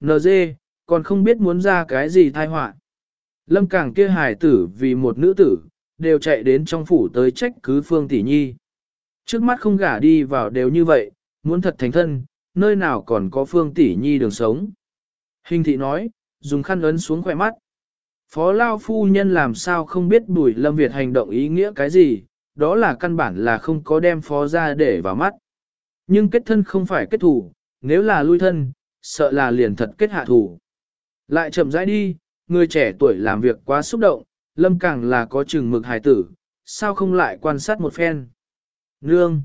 NG, còn không biết muốn ra cái gì thai họa Lâm Càng kia hài tử vì một nữ tử, đều chạy đến trong phủ tới trách cứ Phương Tỷ Nhi. Trước mắt không gả đi vào đều như vậy, muốn thật thành thân, nơi nào còn có Phương Tỷ Nhi đường sống. Hình thị nói, dùng khăn ấn xuống khỏe mắt. Phó Lao Phu Nhân làm sao không biết Bùi Lâm Việt hành động ý nghĩa cái gì, đó là căn bản là không có đem phó ra để vào mắt. Nhưng kết thân không phải kết thủ, nếu là lui thân, sợ là liền thật kết hạ thủ. Lại chậm rãi đi, người trẻ tuổi làm việc quá xúc động, lâm càng là có chừng mực hài tử, sao không lại quan sát một phen. Nương!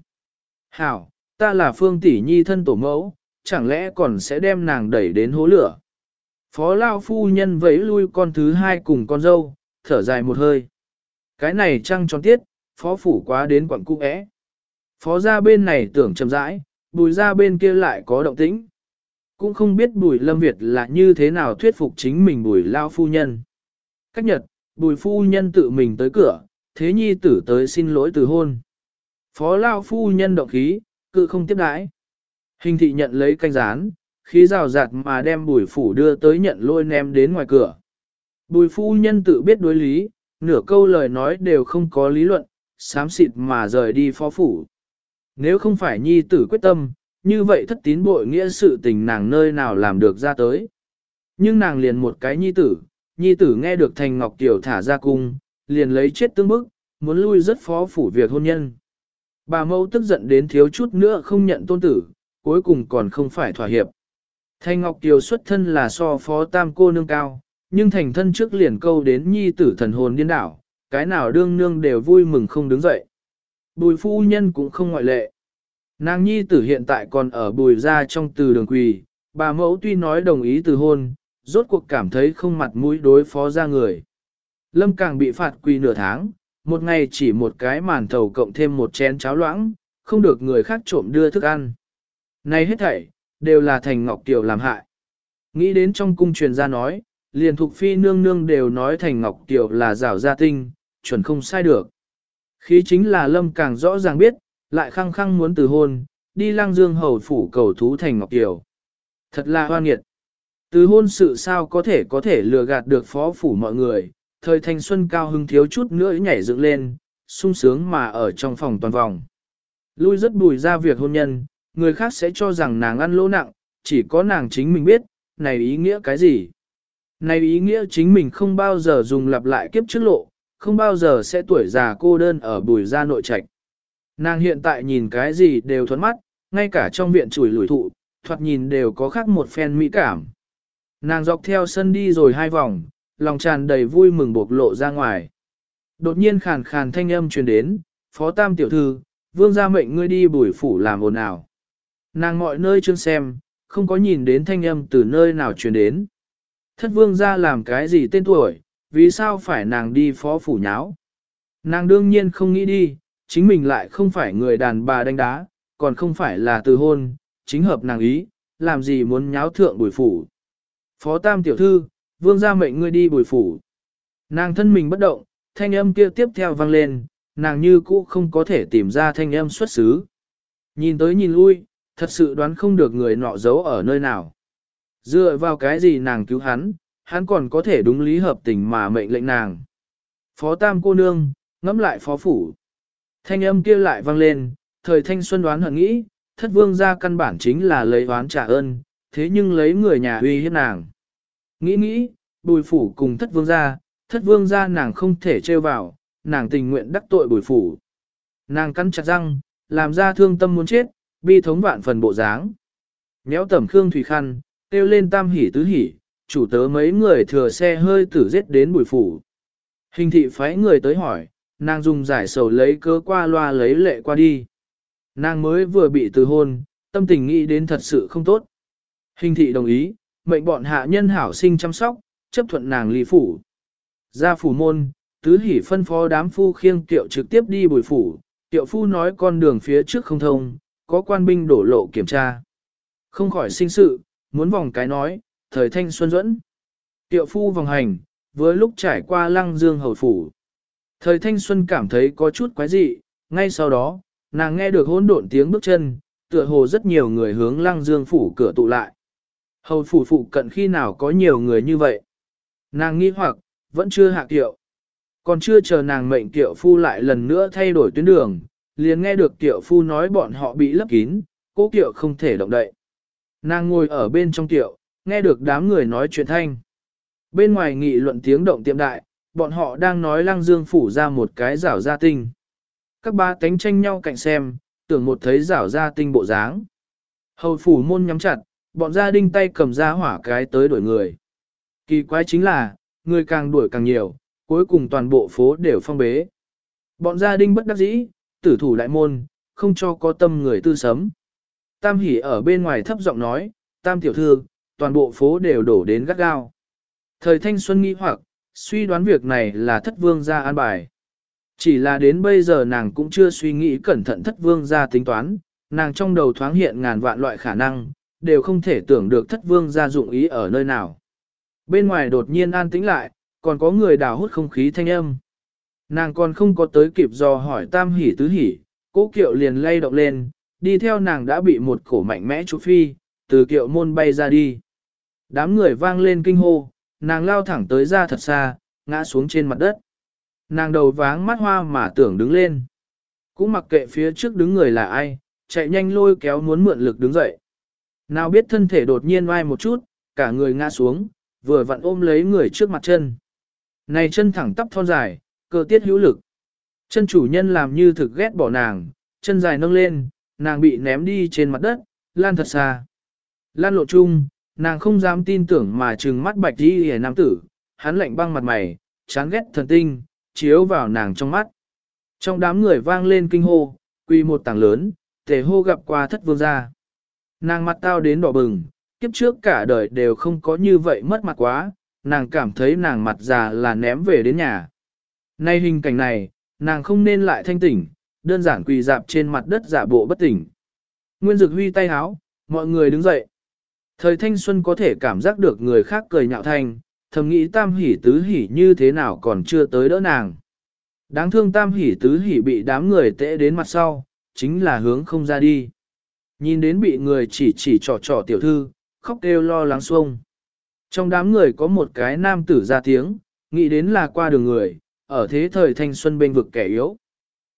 Hảo, ta là phương tỷ nhi thân tổ mẫu, chẳng lẽ còn sẽ đem nàng đẩy đến hố lửa. Phó Lao Phu Nhân vẫy lui con thứ hai cùng con dâu, thở dài một hơi. Cái này trăng tròn tiết, phó phủ quá đến quặng cung ẽ. Phó ra bên này tưởng chậm rãi, bùi ra bên kia lại có động tĩnh. Cũng không biết bùi lâm Việt là như thế nào thuyết phục chính mình bùi lao phu nhân. Cách nhật, bùi phu nhân tự mình tới cửa, thế nhi tử tới xin lỗi từ hôn. Phó lao phu nhân động khí, cự không tiếp đãi. Hình thị nhận lấy canh rán, khí rào rạt mà đem bùi phủ đưa tới nhận lôi ném đến ngoài cửa. Bùi phu nhân tự biết đối lý, nửa câu lời nói đều không có lý luận, sám xịt mà rời đi phó phủ. Nếu không phải nhi tử quyết tâm, như vậy thất tín bội nghĩa sự tình nàng nơi nào làm được ra tới. Nhưng nàng liền một cái nhi tử, nhi tử nghe được thành ngọc tiểu thả ra cung, liền lấy chết tương bức, muốn lui rất phó phủ việc hôn nhân. Bà mâu tức giận đến thiếu chút nữa không nhận tôn tử, cuối cùng còn không phải thỏa hiệp. Thanh Ngọc Kiều xuất thân là so phó tam cô nương cao, nhưng thành thân trước liền câu đến nhi tử thần hồn điên đảo, cái nào đương nương đều vui mừng không đứng dậy. Bùi phu nhân cũng không ngoại lệ. Nàng nhi tử hiện tại còn ở bùi ra trong từ đường quỳ, bà mẫu tuy nói đồng ý từ hôn, rốt cuộc cảm thấy không mặt mũi đối phó ra người. Lâm càng bị phạt quỳ nửa tháng, một ngày chỉ một cái màn thầu cộng thêm một chén cháo loãng, không được người khác trộm đưa thức ăn. Này hết thảy, đều là thành Ngọc Kiều làm hại. Nghĩ đến trong cung truyền ra nói, liền thuộc phi nương nương đều nói thành Ngọc Kiều là rảo gia tinh, chuẩn không sai được. Khí chính là lâm càng rõ ràng biết, lại khăng khăng muốn từ hôn, đi lang dương hầu phủ cầu thú thành Ngọc Kiều. Thật là hoan nghiệt. Từ hôn sự sao có thể có thể lừa gạt được phó phủ mọi người, thời thanh xuân cao hưng thiếu chút nữa nhảy dựng lên, sung sướng mà ở trong phòng toàn vòng. Lui rất bùi ra việc hôn nhân, người khác sẽ cho rằng nàng ăn lỗ nặng, chỉ có nàng chính mình biết, này ý nghĩa cái gì. Này ý nghĩa chính mình không bao giờ dùng lặp lại kiếp trước lộ, không bao giờ sẽ tuổi già cô đơn ở bùi ra nội trạch. Nàng hiện tại nhìn cái gì đều thuẫn mắt, ngay cả trong viện chùi lủi thụ, thoạt nhìn đều có khác một phen mỹ cảm. Nàng dọc theo sân đi rồi hai vòng, lòng tràn đầy vui mừng bộc lộ ra ngoài. Đột nhiên khàn khàn thanh âm truyền đến, phó tam tiểu thư, vương gia mệnh ngươi đi bùi phủ làm ồn ào. Nàng mọi nơi chương xem, không có nhìn đến thanh âm từ nơi nào truyền đến. Thất vương gia làm cái gì tên tuổi, vì sao phải nàng đi phó phủ nháo. Nàng đương nhiên không nghĩ đi, chính mình lại không phải người đàn bà đánh đá, còn không phải là từ hôn, chính hợp nàng ý, làm gì muốn nháo thượng bùi phủ. Phó tam tiểu thư, vương gia mệnh ngươi đi bùi phủ. Nàng thân mình bất động, thanh âm kia tiếp theo vang lên, nàng như cũ không có thể tìm ra thanh âm xuất xứ. Nhìn tới nhìn lui, thật sự đoán không được người nọ giấu ở nơi nào. Dựa vào cái gì nàng cứu hắn, hắn còn có thể đúng lý hợp tình mà mệnh lệnh nàng. Phó tam cô nương, ngẫm lại phó phủ. Thanh âm kia lại vang lên, thời thanh xuân đoán hận nghĩ, thất vương ra căn bản chính là lấy oán trả ơn, thế nhưng lấy người nhà uy hiếp nàng. Nghĩ nghĩ, bùi phủ cùng thất vương ra, thất vương ra nàng không thể trêu vào, nàng tình nguyện đắc tội bùi phủ. Nàng cắn chặt răng, làm ra thương tâm muốn chết, bi thống vạn phần bộ dáng. Nhéo tẩm khương thủy khăn, kêu lên tam hỉ tứ hỉ, chủ tớ mấy người thừa xe hơi tử giết đến bùi phủ. Hình thị phái người tới hỏi, nàng dùng giải sầu lấy cơ qua loa lấy lệ qua đi. Nàng mới vừa bị từ hôn, tâm tình nghĩ đến thật sự không tốt. Hình thị đồng ý, mệnh bọn hạ nhân hảo sinh chăm sóc, chấp thuận nàng ly phủ. Ra phủ môn, tứ hỉ phân phó đám phu khiêng tiệu trực tiếp đi bùi phủ, tiệu phu nói con đường phía trước không thông, có quan binh đổ lộ kiểm tra. Không khỏi sinh sự, muốn vòng cái nói, thời thanh xuân dẫn. Tiệu phu vòng hành, với lúc trải qua lăng dương hầu phủ. Thời thanh xuân cảm thấy có chút quái dị, ngay sau đó, nàng nghe được hỗn độn tiếng bước chân, tựa hồ rất nhiều người hướng lăng dương phủ cửa tụ lại. Hầu phủ phụ cận khi nào có nhiều người như vậy? Nàng nghi hoặc, vẫn chưa hạ kiệu. Còn chưa chờ nàng mệnh kiệu phu lại lần nữa thay đổi tuyến đường, liền nghe được kiệu phu nói bọn họ bị lấp kín, cố kiệu không thể động đậy. Nàng ngồi ở bên trong kiệu, nghe được đám người nói chuyện thanh. Bên ngoài nghị luận tiếng động tiệm đại, bọn họ đang nói lăng dương phủ ra một cái rảo gia tinh. Các ba tánh tranh nhau cạnh xem, tưởng một thấy rảo gia tinh bộ dáng. Hầu phủ môn nhắm chặt, bọn gia đinh tay cầm ra hỏa cái tới đuổi người. Kỳ quái chính là, người càng đuổi càng nhiều, cuối cùng toàn bộ phố đều phong bế. Bọn gia đinh bất đắc dĩ, tử thủ đại môn, không cho có tâm người tư sấm. Tam hỉ ở bên ngoài thấp giọng nói, tam tiểu thư, toàn bộ phố đều đổ đến gắt gao. Thời thanh xuân nghi hoặc, suy đoán việc này là thất vương gia an bài. Chỉ là đến bây giờ nàng cũng chưa suy nghĩ cẩn thận thất vương gia tính toán, nàng trong đầu thoáng hiện ngàn vạn loại khả năng, đều không thể tưởng được thất vương gia dụng ý ở nơi nào. Bên ngoài đột nhiên an tĩnh lại, còn có người đào hút không khí thanh âm. Nàng còn không có tới kịp do hỏi tam hỉ tứ hỉ, cố kiệu liền lay động lên, đi theo nàng đã bị một cổ mạnh mẽ chú phi, từ kiệu môn bay ra đi. Đám người vang lên kinh hô, nàng lao thẳng tới ra thật xa, ngã xuống trên mặt đất. Nàng đầu váng mắt hoa mà tưởng đứng lên. Cũng mặc kệ phía trước đứng người là ai, chạy nhanh lôi kéo muốn mượn lực đứng dậy. Nào biết thân thể đột nhiên oai một chút, cả người ngã xuống, vừa vặn ôm lấy người trước mặt chân. Này chân thẳng tắp thon dài, cơ tiết hữu lực. Chân chủ nhân làm như thực ghét bỏ nàng, chân dài nâng lên, nàng bị ném đi trên mặt đất, lan thật xa. Lan lộ chung, nàng không dám tin tưởng mà trừng mắt bạch đi hề nam tử, hắn lạnh băng mặt mày, chán ghét thần tinh, chiếu vào nàng trong mắt. Trong đám người vang lên kinh hô, quy một tảng lớn, tề hô gặp qua thất vương gia. Nàng mặt tao đến đỏ bừng, kiếp trước cả đời đều không có như vậy mất mặt quá, nàng cảm thấy nàng mặt già là ném về đến nhà. Nay hình cảnh này, nàng không nên lại thanh tỉnh, đơn giản quỳ dạp trên mặt đất giả bộ bất tỉnh. Nguyên Dực huy tay háo, mọi người đứng dậy. Thời thanh xuân có thể cảm giác được người khác cười nhạo thanh, thầm nghĩ tam hỉ tứ hỉ như thế nào còn chưa tới đỡ nàng. Đáng thương tam hỉ tứ hỉ bị đám người tễ đến mặt sau, chính là hướng không ra đi. Nhìn đến bị người chỉ chỉ trò trò tiểu thư, khóc kêu lo lắng xuông. Trong đám người có một cái nam tử ra tiếng, nghĩ đến là qua đường người, ở thế thời thanh xuân bên vực kẻ yếu.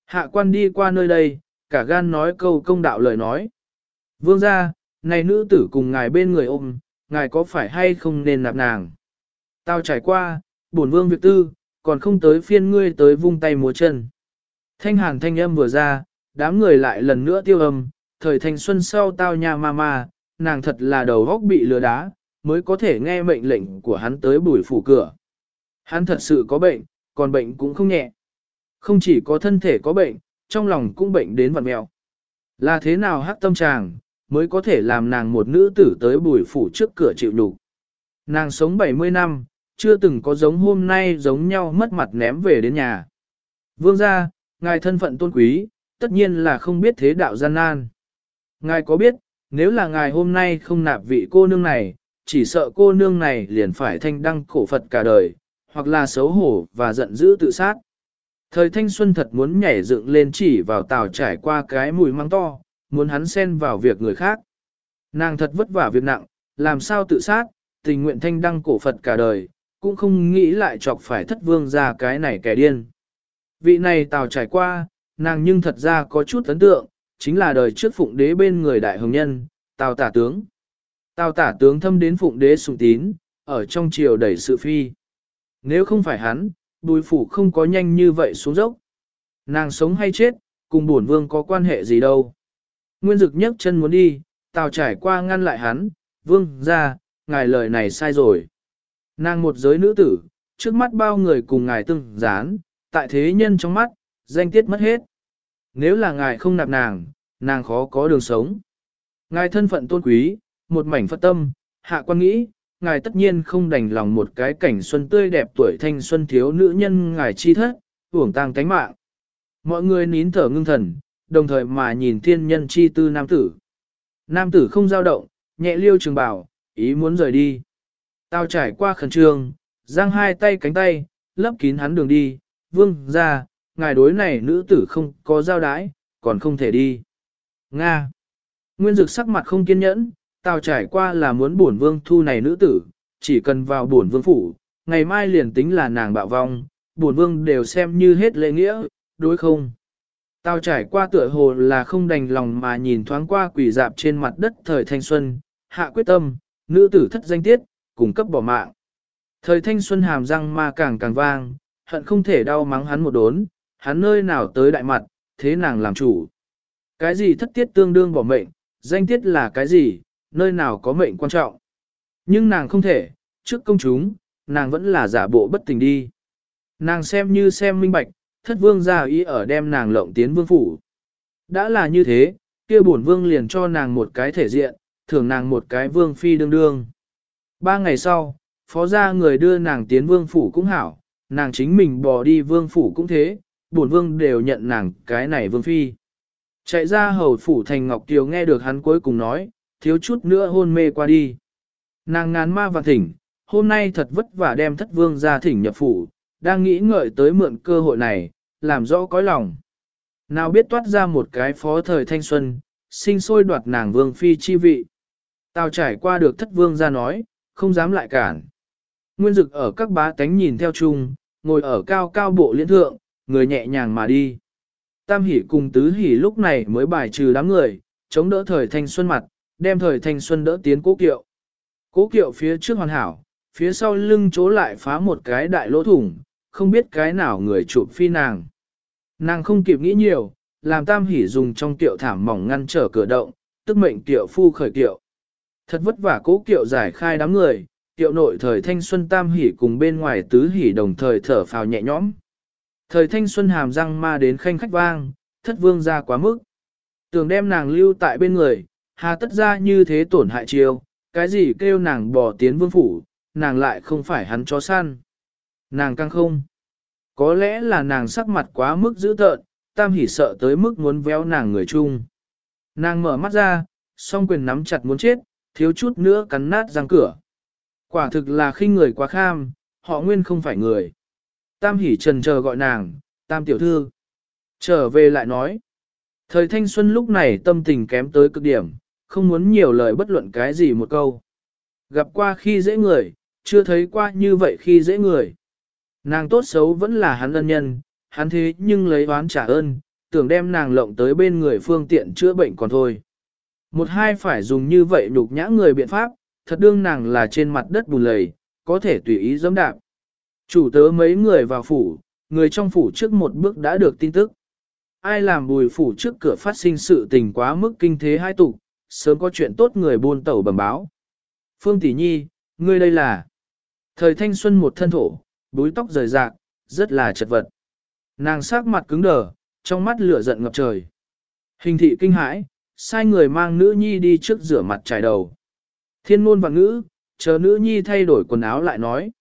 Hạ quan đi qua nơi đây, cả gan nói câu công đạo lời nói. Vương ra, này nữ tử cùng ngài bên người ôm, ngài có phải hay không nên nạp nàng? Tao trải qua, bổn vương việc tư, còn không tới phiên ngươi tới vung tay múa chân. Thanh hàn thanh âm vừa ra, đám người lại lần nữa tiêu âm, thời thanh xuân sau tao nhà ma ma, nàng thật là đầu góc bị lừa đá, mới có thể nghe mệnh lệnh của hắn tới bùi phủ cửa. Hắn thật sự có bệnh, còn bệnh cũng không nhẹ. Không chỉ có thân thể có bệnh, trong lòng cũng bệnh đến vặn mèo Là thế nào hát tâm tràng, mới có thể làm nàng một nữ tử tới bùi phủ trước cửa chịu đủ. Nàng sống 70 năm, chưa từng có giống hôm nay giống nhau mất mặt ném về đến nhà. Vương gia, ngài thân phận tôn quý, tất nhiên là không biết thế đạo gian nan. Ngài có biết, nếu là ngài hôm nay không nạp vị cô nương này, chỉ sợ cô nương này liền phải thanh đăng cổ Phật cả đời, hoặc là xấu hổ và giận dữ tự sát. Thời thanh xuân thật muốn nhảy dựng lên chỉ vào tàu trải qua cái mùi măng to, muốn hắn xen vào việc người khác. Nàng thật vất vả việc nặng, làm sao tự sát, tình nguyện thanh đăng cổ Phật cả đời, cũng không nghĩ lại chọc phải thất vương ra cái này kẻ điên. Vị này tào trải qua, nàng nhưng thật ra có chút ấn tượng, chính là đời trước phụng đế bên người đại hồng nhân, Tào tả tướng. Tào tả tướng thâm đến phụng đế sùng tín, ở trong triều đẩy sự phi. Nếu không phải hắn, bùi phủ không có nhanh như vậy xuống dốc. Nàng sống hay chết, cùng bổn vương có quan hệ gì đâu. Nguyên dực nhấc chân muốn đi, tào trải qua ngăn lại hắn, vương ra, ngài lời này sai rồi. Nàng một giới nữ tử, trước mắt bao người cùng ngài tương dán, tại thế nhân trong mắt, danh tiết mất hết. Nếu là ngài không nạp nàng, nàng khó có đường sống. Ngài thân phận tôn quý, một mảnh phật tâm, hạ quan nghĩ, ngài tất nhiên không đành lòng một cái cảnh xuân tươi đẹp tuổi thanh xuân thiếu nữ nhân ngài chi thất, uổng tang tánh mạng. Mọi người nín thở ngưng thần, đồng thời mà nhìn thiên nhân chi tư nam tử. Nam tử không dao động, nhẹ liêu trường bảo, ý muốn rời đi. Tao trải qua khẩn trương, giang hai tay cánh tay, lấp kín hắn đường đi, vương ra, ngài đối này nữ tử không có giao đái, còn không thể đi. Nga. Nguyên dực sắc mặt không kiên nhẫn, Tào trải qua là muốn bổn vương thu này nữ tử, chỉ cần vào bổn vương phủ, ngày mai liền tính là nàng bạo vong, bổn vương đều xem như hết lễ nghĩa, đối không? Tao trải qua tựa hồ là không đành lòng mà nhìn thoáng qua quỷ dạp trên mặt đất thời thanh xuân, hạ quyết tâm, nữ tử thất danh tiết, cung cấp bỏ mạng. Thời thanh xuân hàm răng ma càng càng vang, hận không thể đau mắng hắn một đốn, hắn nơi nào tới đại mặt, thế nàng làm chủ. Cái gì thất tiết tương đương bỏ mệnh, danh tiết là cái gì, nơi nào có mệnh quan trọng. Nhưng nàng không thể, trước công chúng, nàng vẫn là giả bộ bất tình đi. Nàng xem như xem minh bạch, thất vương ra ý ở đem nàng lộng tiến vương phủ. Đã là như thế, kia bổn vương liền cho nàng một cái thể diện, thưởng nàng một cái vương phi đương đương. Ba ngày sau, phó gia người đưa nàng tiến vương phủ cũng hảo, nàng chính mình bỏ đi vương phủ cũng thế, bổn vương đều nhận nàng cái này vương phi. Chạy ra hầu phủ thành Ngọc Tiều nghe được hắn cuối cùng nói, thiếu chút nữa hôn mê qua đi. Nàng ngán ma và thỉnh, hôm nay thật vất vả đem thất vương ra thỉnh nhập phủ, đang nghĩ ngợi tới mượn cơ hội này, làm rõ cõi lòng. Nào biết toát ra một cái phó thời thanh xuân, sinh sôi đoạt nàng vương phi chi vị. Tào trải qua được thất vương ra nói, không dám lại cản. Nguyên dực ở các bá tánh nhìn theo chung, ngồi ở cao cao bộ liên thượng, người nhẹ nhàng mà đi. Tam hỷ cùng tứ hỷ lúc này mới bài trừ đám người, chống đỡ thời thanh xuân mặt, đem thời thanh xuân đỡ tiến cố kiệu. Cố kiệu phía trước hoàn hảo, phía sau lưng chỗ lại phá một cái đại lỗ thủng, không biết cái nào người chụp phi nàng. Nàng không kịp nghĩ nhiều, làm tam hỉ dùng trong tiệu thảm mỏng ngăn trở cửa động, tức mệnh tiệu phu khởi tiệu. Thật vất vả cố kiệu giải khai đám người, tiệu nội thời thanh xuân tam hỉ cùng bên ngoài tứ hỉ đồng thời thở phào nhẹ nhõm. Thời thanh xuân hàm răng ma đến khanh khách vang, thất vương ra quá mức. Tưởng đem nàng lưu tại bên người, hà tất ra như thế tổn hại chiêu, cái gì kêu nàng bỏ tiến vương phủ, nàng lại không phải hắn chó săn. Nàng căng không. Có lẽ là nàng sắc mặt quá mức dữ tợn, tam hỉ sợ tới mức muốn véo nàng người chung. Nàng mở mắt ra, song quyền nắm chặt muốn chết, thiếu chút nữa cắn nát răng cửa. Quả thực là khinh người quá kham, họ nguyên không phải người. Tam hỉ trần chờ gọi nàng, tam tiểu thư. Trở về lại nói. Thời thanh xuân lúc này tâm tình kém tới cực điểm, không muốn nhiều lời bất luận cái gì một câu. Gặp qua khi dễ người, chưa thấy qua như vậy khi dễ người. Nàng tốt xấu vẫn là hắn ân nhân, hắn thế nhưng lấy oán trả ơn, tưởng đem nàng lộng tới bên người phương tiện chữa bệnh còn thôi. Một hai phải dùng như vậy nhục nhã người biện pháp, thật đương nàng là trên mặt đất bùn lầy, có thể tùy ý dẫm đạp. Chủ tớ mấy người vào phủ, người trong phủ trước một bước đã được tin tức. Ai làm bùi phủ trước cửa phát sinh sự tình quá mức kinh thế hai tục, sớm có chuyện tốt người buôn tẩu bẩm báo. Phương Tỷ Nhi, ngươi đây là... Thời thanh xuân một thân thổ, búi tóc rời rạc, rất là chật vật. Nàng sắc mặt cứng đờ, trong mắt lửa giận ngập trời. Hình thị kinh hãi, sai người mang nữ nhi đi trước rửa mặt trải đầu. Thiên ngôn và ngữ, chờ nữ nhi thay đổi quần áo lại nói.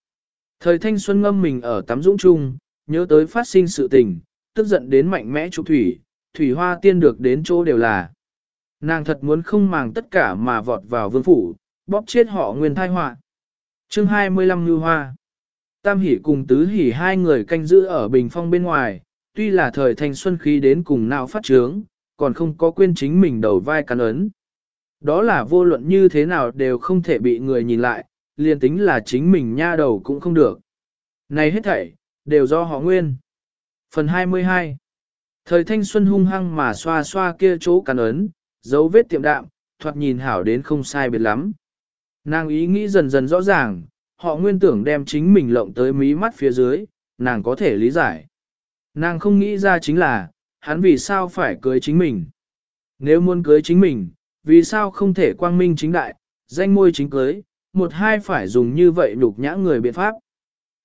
Thời thanh xuân ngâm mình ở tắm dũng chung, nhớ tới phát sinh sự tình, tức giận đến mạnh mẽ trục thủy, thủy hoa tiên được đến chỗ đều là. Nàng thật muốn không màng tất cả mà vọt vào vương phủ, bóp chết họ nguyên thai họa. Chương 25 Ngư Hoa Tam hỷ cùng tứ hỷ hai người canh giữ ở bình phong bên ngoài, tuy là thời thanh xuân khí đến cùng nào phát trướng, còn không có quên chính mình đầu vai cắn ấn. Đó là vô luận như thế nào đều không thể bị người nhìn lại, liền tính là chính mình nha đầu cũng không được. Này hết thảy, đều do họ nguyên. Phần 22 Thời thanh xuân hung hăng mà xoa xoa kia chỗ cắn ấn, dấu vết tiệm đạm, thoạt nhìn hảo đến không sai biệt lắm. Nàng ý nghĩ dần dần rõ ràng, họ nguyên tưởng đem chính mình lộng tới mí mắt phía dưới, nàng có thể lý giải. Nàng không nghĩ ra chính là, hắn vì sao phải cưới chính mình. Nếu muốn cưới chính mình, vì sao không thể quang minh chính đại, danh môi chính cưới, một hai phải dùng như vậy nhục nhã người biện pháp.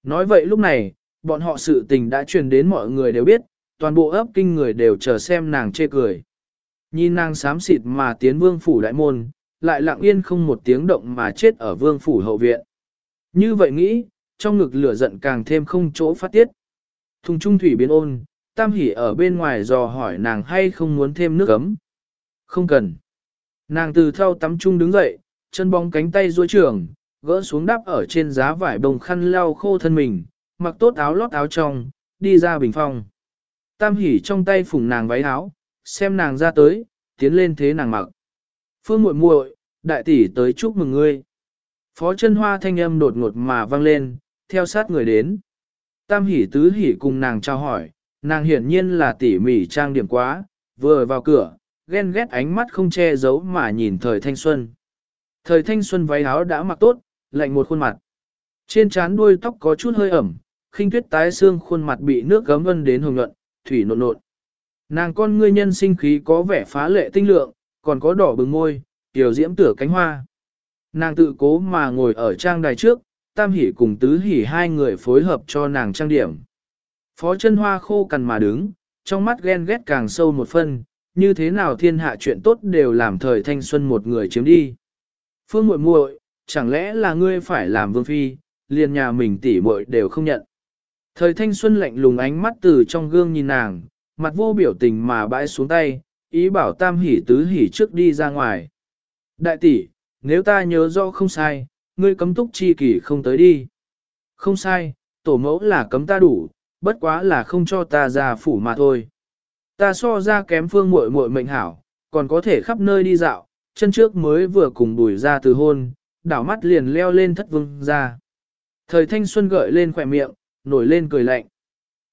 Nói vậy lúc này, bọn họ sự tình đã truyền đến mọi người đều biết, toàn bộ ấp kinh người đều chờ xem nàng chê cười. Nhìn nàng sám xịt mà tiến vương phủ đại môn, lại lặng yên không một tiếng động mà chết ở vương phủ hậu viện. Như vậy nghĩ, trong ngực lửa giận càng thêm không chỗ phát tiết. Thùng trung thủy biến ôn, tam hỉ ở bên ngoài dò hỏi nàng hay không muốn thêm nước ấm. Không cần. Nàng từ thau tắm trung đứng dậy, chân bóng cánh tay duỗi trường, gỡ xuống đắp ở trên giá vải bồng khăn lau khô thân mình, mặc tốt áo lót áo trong, đi ra bình phòng Tam hỉ trong tay phủng nàng váy áo, xem nàng ra tới, tiến lên thế nàng mặc. Phương muội muội, đại tỷ tới chúc mừng ngươi. Phó chân hoa thanh âm đột ngột mà vang lên, theo sát người đến. Tam hỉ tứ hỉ cùng nàng trao hỏi, nàng hiển nhiên là tỉ mỉ trang điểm quá, vừa vào cửa, ghen ghét ánh mắt không che giấu mà nhìn thời thanh xuân. Thời thanh xuân váy áo đã mặc tốt, lạnh một khuôn mặt. Trên trán đuôi tóc có chút hơi ẩm, khinh tuyết tái xương khuôn mặt bị nước gấm vân đến hồng nhuận, thủy nộn nộn. Nàng con ngươi nhân sinh khí có vẻ phá lệ tinh lượng, còn có đỏ bừng môi, tiểu diễm tửa cánh hoa. Nàng tự cố mà ngồi ở trang đài trước, tam hỉ cùng tứ hỉ hai người phối hợp cho nàng trang điểm. Phó chân hoa khô cằn mà đứng, trong mắt ghen ghét càng sâu một phân, như thế nào thiên hạ chuyện tốt đều làm thời thanh xuân một người chiếm đi. Phương muội muội, chẳng lẽ là ngươi phải làm vương phi, liền nhà mình tỷ muội đều không nhận. Thời thanh xuân lạnh lùng ánh mắt từ trong gương nhìn nàng, mặt vô biểu tình mà bãi xuống tay, ý bảo tam hỉ tứ hỉ trước đi ra ngoài. Đại tỷ, nếu ta nhớ rõ không sai, ngươi cấm túc chi kỷ không tới đi. Không sai, tổ mẫu là cấm ta đủ, bất quá là không cho ta ra phủ mà thôi. Ta so ra kém phương muội muội mệnh hảo, còn có thể khắp nơi đi dạo, chân trước mới vừa cùng đuổi ra từ hôn, đảo mắt liền leo lên thất vương ra. Thời thanh xuân gợi lên khỏe miệng, nổi lên cười lạnh.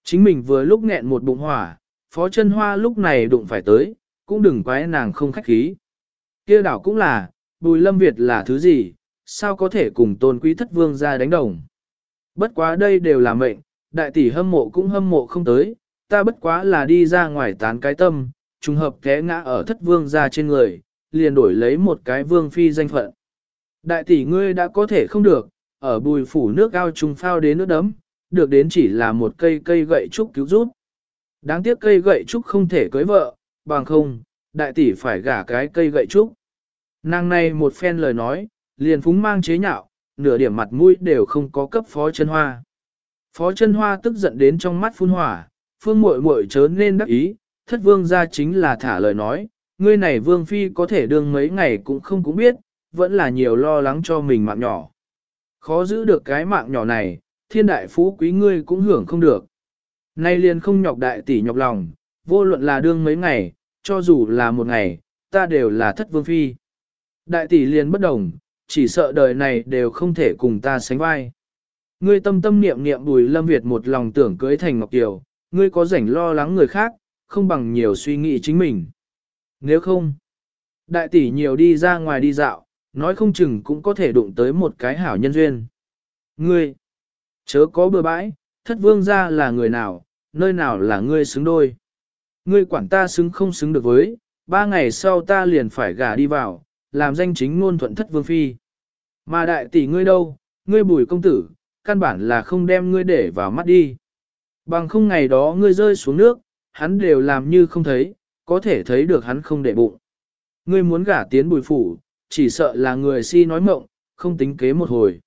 Chính mình vừa lúc nghẹn một bụng hỏa, phó chân hoa lúc này đụng phải tới, cũng đừng quái nàng không khách khí. kia đảo cũng là, bùi lâm Việt là thứ gì, sao có thể cùng tôn quý thất vương ra đánh đồng. Bất quá đây đều là mệnh, đại tỷ hâm mộ cũng hâm mộ không tới, ta bất quá là đi ra ngoài tán cái tâm, trùng hợp té ngã ở thất vương ra trên người, liền đổi lấy một cái vương phi danh phận. Đại tỷ ngươi đã có thể không được, ở bùi phủ nước ao trùng phao đến nước đấm, được đến chỉ là một cây cây gậy trúc cứu giúp. Đáng tiếc cây gậy trúc không thể cưới vợ, bằng không, đại tỷ phải gả cái cây gậy trúc. Nàng này một phen lời nói, liền phúng mang chế nhạo, nửa điểm mặt mũi đều không có cấp phó chân hoa. Phó chân hoa tức giận đến trong mắt phun hỏa, phương muội muội chớ nên đắc ý, thất vương ra chính là thả lời nói, ngươi này vương phi có thể đương mấy ngày cũng không cũng biết, vẫn là nhiều lo lắng cho mình mạng nhỏ. Khó giữ được cái mạng nhỏ này, thiên đại phú quý ngươi cũng hưởng không được. Nay liền không nhọc đại tỷ nhọc lòng, vô luận là đương mấy ngày, cho dù là một ngày, ta đều là thất vương phi. Đại tỷ liền bất đồng, chỉ sợ đời này đều không thể cùng ta sánh vai. Ngươi tâm tâm niệm niệm bùi lâm Việt một lòng tưởng cưới thành Ngọc Kiều, ngươi có rảnh lo lắng người khác, không bằng nhiều suy nghĩ chính mình. Nếu không, đại tỷ nhiều đi ra ngoài đi dạo, nói không chừng cũng có thể đụng tới một cái hảo nhân duyên. Ngươi, chớ có bừa bãi, thất vương ra là người nào, nơi nào là ngươi xứng đôi. Ngươi quản ta xứng không xứng được với, ba ngày sau ta liền phải gả đi vào, làm danh chính ngôn thuận thất vương phi. Mà đại tỷ ngươi đâu, ngươi bùi công tử, căn bản là không đem ngươi để vào mắt đi. Bằng không ngày đó ngươi rơi xuống nước, hắn đều làm như không thấy, có thể thấy được hắn không để bụng. Ngươi muốn gả tiến bùi phủ, chỉ sợ là người si nói mộng, không tính kế một hồi.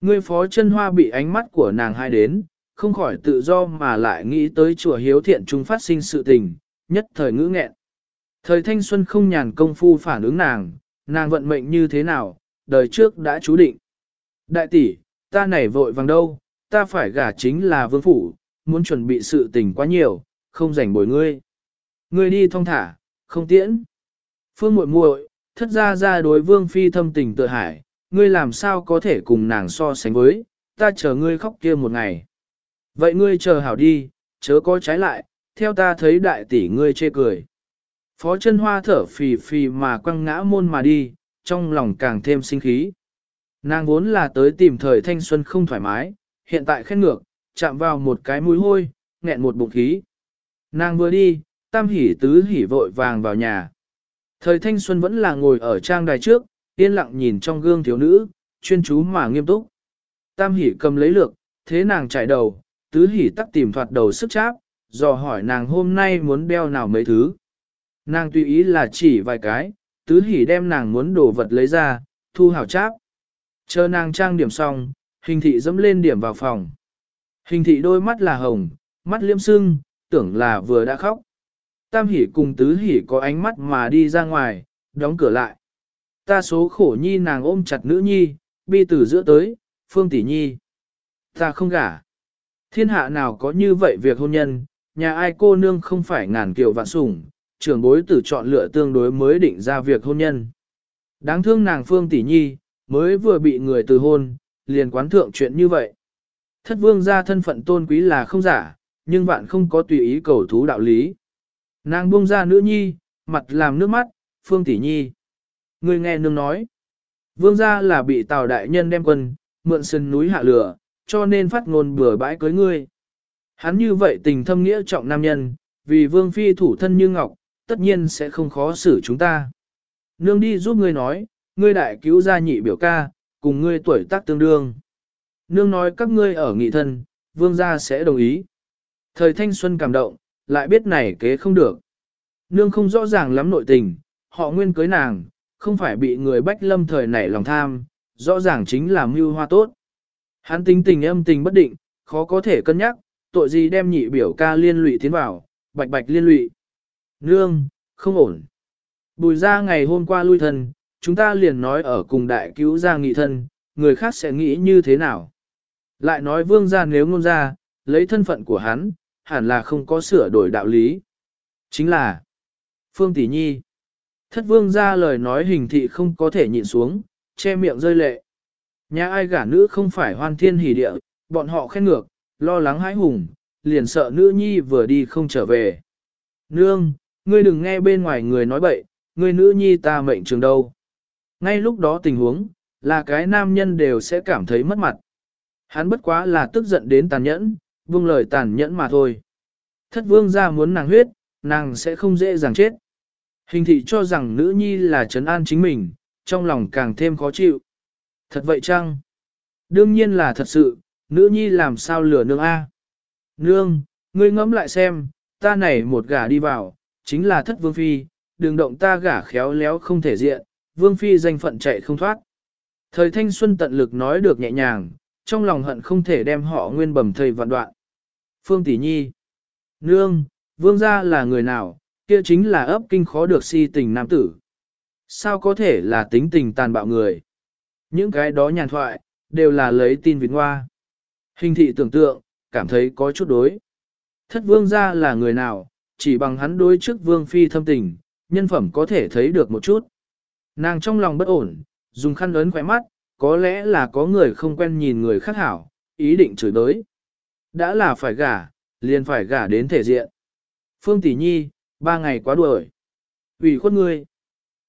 Ngươi phó chân hoa bị ánh mắt của nàng hai đến, không khỏi tự do mà lại nghĩ tới chùa hiếu thiện trung phát sinh sự tình, nhất thời ngữ nghẹn. Thời thanh xuân không nhàn công phu phản ứng nàng, nàng vận mệnh như thế nào, đời trước đã chú định. Đại tỷ, ta này vội vàng đâu, ta phải gả chính là vương phủ, muốn chuẩn bị sự tình quá nhiều, không rảnh bồi ngươi. Ngươi đi thong thả, không tiễn. Phương muội muội, thất ra ra đối vương phi thâm tình tự hải, ngươi làm sao có thể cùng nàng so sánh với, ta chờ ngươi khóc kia một ngày. Vậy ngươi chờ hảo đi, chớ có trái lại, theo ta thấy đại tỷ ngươi chê cười. Phó chân hoa thở phì phì mà quăng ngã môn mà đi, trong lòng càng thêm sinh khí. Nàng vốn là tới tìm thời thanh xuân không thoải mái, hiện tại khen ngược, chạm vào một cái mũi hôi, nghẹn một bụng khí. Nàng vừa đi, tam hỉ tứ hỉ vội vàng vào nhà. Thời thanh xuân vẫn là ngồi ở trang đài trước, yên lặng nhìn trong gương thiếu nữ, chuyên chú mà nghiêm túc. Tam hỉ cầm lấy lược, thế nàng chạy đầu, tứ hỉ tắc tìm thoạt đầu sức cháp, dò hỏi nàng hôm nay muốn đeo nào mấy thứ. Nàng tùy ý là chỉ vài cái, tứ hỉ đem nàng muốn đồ vật lấy ra, thu hảo cháp. Chờ nàng trang điểm xong, hình thị dẫm lên điểm vào phòng. Hình thị đôi mắt là hồng, mắt liêm sưng, tưởng là vừa đã khóc. Tam hỉ cùng tứ hỉ có ánh mắt mà đi ra ngoài, đóng cửa lại. Ta số khổ nhi nàng ôm chặt nữ nhi, bi từ giữa tới, phương tỷ nhi. Ta không gả. Thiên hạ nào có như vậy việc hôn nhân, nhà ai cô nương không phải ngàn kiều vạn sủng, trưởng bối tử chọn lựa tương đối mới định ra việc hôn nhân. Đáng thương nàng Phương Tỷ Nhi, mới vừa bị người từ hôn, liền quán thượng chuyện như vậy. Thất vương ra thân phận tôn quý là không giả, nhưng vạn không có tùy ý cầu thú đạo lý. Nàng buông ra nữ nhi, mặt làm nước mắt, Phương Tỷ Nhi. Người nghe nương nói. Vương gia là bị Tào Đại Nhân đem quân, mượn sân núi hạ lửa, cho nên phát ngôn bừa bãi cưới ngươi. Hắn như vậy tình thâm nghĩa trọng nam nhân, vì Vương Phi thủ thân như ngọc, tất nhiên sẽ không khó xử chúng ta. Nương đi giúp ngươi nói, ngươi đại cứu gia nhị biểu ca, cùng ngươi tuổi tác tương đương. Nương nói các ngươi ở nghị thân, vương gia sẽ đồng ý. Thời thanh xuân cảm động, lại biết này kế không được. Nương không rõ ràng lắm nội tình, họ nguyên cưới nàng, không phải bị người bách lâm thời nảy lòng tham, rõ ràng chính là mưu hoa tốt. Hắn tính tình âm tình bất định, khó có thể cân nhắc, tội gì đem nhị biểu ca liên lụy tiến vào, bạch bạch liên lụy. Nương, không ổn. Bùi ra ngày hôm qua lui thân, chúng ta liền nói ở cùng đại cứu ra nghị thân, người khác sẽ nghĩ như thế nào. Lại nói vương ra nếu ngôn ra, lấy thân phận của hắn, hẳn là không có sửa đổi đạo lý. Chính là Phương Tỷ Nhi. Thất vương ra lời nói hình thị không có thể nhịn xuống, che miệng rơi lệ. Nhà ai gả nữ không phải hoan thiên hỷ địa, bọn họ khen ngược, lo lắng hãi hùng, liền sợ nữ nhi vừa đi không trở về. Nương, ngươi đừng nghe bên ngoài người nói bậy, ngươi nữ nhi ta mệnh trường đâu. Ngay lúc đó tình huống, là cái nam nhân đều sẽ cảm thấy mất mặt. Hắn bất quá là tức giận đến tàn nhẫn, vương lời tàn nhẫn mà thôi. Thất vương ra muốn nàng huyết, nàng sẽ không dễ dàng chết. Hình thị cho rằng nữ nhi là trấn an chính mình, trong lòng càng thêm khó chịu. Thật vậy chăng? Đương nhiên là thật sự, nữ nhi làm sao lừa nương A. Nương, ngươi ngẫm lại xem, ta này một gả đi vào, chính là thất vương phi, đừng động ta gả khéo léo không thể diện, vương phi danh phận chạy không thoát. Thời thanh xuân tận lực nói được nhẹ nhàng, trong lòng hận không thể đem họ nguyên bầm thầy vạn đoạn. Phương Tỷ Nhi Nương, vương gia là người nào, kia chính là ấp kinh khó được si tình nam tử. Sao có thể là tính tình tàn bạo người? Những cái đó nhàn thoại, đều là lấy tin vịt hoa. Hình thị tưởng tượng, cảm thấy có chút đối. Thất vương gia là người nào, chỉ bằng hắn đối trước vương phi thâm tình, nhân phẩm có thể thấy được một chút. Nàng trong lòng bất ổn, dùng khăn ấn khỏe mắt, có lẽ là có người không quen nhìn người khác hảo, ý định chửi đới. Đã là phải gả, liền phải gả đến thể diện. Phương Tỷ Nhi, ba ngày quá đuổi. Vì khuất ngươi.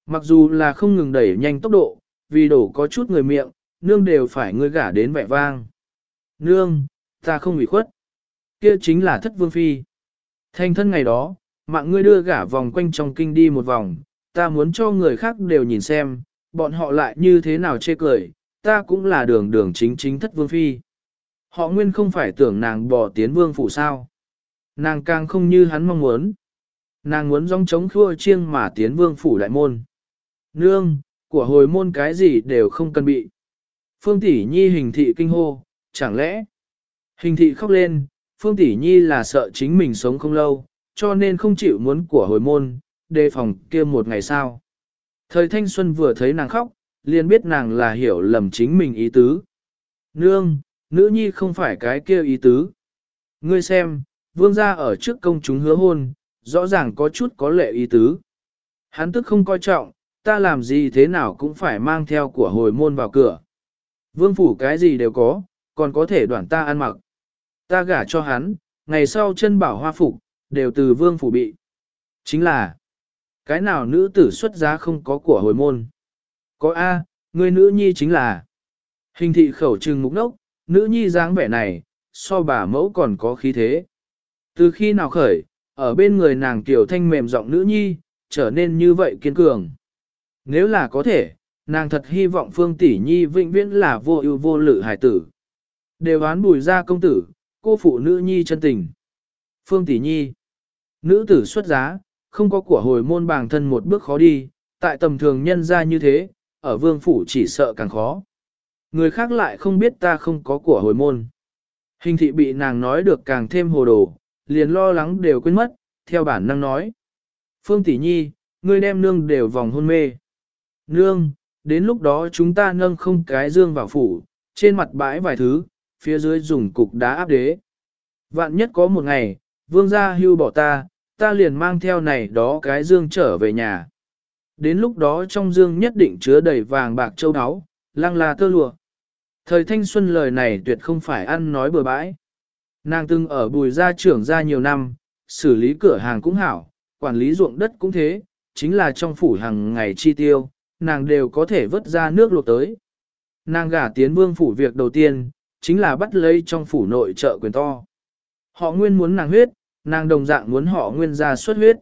Mặc dù là không ngừng đẩy nhanh tốc độ, vì đổ có chút người miệng, nương đều phải ngươi gả đến vẻ vang. Nương, ta không bị khuất. Kia chính là thất vương phi. Thành thân ngày đó, mạng ngươi đưa gả vòng quanh trong kinh đi một vòng, ta muốn cho người khác đều nhìn xem, bọn họ lại như thế nào chê cười, ta cũng là đường đường chính chính thất vương phi. Họ nguyên không phải tưởng nàng bỏ tiến vương phủ sao. Nàng càng không như hắn mong muốn. Nàng muốn rong trống khua chiêng mà tiến vương phủ đại môn. Nương, của hồi môn cái gì đều không cần bị. Phương tỷ nhi hình thị kinh hô, chẳng lẽ? Hình thị khóc lên, Phương tỷ nhi là sợ chính mình sống không lâu, cho nên không chịu muốn của hồi môn, đề phòng kia một ngày sau. Thời thanh xuân vừa thấy nàng khóc, liền biết nàng là hiểu lầm chính mình ý tứ. Nương, nữ nhi không phải cái kia ý tứ. Ngươi xem, vương gia ở trước công chúng hứa hôn, rõ ràng có chút có lệ ý tứ. Hắn tức không coi trọng, ta làm gì thế nào cũng phải mang theo của hồi môn vào cửa. Vương phủ cái gì đều có, còn có thể đoạn ta ăn mặc. Ta gả cho hắn, ngày sau chân bảo hoa phục, đều từ vương phủ bị. Chính là, cái nào nữ tử xuất giá không có của hồi môn. Có A, người nữ nhi chính là. Hình thị khẩu trừng mục nốc nữ nhi dáng vẻ này, so bà mẫu còn có khí thế. Từ khi nào khởi, ở bên người nàng tiểu thanh mềm giọng nữ nhi, trở nên như vậy kiên cường. Nếu là có thể, nàng thật hy vọng phương tỷ nhi vĩnh viễn là vô ưu vô lự hải tử. Đều án bùi ra công tử, cô phụ nữ nhi chân tình. Phương tỷ nhi, nữ tử xuất giá, không có của hồi môn bàng thân một bước khó đi, tại tầm thường nhân ra như thế, ở vương phủ chỉ sợ càng khó. Người khác lại không biết ta không có của hồi môn. Hình thị bị nàng nói được càng thêm hồ đồ, liền lo lắng đều quên mất, theo bản năng nói. Phương tỷ nhi, ngươi đem nương đều vòng hôn mê. Nương, đến lúc đó chúng ta nâng không cái dương vào phủ, trên mặt bãi vài thứ, phía dưới dùng cục đá áp đế. Vạn nhất có một ngày, vương gia hưu bỏ ta, ta liền mang theo này đó cái dương trở về nhà. Đến lúc đó trong dương nhất định chứa đầy vàng bạc châu áo, lăng là tơ lụa. Thời thanh xuân lời này tuyệt không phải ăn nói bừa bãi. Nàng từng ở bùi gia trưởng gia nhiều năm, xử lý cửa hàng cũng hảo, quản lý ruộng đất cũng thế, chính là trong phủ hàng ngày chi tiêu, nàng đều có thể vớt ra nước luộc tới. Nàng gả tiến vương phủ việc đầu tiên, chính là bắt lấy trong phủ nội trợ quyền to. Họ nguyên muốn nàng huyết, nàng đồng dạng muốn họ nguyên ra xuất huyết.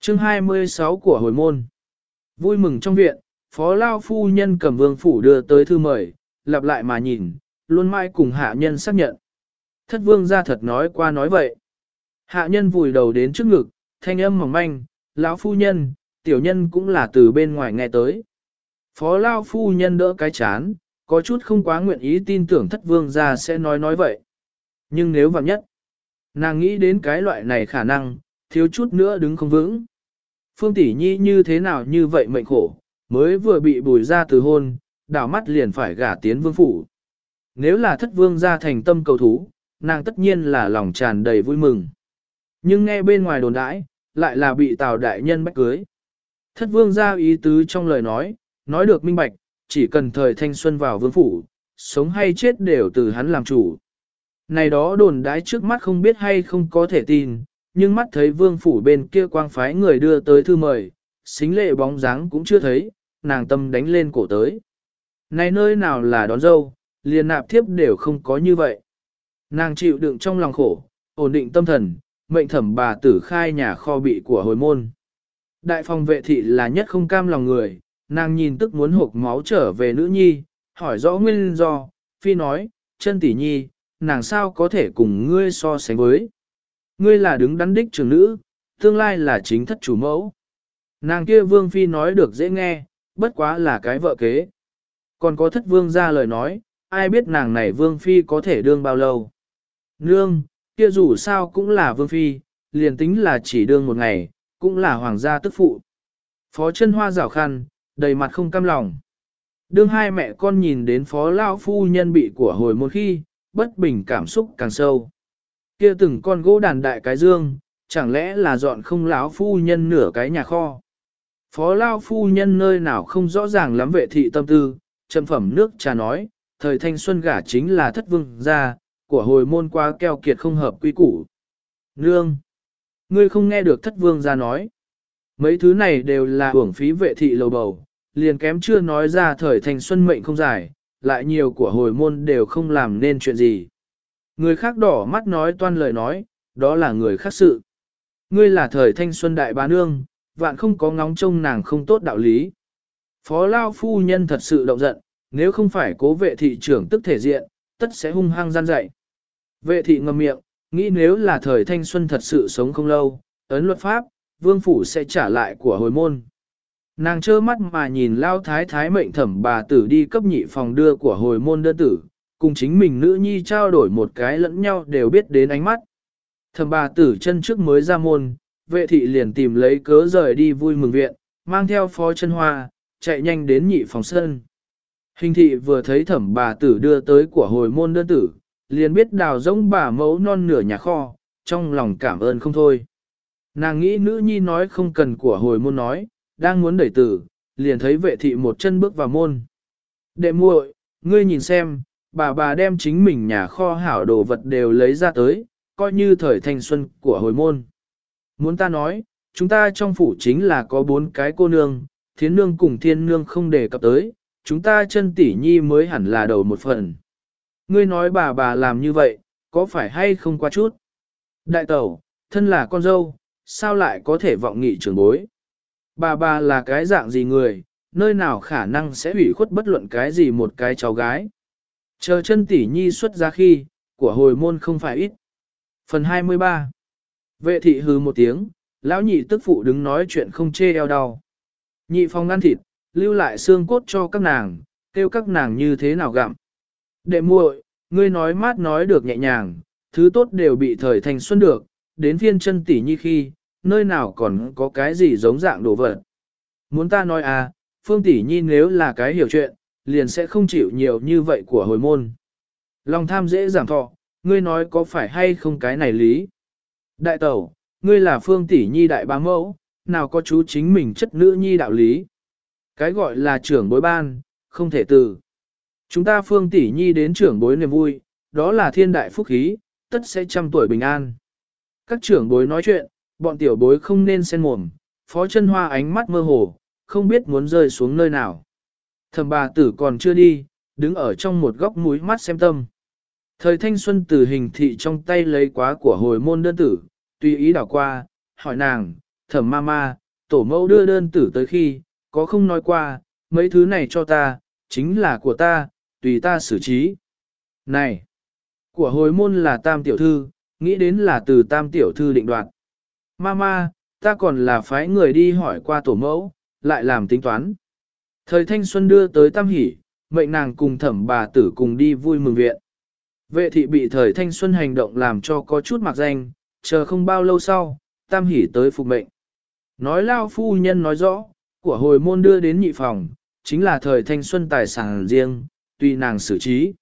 chương 26 của hồi môn. Vui mừng trong viện, phó lao phu nhân cầm vương phủ đưa tới thư mời, lặp lại mà nhìn, luôn mãi cùng hạ nhân xác nhận. Thất vương ra thật nói qua nói vậy. Hạ nhân vùi đầu đến trước ngực, thanh âm mỏng manh, lão phu nhân, tiểu nhân cũng là từ bên ngoài nghe tới. Phó lao phu nhân đỡ cái chán, có chút không quá nguyện ý tin tưởng thất vương ra sẽ nói nói vậy. Nhưng nếu vào nhất, nàng nghĩ đến cái loại này khả năng, thiếu chút nữa đứng không vững. Phương tỷ nhi như thế nào như vậy mệnh khổ, mới vừa bị bùi ra từ hôn, đảo mắt liền phải gả tiến vương phủ. Nếu là thất vương ra thành tâm cầu thú, nàng tất nhiên là lòng tràn đầy vui mừng. Nhưng nghe bên ngoài đồn đãi, lại là bị tào đại nhân bách cưới. Thất vương ra ý tứ trong lời nói, nói được minh bạch, chỉ cần thời thanh xuân vào vương phủ, sống hay chết đều từ hắn làm chủ. Này đó đồn đãi trước mắt không biết hay không có thể tin, nhưng mắt thấy vương phủ bên kia quang phái người đưa tới thư mời, xính lệ bóng dáng cũng chưa thấy, nàng tâm đánh lên cổ tới. Này nơi nào là đón dâu, liền nạp thiếp đều không có như vậy. Nàng chịu đựng trong lòng khổ, ổn định tâm thần, mệnh thẩm bà tử khai nhà kho bị của hồi môn. Đại phòng vệ thị là nhất không cam lòng người, nàng nhìn tức muốn hộp máu trở về nữ nhi, hỏi rõ nguyên do, phi nói, chân tỷ nhi, nàng sao có thể cùng ngươi so sánh với. Ngươi là đứng đắn đích trưởng nữ, tương lai là chính thất chủ mẫu. Nàng kia vương phi nói được dễ nghe, bất quá là cái vợ kế. Còn có thất vương ra lời nói, ai biết nàng này vương phi có thể đương bao lâu. Nương, kia dù sao cũng là vương phi, liền tính là chỉ đương một ngày, cũng là hoàng gia tức phụ. Phó chân hoa rào khăn, đầy mặt không cam lòng. Đương hai mẹ con nhìn đến phó lao phu nhân bị của hồi một khi, bất bình cảm xúc càng sâu. Kia từng con gỗ đàn đại cái dương, chẳng lẽ là dọn không lão phu nhân nửa cái nhà kho. Phó lao phu nhân nơi nào không rõ ràng lắm vệ thị tâm tư, trầm phẩm nước trà nói, thời thanh xuân gả chính là thất vương gia, của hồi môn qua keo kiệt không hợp quy củ. Nương! Ngươi không nghe được thất vương gia nói. Mấy thứ này đều là hưởng phí vệ thị lầu bầu, liền kém chưa nói ra thời thanh xuân mệnh không dài, lại nhiều của hồi môn đều không làm nên chuyện gì. Người khác đỏ mắt nói toan lời nói, đó là người khác sự. Ngươi là thời thanh xuân đại bá nương, vạn không có ngóng trông nàng không tốt đạo lý. Phó Lao phu nhân thật sự động giận, nếu không phải cố vệ thị trưởng tức thể diện, tất sẽ hung hăng gian dạy. Vệ thị ngầm miệng, nghĩ nếu là thời thanh xuân thật sự sống không lâu, ấn luật pháp, vương phủ sẽ trả lại của hồi môn. Nàng trơ mắt mà nhìn lao thái thái mệnh thẩm bà tử đi cấp nhị phòng đưa của hồi môn đơn tử, cùng chính mình nữ nhi trao đổi một cái lẫn nhau đều biết đến ánh mắt. Thẩm bà tử chân trước mới ra môn, vệ thị liền tìm lấy cớ rời đi vui mừng viện, mang theo phó chân hoa, chạy nhanh đến nhị phòng sân. Hình thị vừa thấy thẩm bà tử đưa tới của hồi môn đơn tử, liền biết đào giống bà mẫu non nửa nhà kho, trong lòng cảm ơn không thôi. Nàng nghĩ nữ nhi nói không cần của hồi môn nói, đang muốn đẩy tử, liền thấy vệ thị một chân bước vào môn. Đệ muội, ngươi nhìn xem, bà bà đem chính mình nhà kho hảo đồ vật đều lấy ra tới, coi như thời thanh xuân của hồi môn. Muốn ta nói, chúng ta trong phủ chính là có bốn cái cô nương, thiến nương cùng thiên nương không đề cập tới, chúng ta chân tỷ nhi mới hẳn là đầu một phần. Ngươi nói bà bà làm như vậy, có phải hay không quá chút? Đại tẩu, thân là con dâu, sao lại có thể vọng nghị trưởng bối? Bà bà là cái dạng gì người, nơi nào khả năng sẽ hủy khuất bất luận cái gì một cái cháu gái? Chờ chân tỷ nhi xuất ra khi, của hồi môn không phải ít. Phần 23 Vệ thị hư một tiếng, lão nhị tức phụ đứng nói chuyện không chê eo đau. Nhị phong ăn thịt, lưu lại xương cốt cho các nàng, kêu các nàng như thế nào gặm. Đệ muội, ngươi nói mát nói được nhẹ nhàng, thứ tốt đều bị thời thành xuân được, đến phiên chân tỷ nhi khi, nơi nào còn có cái gì giống dạng đồ vật. Muốn ta nói à, phương tỷ nhi nếu là cái hiểu chuyện, liền sẽ không chịu nhiều như vậy của hồi môn. Lòng tham dễ giảm thọ, ngươi nói có phải hay không cái này lý. Đại tẩu, ngươi là phương tỷ nhi đại bá mẫu, nào có chú chính mình chất nữ nhi đạo lý. Cái gọi là trưởng bối ban, không thể từ. Chúng ta phương tỷ nhi đến trưởng bối niềm vui, đó là thiên đại phúc khí, tất sẽ trăm tuổi bình an. Các trưởng bối nói chuyện, bọn tiểu bối không nên xen mồm, phó chân hoa ánh mắt mơ hồ, không biết muốn rơi xuống nơi nào. Thầm bà tử còn chưa đi, đứng ở trong một góc mũi mắt xem tâm. Thời thanh xuân từ hình thị trong tay lấy quá của hồi môn đơn tử, tùy ý đảo qua, hỏi nàng, thẩm ma ma, tổ mẫu đưa đơn tử tới khi, có không nói qua, mấy thứ này cho ta, chính là của ta, tùy ta xử trí. Này, của hồi môn là tam tiểu thư, nghĩ đến là từ tam tiểu thư định đoạt. Mama, ta còn là phái người đi hỏi qua tổ mẫu, lại làm tính toán. Thời thanh xuân đưa tới tam hỷ, mệnh nàng cùng thẩm bà tử cùng đi vui mừng viện. Vệ thị bị thời thanh xuân hành động làm cho có chút mặc danh, chờ không bao lâu sau, tam hỷ tới phục mệnh. Nói lao phu nhân nói rõ, của hồi môn đưa đến nhị phòng, chính là thời thanh xuân tài sản riêng, tùy nàng xử trí.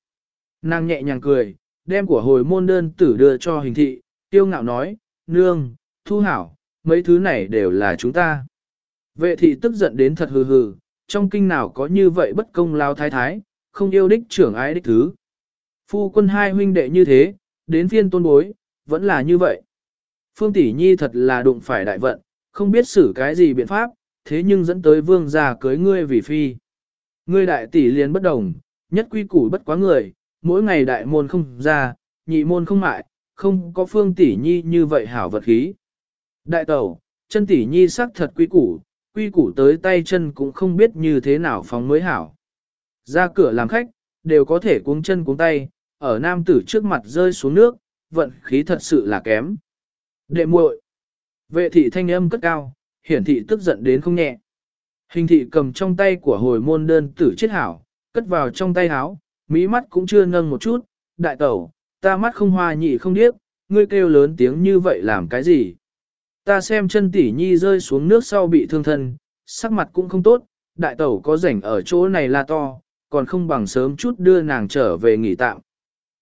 Nàng nhẹ nhàng cười, đem của hồi môn đơn tử đưa cho hình thị, tiêu ngạo nói, nương, thu hảo, mấy thứ này đều là chúng ta. Vệ thị tức giận đến thật hừ hừ, trong kinh nào có như vậy bất công lao thái thái, không yêu đích trưởng ái đích thứ. Phu quân hai huynh đệ như thế, đến phiên tôn bối, vẫn là như vậy. Phương tỷ nhi thật là đụng phải đại vận, không biết xử cái gì biện pháp, thế nhưng dẫn tới vương gia cưới ngươi vì phi. Ngươi đại tỷ liền bất đồng, nhất quy củ bất quá người, mỗi ngày đại môn không ra, nhị môn không mại, không có phương tỷ nhi như vậy hảo vật khí. Đại tẩu, chân tỷ nhi sắc thật quy củ, quy củ tới tay chân cũng không biết như thế nào phóng mới hảo. Ra cửa làm khách, đều có thể cuống chân cuống tay, ở nam tử trước mặt rơi xuống nước, vận khí thật sự là kém. Đệ muội, vệ thị thanh âm cất cao, hiển thị tức giận đến không nhẹ. Hình thị cầm trong tay của hồi môn đơn tử chết hảo, cất vào trong tay áo, mỹ mắt cũng chưa nâng một chút, đại tẩu, ta mắt không hoa nhị không điếc, ngươi kêu lớn tiếng như vậy làm cái gì? Ta xem chân tỷ nhi rơi xuống nước sau bị thương thân, sắc mặt cũng không tốt, đại tẩu có rảnh ở chỗ này là to, còn không bằng sớm chút đưa nàng trở về nghỉ tạm.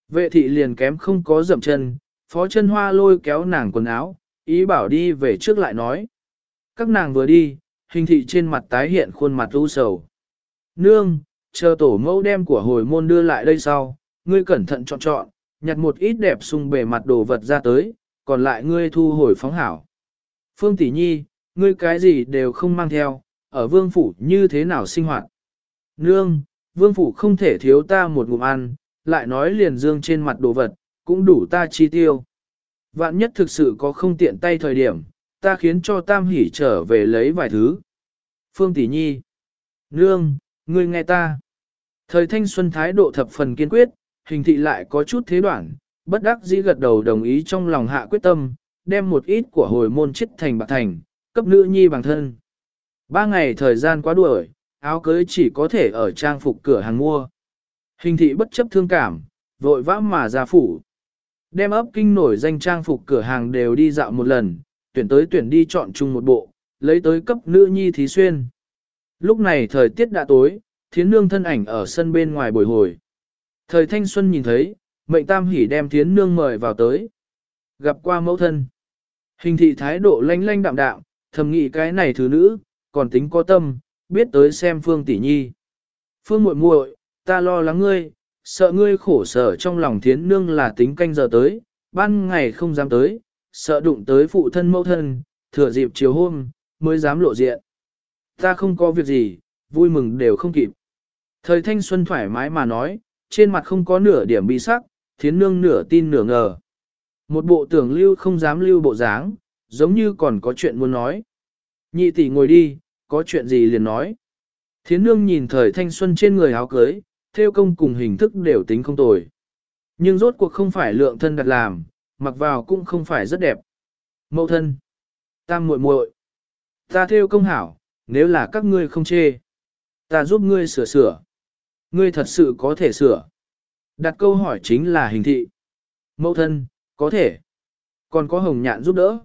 Vệ thị liền kém không có dậm chân, phó chân hoa lôi kéo nàng quần áo, ý bảo đi về trước lại nói. Các nàng vừa đi, hình thị trên mặt tái hiện khuôn mặt u sầu. Nương, chờ tổ mẫu đem của hồi môn đưa lại đây sau, ngươi cẩn thận chọn chọn, nhặt một ít đẹp sung bề mặt đồ vật ra tới, còn lại ngươi thu hồi phóng hảo. Phương Tỷ Nhi, ngươi cái gì đều không mang theo, ở vương phủ như thế nào sinh hoạt. Nương, vương phủ không thể thiếu ta một ngụm ăn, lại nói liền dương trên mặt đồ vật, cũng đủ ta chi tiêu. Vạn nhất thực sự có không tiện tay thời điểm, ta khiến cho Tam Hỷ trở về lấy vài thứ. Phương Tỷ Nhi, Nương, ngươi nghe ta. Thời thanh xuân thái độ thập phần kiên quyết, hình thị lại có chút thế đoạn, bất đắc dĩ gật đầu đồng ý trong lòng hạ quyết tâm, đem một ít của hồi môn chết thành bạc thành, cấp nữ nhi bằng thân. Ba ngày thời gian quá đuổi, áo cưới chỉ có thể ở trang phục cửa hàng mua. Hình thị bất chấp thương cảm, vội vã mà ra phủ. Đem ấp kinh nổi danh trang phục cửa hàng đều đi dạo một lần, tuyển tới tuyển đi chọn chung một bộ, lấy tới cấp nữ nhi thí xuyên. Lúc này thời tiết đã tối, thiến nương thân ảnh ở sân bên ngoài bồi hồi. Thời thanh xuân nhìn thấy, mệnh tam hỉ đem thiến nương mời vào tới. Gặp qua mẫu thân. Hình thị thái độ lanh lanh đạm đạm, thầm nghĩ cái này thứ nữ, còn tính có tâm, biết tới xem phương tỷ nhi. Phương muội muội, ta lo lắng ngươi, sợ ngươi khổ sở trong lòng thiến nương là tính canh giờ tới, ban ngày không dám tới, sợ đụng tới phụ thân mẫu thân, thừa dịp chiều hôm, mới dám lộ diện. Ta không có việc gì, vui mừng đều không kịp. Thời thanh xuân thoải mái mà nói, trên mặt không có nửa điểm bị sắc, thiến nương nửa tin nửa ngờ. Một bộ tưởng lưu không dám lưu bộ dáng, giống như còn có chuyện muốn nói. Nhị tỷ ngồi đi, có chuyện gì liền nói. Thiến nương nhìn thời thanh xuân trên người áo cưới, theo công cùng hình thức đều tính không tồi. Nhưng rốt cuộc không phải lượng thân đặt làm, mặc vào cũng không phải rất đẹp. Mậu thân, tam muội muội, ta theo công hảo, nếu là các ngươi không chê, ta giúp ngươi sửa sửa. Ngươi thật sự có thể sửa. Đặt câu hỏi chính là hình thị. Mẫu thân, có thể. Còn có hồng nhạn giúp đỡ.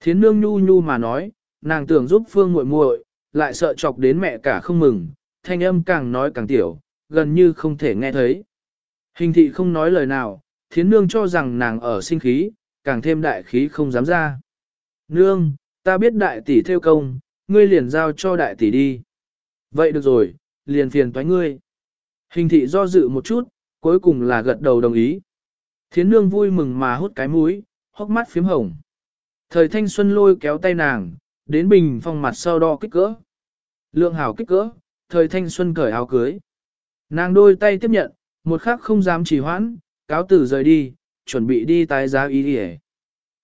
Thiến nương nhu nhu mà nói, nàng tưởng giúp phương muội muội, lại sợ chọc đến mẹ cả không mừng, thanh âm càng nói càng tiểu, gần như không thể nghe thấy. Hình thị không nói lời nào, thiến nương cho rằng nàng ở sinh khí, càng thêm đại khí không dám ra. Nương, Ta biết đại tỷ theo công, ngươi liền giao cho đại tỷ đi. Vậy được rồi, liền phiền toái ngươi. Hình thị do dự một chút, cuối cùng là gật đầu đồng ý. Thiến nương vui mừng mà hút cái mũi, hốc mắt phím hồng. Thời thanh xuân lôi kéo tay nàng, đến bình phong mặt sau đo kích cỡ. Lượng hảo kích cỡ, thời thanh xuân cởi áo cưới. Nàng đôi tay tiếp nhận, một khắc không dám trì hoãn, cáo tử rời đi, chuẩn bị đi tái giá ý đi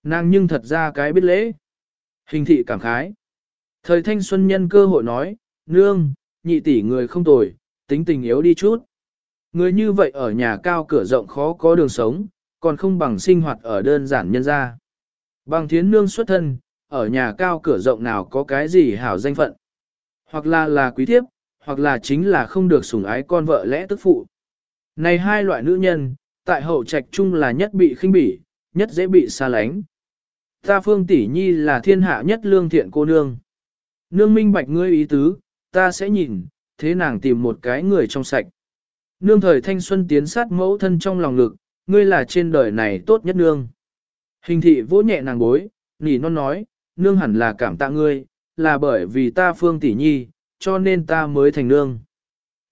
Nàng nhưng thật ra cái biết lễ. Hình thị cảm khái. Thời thanh xuân nhân cơ hội nói, nương, nhị tỷ người không tồi, tính tình yếu đi chút. Người như vậy ở nhà cao cửa rộng khó có đường sống, còn không bằng sinh hoạt ở đơn giản nhân gia. Bằng thiến nương xuất thân, ở nhà cao cửa rộng nào có cái gì hảo danh phận. Hoặc là là quý thiếp, hoặc là chính là không được sủng ái con vợ lẽ tức phụ. Này hai loại nữ nhân, tại hậu trạch chung là nhất bị khinh bỉ, nhất dễ bị xa lánh. Ta phương tỷ nhi là thiên hạ nhất lương thiện cô nương. Nương minh bạch ngươi ý tứ, ta sẽ nhìn, thế nàng tìm một cái người trong sạch. Nương thời thanh xuân tiến sát mẫu thân trong lòng lực, ngươi là trên đời này tốt nhất nương. Hình thị vỗ nhẹ nàng bối, nỉ non nói, nương hẳn là cảm tạ ngươi, là bởi vì ta phương tỷ nhi, cho nên ta mới thành nương.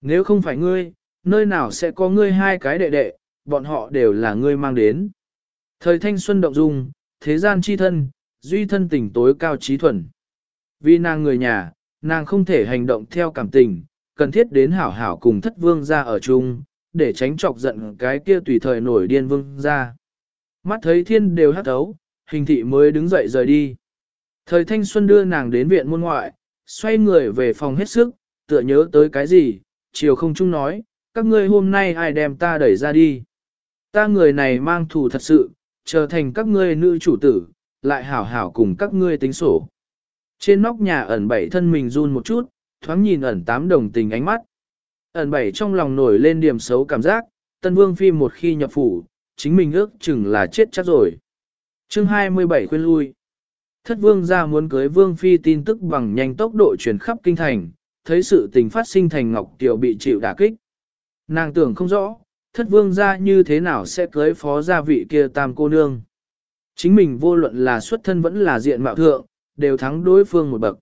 Nếu không phải ngươi, nơi nào sẽ có ngươi hai cái đệ đệ, bọn họ đều là ngươi mang đến. Thời thanh xuân động dung, thế gian chi thân, duy thân tình tối cao trí thuần. Vì nàng người nhà, nàng không thể hành động theo cảm tình, cần thiết đến hảo hảo cùng thất vương ra ở chung, để tránh chọc giận cái kia tùy thời nổi điên vương ra. Mắt thấy thiên đều hắt thấu, hình thị mới đứng dậy rời đi. Thời thanh xuân đưa nàng đến viện môn ngoại, xoay người về phòng hết sức, tựa nhớ tới cái gì, chiều không chung nói, các ngươi hôm nay ai đem ta đẩy ra đi. Ta người này mang thù thật sự, trở thành các ngươi nữ chủ tử, lại hảo hảo cùng các ngươi tính sổ. Trên nóc nhà ẩn bảy thân mình run một chút, thoáng nhìn ẩn tám đồng tình ánh mắt. Ẩn bảy trong lòng nổi lên điểm xấu cảm giác, tân vương phi một khi nhập phủ, chính mình ước chừng là chết chắc rồi. chương 27 khuyên lui. Thất vương ra muốn cưới vương phi tin tức bằng nhanh tốc độ truyền khắp kinh thành, thấy sự tình phát sinh thành ngọc tiểu bị chịu đả kích. Nàng tưởng không rõ, thất vương ra như thế nào sẽ cưới phó gia vị kia tam cô nương. Chính mình vô luận là xuất thân vẫn là diện mạo thượng, đều thắng đối phương một bậc.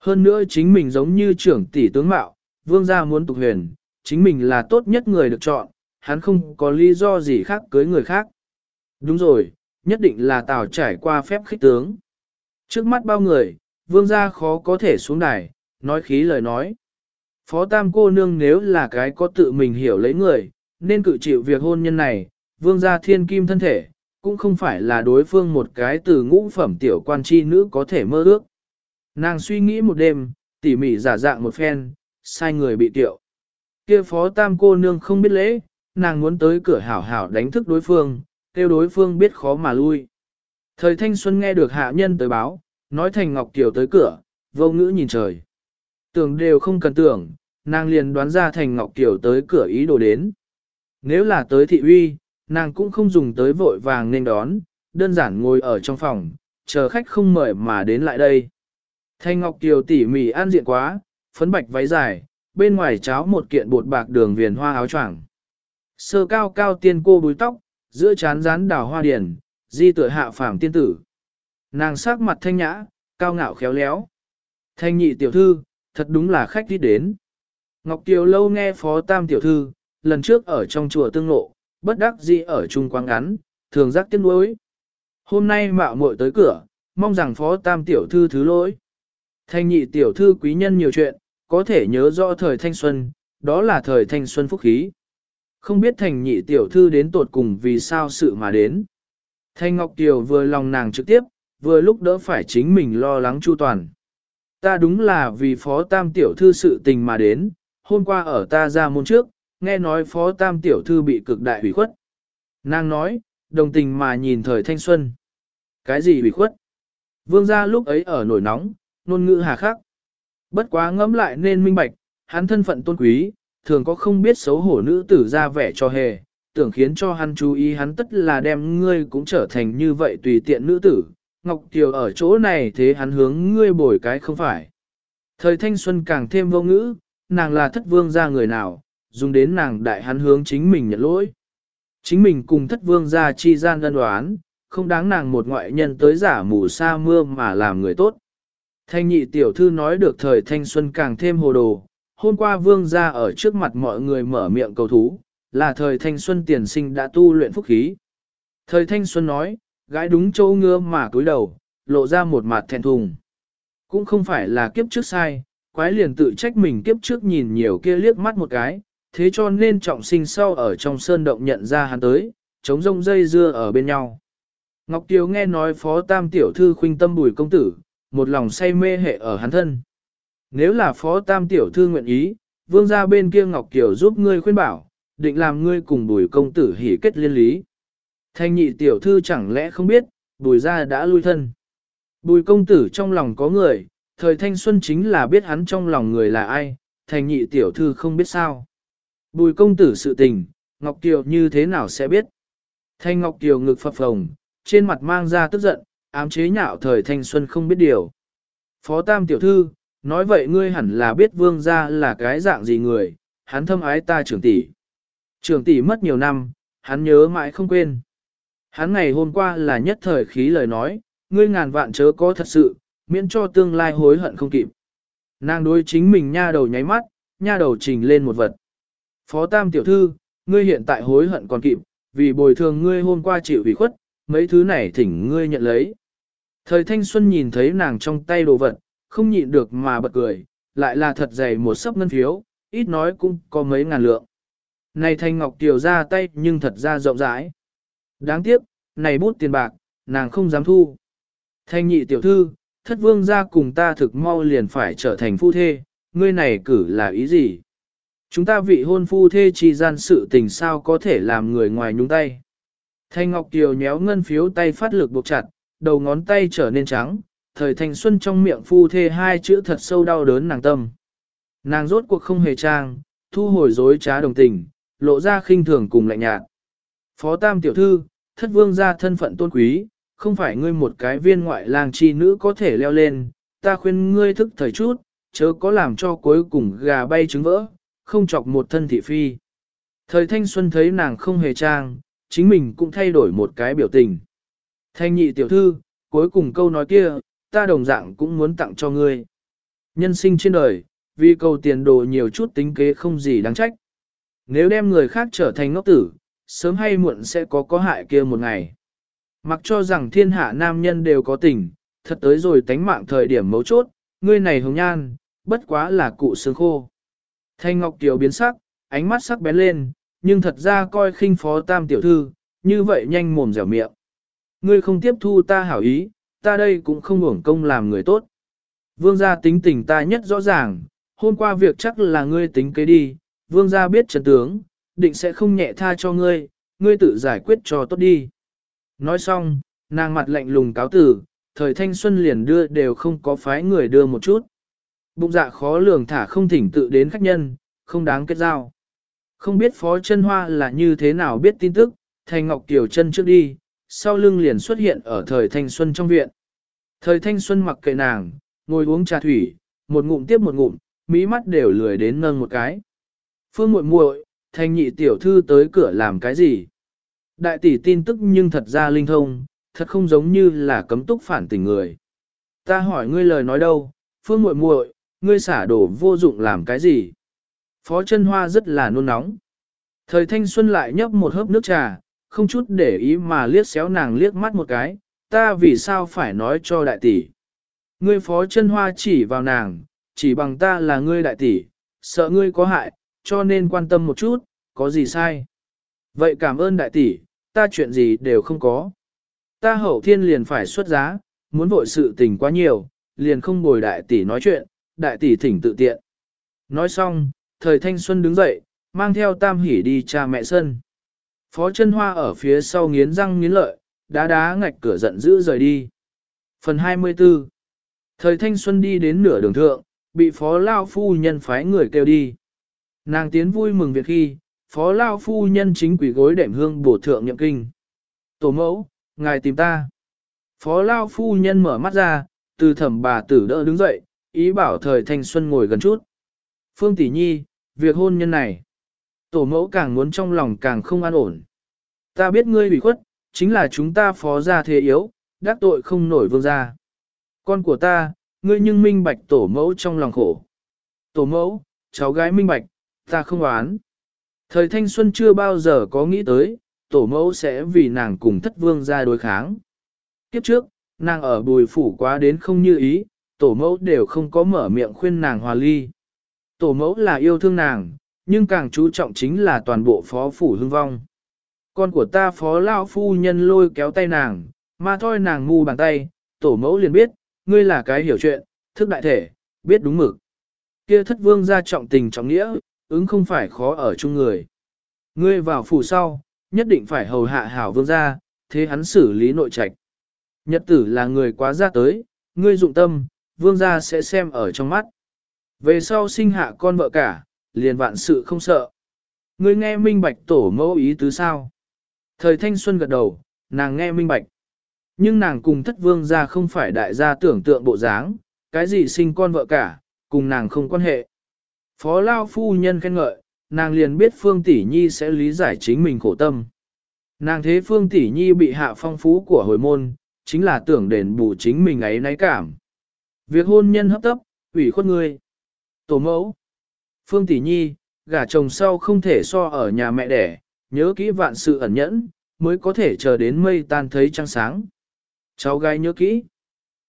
Hơn nữa chính mình giống như trưởng tỷ tướng mạo, vương gia muốn tục huyền, chính mình là tốt nhất người được chọn, hắn không có lý do gì khác cưới người khác. Đúng rồi, nhất định là tào trải qua phép khích tướng. Trước mắt bao người, vương gia khó có thể xuống đài, nói khí lời nói. Phó tam cô nương nếu là cái có tự mình hiểu lấy người, nên cự chịu việc hôn nhân này, vương gia thiên kim thân thể, cũng không phải là đối phương một cái từ ngũ phẩm tiểu quan chi nữ có thể mơ ước. Nàng suy nghĩ một đêm, tỉ mỉ giả dạng một phen, sai người bị tiệu. Kia phó tam cô nương không biết lễ, nàng muốn tới cửa hảo hảo đánh thức đối phương, kêu đối phương biết khó mà lui. Thời thanh xuân nghe được hạ nhân tới báo, nói thành Ngọc Kiều tới cửa, vô ngữ nhìn trời. Tưởng đều không cần tưởng, nàng liền đoán ra thành Ngọc Kiều tới cửa ý đồ đến. Nếu là tới thị uy, nàng cũng không dùng tới vội vàng nên đón, đơn giản ngồi ở trong phòng, chờ khách không mời mà đến lại đây. Thanh Ngọc Kiều tỉ mỉ an diện quá, phấn bạch váy dài, bên ngoài cháo một kiện bột bạc đường viền hoa áo choàng. Sơ cao cao tiên cô búi tóc, giữa chán rán đào hoa điển, di tựa hạ phàm tiên tử. Nàng sắc mặt thanh nhã, cao ngạo khéo léo. Thanh nhị tiểu thư, thật đúng là khách đi đến. Ngọc Kiều lâu nghe phó tam tiểu thư, lần trước ở trong chùa tương lộ, bất đắc dĩ ở chung quang ngắn, thường giác tiếc nuối. Hôm nay mạo muội tới cửa, mong rằng phó tam tiểu thư thứ lỗi. Thanh nhị tiểu thư quý nhân nhiều chuyện, có thể nhớ rõ thời thanh xuân, đó là thời thanh xuân phúc khí. Không biết thành nhị tiểu thư đến tột cùng vì sao sự mà đến. Thanh Ngọc Kiều vừa lòng nàng trực tiếp, vừa lúc đỡ phải chính mình lo lắng chu toàn. Ta đúng là vì phó tam tiểu thư sự tình mà đến, hôm qua ở ta ra môn trước, nghe nói phó tam tiểu thư bị cực đại hủy khuất. Nàng nói, đồng tình mà nhìn thời thanh xuân. Cái gì hủy khuất? Vương gia lúc ấy ở nổi nóng, nôn ngữ hà khắc. Bất quá ngẫm lại nên minh bạch, hắn thân phận tôn quý, thường có không biết xấu hổ nữ tử ra vẻ cho hề, tưởng khiến cho hắn chú ý hắn tất là đem ngươi cũng trở thành như vậy tùy tiện nữ tử. Ngọc Kiều ở chỗ này thế hắn hướng ngươi bồi cái không phải. Thời thanh xuân càng thêm vô ngữ, nàng là thất vương gia người nào, dùng đến nàng đại hắn hướng chính mình nhận lỗi. Chính mình cùng thất vương gia chi gian đơn đoán, không đáng nàng một ngoại nhân tới giả mù sa mưa mà làm người tốt. Thanh nhị tiểu thư nói được thời thanh xuân càng thêm hồ đồ, hôm qua vương gia ở trước mặt mọi người mở miệng cầu thú, là thời thanh xuân tiền sinh đã tu luyện phúc khí. Thời thanh xuân nói, gái đúng châu ngứa mà cúi đầu, lộ ra một mặt thẹn thùng. Cũng không phải là kiếp trước sai, quái liền tự trách mình kiếp trước nhìn nhiều kia liếc mắt một cái, thế cho nên trọng sinh sau ở trong sơn động nhận ra hắn tới, chống rông dây dưa ở bên nhau. Ngọc Kiều nghe nói phó tam tiểu thư khuynh tâm bùi công tử, một lòng say mê hệ ở hắn thân. Nếu là phó tam tiểu thư nguyện ý, vương gia bên kia Ngọc Kiều giúp ngươi khuyên bảo, định làm ngươi cùng bùi công tử hỉ kết liên lý. Thanh nhị tiểu thư chẳng lẽ không biết, bùi gia đã lui thân. Bùi công tử trong lòng có người, thời thanh xuân chính là biết hắn trong lòng người là ai, thành nhị tiểu thư không biết sao. Bùi công tử sự tình, Ngọc Kiều như thế nào sẽ biết. Thanh Ngọc Kiều ngực phập phồng, trên mặt mang ra tức giận, ám chế nhạo thời thanh xuân không biết điều. Phó Tam tiểu thư, nói vậy ngươi hẳn là biết vương gia là cái dạng gì người, hắn thâm ái ta trưởng tỷ. Trưởng tỷ mất nhiều năm, hắn nhớ mãi không quên. Hắn ngày hôm qua là nhất thời khí lời nói, ngươi ngàn vạn chớ có thật sự, miễn cho tương lai hối hận không kịp. Nàng đối chính mình nha đầu nháy mắt, nha đầu trình lên một vật. Phó Tam tiểu thư, ngươi hiện tại hối hận còn kịp, vì bồi thường ngươi hôm qua chịu ủy khuất, mấy thứ này thỉnh ngươi nhận lấy. Thời thanh xuân nhìn thấy nàng trong tay đồ vật, không nhịn được mà bật cười, lại là thật dày một sấp ngân phiếu, ít nói cũng có mấy ngàn lượng. Này thanh ngọc tiểu ra tay nhưng thật ra rộng rãi. Đáng tiếc, này bút tiền bạc, nàng không dám thu. Thanh nhị tiểu thư, thất vương ra cùng ta thực mau liền phải trở thành phu thê, ngươi này cử là ý gì? Chúng ta vị hôn phu thê chi gian sự tình sao có thể làm người ngoài nhúng tay. Thanh Ngọc Kiều nhéo ngân phiếu tay phát lực buộc chặt, đầu ngón tay trở nên trắng, thời thanh xuân trong miệng phu thê hai chữ thật sâu đau đớn nàng tâm. Nàng rốt cuộc không hề trang, thu hồi dối trá đồng tình, lộ ra khinh thường cùng lạnh nhạt. Phó Tam tiểu thư, thất vương gia thân phận tôn quý, không phải ngươi một cái viên ngoại lang chi nữ có thể leo lên, ta khuyên ngươi thức thời chút, chớ có làm cho cuối cùng gà bay trứng vỡ, không chọc một thân thị phi. Thời thanh xuân thấy nàng không hề trang, chính mình cũng thay đổi một cái biểu tình. Thanh nhị tiểu thư, cuối cùng câu nói kia, ta đồng dạng cũng muốn tặng cho ngươi. Nhân sinh trên đời, vì cầu tiền đồ nhiều chút tính kế không gì đáng trách. Nếu đem người khác trở thành ngốc tử, sớm hay muộn sẽ có có hại kia một ngày. Mặc cho rằng thiên hạ nam nhân đều có tình, thật tới rồi tánh mạng thời điểm mấu chốt, ngươi này hồng nhan, bất quá là cụ sương khô. Thanh Ngọc Kiều biến sắc, ánh mắt sắc bén lên, nhưng thật ra coi khinh phó tam tiểu thư, như vậy nhanh mồm dẻo miệng. Ngươi không tiếp thu ta hảo ý, ta đây cũng không uổng công làm người tốt. Vương gia tính tình ta nhất rõ ràng, hôm qua việc chắc là ngươi tính kế đi, vương gia biết trần tướng, định sẽ không nhẹ tha cho ngươi, ngươi tự giải quyết cho tốt đi. Nói xong, nàng mặt lạnh lùng cáo tử, thời thanh xuân liền đưa đều không có phái người đưa một chút. Bụng dạ khó lường thả không thỉnh tự đến khách nhân, không đáng kết giao. Không biết phó chân hoa là như thế nào biết tin tức, thành ngọc tiểu chân trước đi, sau lưng liền xuất hiện ở thời thanh xuân trong viện. Thời thanh xuân mặc kệ nàng, ngồi uống trà thủy, một ngụm tiếp một ngụm, mỹ mắt đều lười đến nâng một cái. Phương muội muội, thanh nhị tiểu thư tới cửa làm cái gì? Đại tỷ tin tức nhưng thật ra linh thông, thật không giống như là cấm túc phản tình người. Ta hỏi ngươi lời nói đâu, phương muội muội, ngươi xả đổ vô dụng làm cái gì? Phó chân hoa rất là nôn nóng. Thời thanh xuân lại nhấp một hớp nước trà, không chút để ý mà liếc xéo nàng liếc mắt một cái, ta vì sao phải nói cho đại tỷ. Ngươi phó chân hoa chỉ vào nàng, chỉ bằng ta là ngươi đại tỷ, sợ ngươi có hại, cho nên quan tâm một chút, có gì sai. Vậy cảm ơn đại tỷ, ta chuyện gì đều không có. Ta hậu thiên liền phải xuất giá, muốn vội sự tình quá nhiều, liền không bồi đại tỷ nói chuyện, đại tỷ thỉnh tự tiện. Nói xong, thời thanh xuân đứng dậy, mang theo tam hỉ đi cha mẹ sân. Phó chân hoa ở phía sau nghiến răng nghiến lợi, đá đá ngạch cửa giận dữ rời đi. Phần 24 Thời thanh xuân đi đến nửa đường thượng, bị phó lao phu nhân phái người kêu đi. Nàng tiến vui mừng việc khi, phó lao phu nhân chính quỷ gối đệm hương bổ thượng nhậm kinh. Tổ mẫu, ngài tìm ta. Phó lao phu nhân mở mắt ra, từ thẩm bà tử đỡ đứng dậy, ý bảo thời thanh xuân ngồi gần chút. Phương tỷ nhi, việc hôn nhân này. Tổ mẫu càng muốn trong lòng càng không an ổn. Ta biết ngươi bị khuất, chính là chúng ta phó gia thế yếu, đắc tội không nổi vương gia. Con của ta, ngươi nhưng minh bạch tổ mẫu trong lòng khổ. Tổ mẫu, cháu gái minh bạch, ta không oán. Thời thanh xuân chưa bao giờ có nghĩ tới, tổ mẫu sẽ vì nàng cùng thất vương gia đối kháng. Kiếp trước, nàng ở bùi phủ quá đến không như ý, tổ mẫu đều không có mở miệng khuyên nàng hòa ly. Tổ mẫu là yêu thương nàng, nhưng càng chú trọng chính là toàn bộ phó phủ hưng vong. Con của ta phó lao phu nhân lôi kéo tay nàng, mà thôi nàng ngu bàn tay, tổ mẫu liền biết, ngươi là cái hiểu chuyện, thức đại thể, biết đúng mực. Kia thất vương ra trọng tình trọng nghĩa, ứng không phải khó ở chung người. Ngươi vào phủ sau, nhất định phải hầu hạ hảo vương gia, thế hắn xử lý nội trạch. Nhật tử là người quá ra tới, ngươi dụng tâm, vương gia sẽ xem ở trong mắt. Về sau sinh hạ con vợ cả, liền vạn sự không sợ. Ngươi nghe minh bạch tổ mẫu ý tứ sao? Thời thanh xuân gật đầu, nàng nghe minh bạch. Nhưng nàng cùng thất vương gia không phải đại gia tưởng tượng bộ dáng, cái gì sinh con vợ cả, cùng nàng không quan hệ. Phó Lao Phu Nhân khen ngợi, nàng liền biết Phương Tỷ Nhi sẽ lý giải chính mình khổ tâm. Nàng thế Phương Tỷ Nhi bị hạ phong phú của hồi môn, chính là tưởng đền bù chính mình ấy náy cảm. Việc hôn nhân hấp tấp, ủy khuất ngươi. Tổ mẫu. Phương Tỷ Nhi, gả chồng sau không thể so ở nhà mẹ đẻ, nhớ kỹ vạn sự ẩn nhẫn, mới có thể chờ đến mây tan thấy trăng sáng. Cháu gái nhớ kỹ.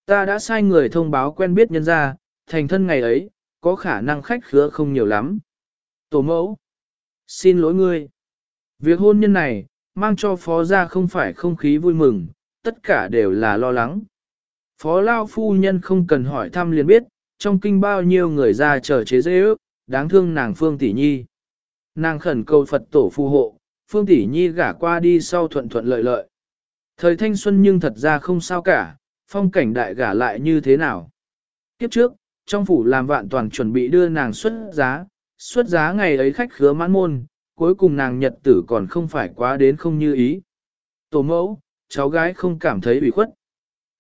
Ta đã sai người thông báo quen biết nhân gia, thành thân ngày ấy, có khả năng khách khứa không nhiều lắm. Tổ mẫu, xin lỗi ngươi. Việc hôn nhân này, mang cho phó gia không phải không khí vui mừng, tất cả đều là lo lắng. Phó Lao phu nhân không cần hỏi thăm liền biết, trong kinh bao nhiêu người ra chờ chế dễ ước, đáng thương nàng Phương Tỷ Nhi. Nàng khẩn cầu Phật tổ phù hộ, Phương Tỷ Nhi gả qua đi sau thuận thuận lợi lợi. Thời thanh xuân nhưng thật ra không sao cả, phong cảnh đại gả lại như thế nào. Kiếp trước, trong phủ làm vạn toàn chuẩn bị đưa nàng xuất giá, xuất giá ngày ấy khách khứa mãn môn, cuối cùng nàng nhật tử còn không phải quá đến không như ý. Tổ mẫu, cháu gái không cảm thấy bị khuất.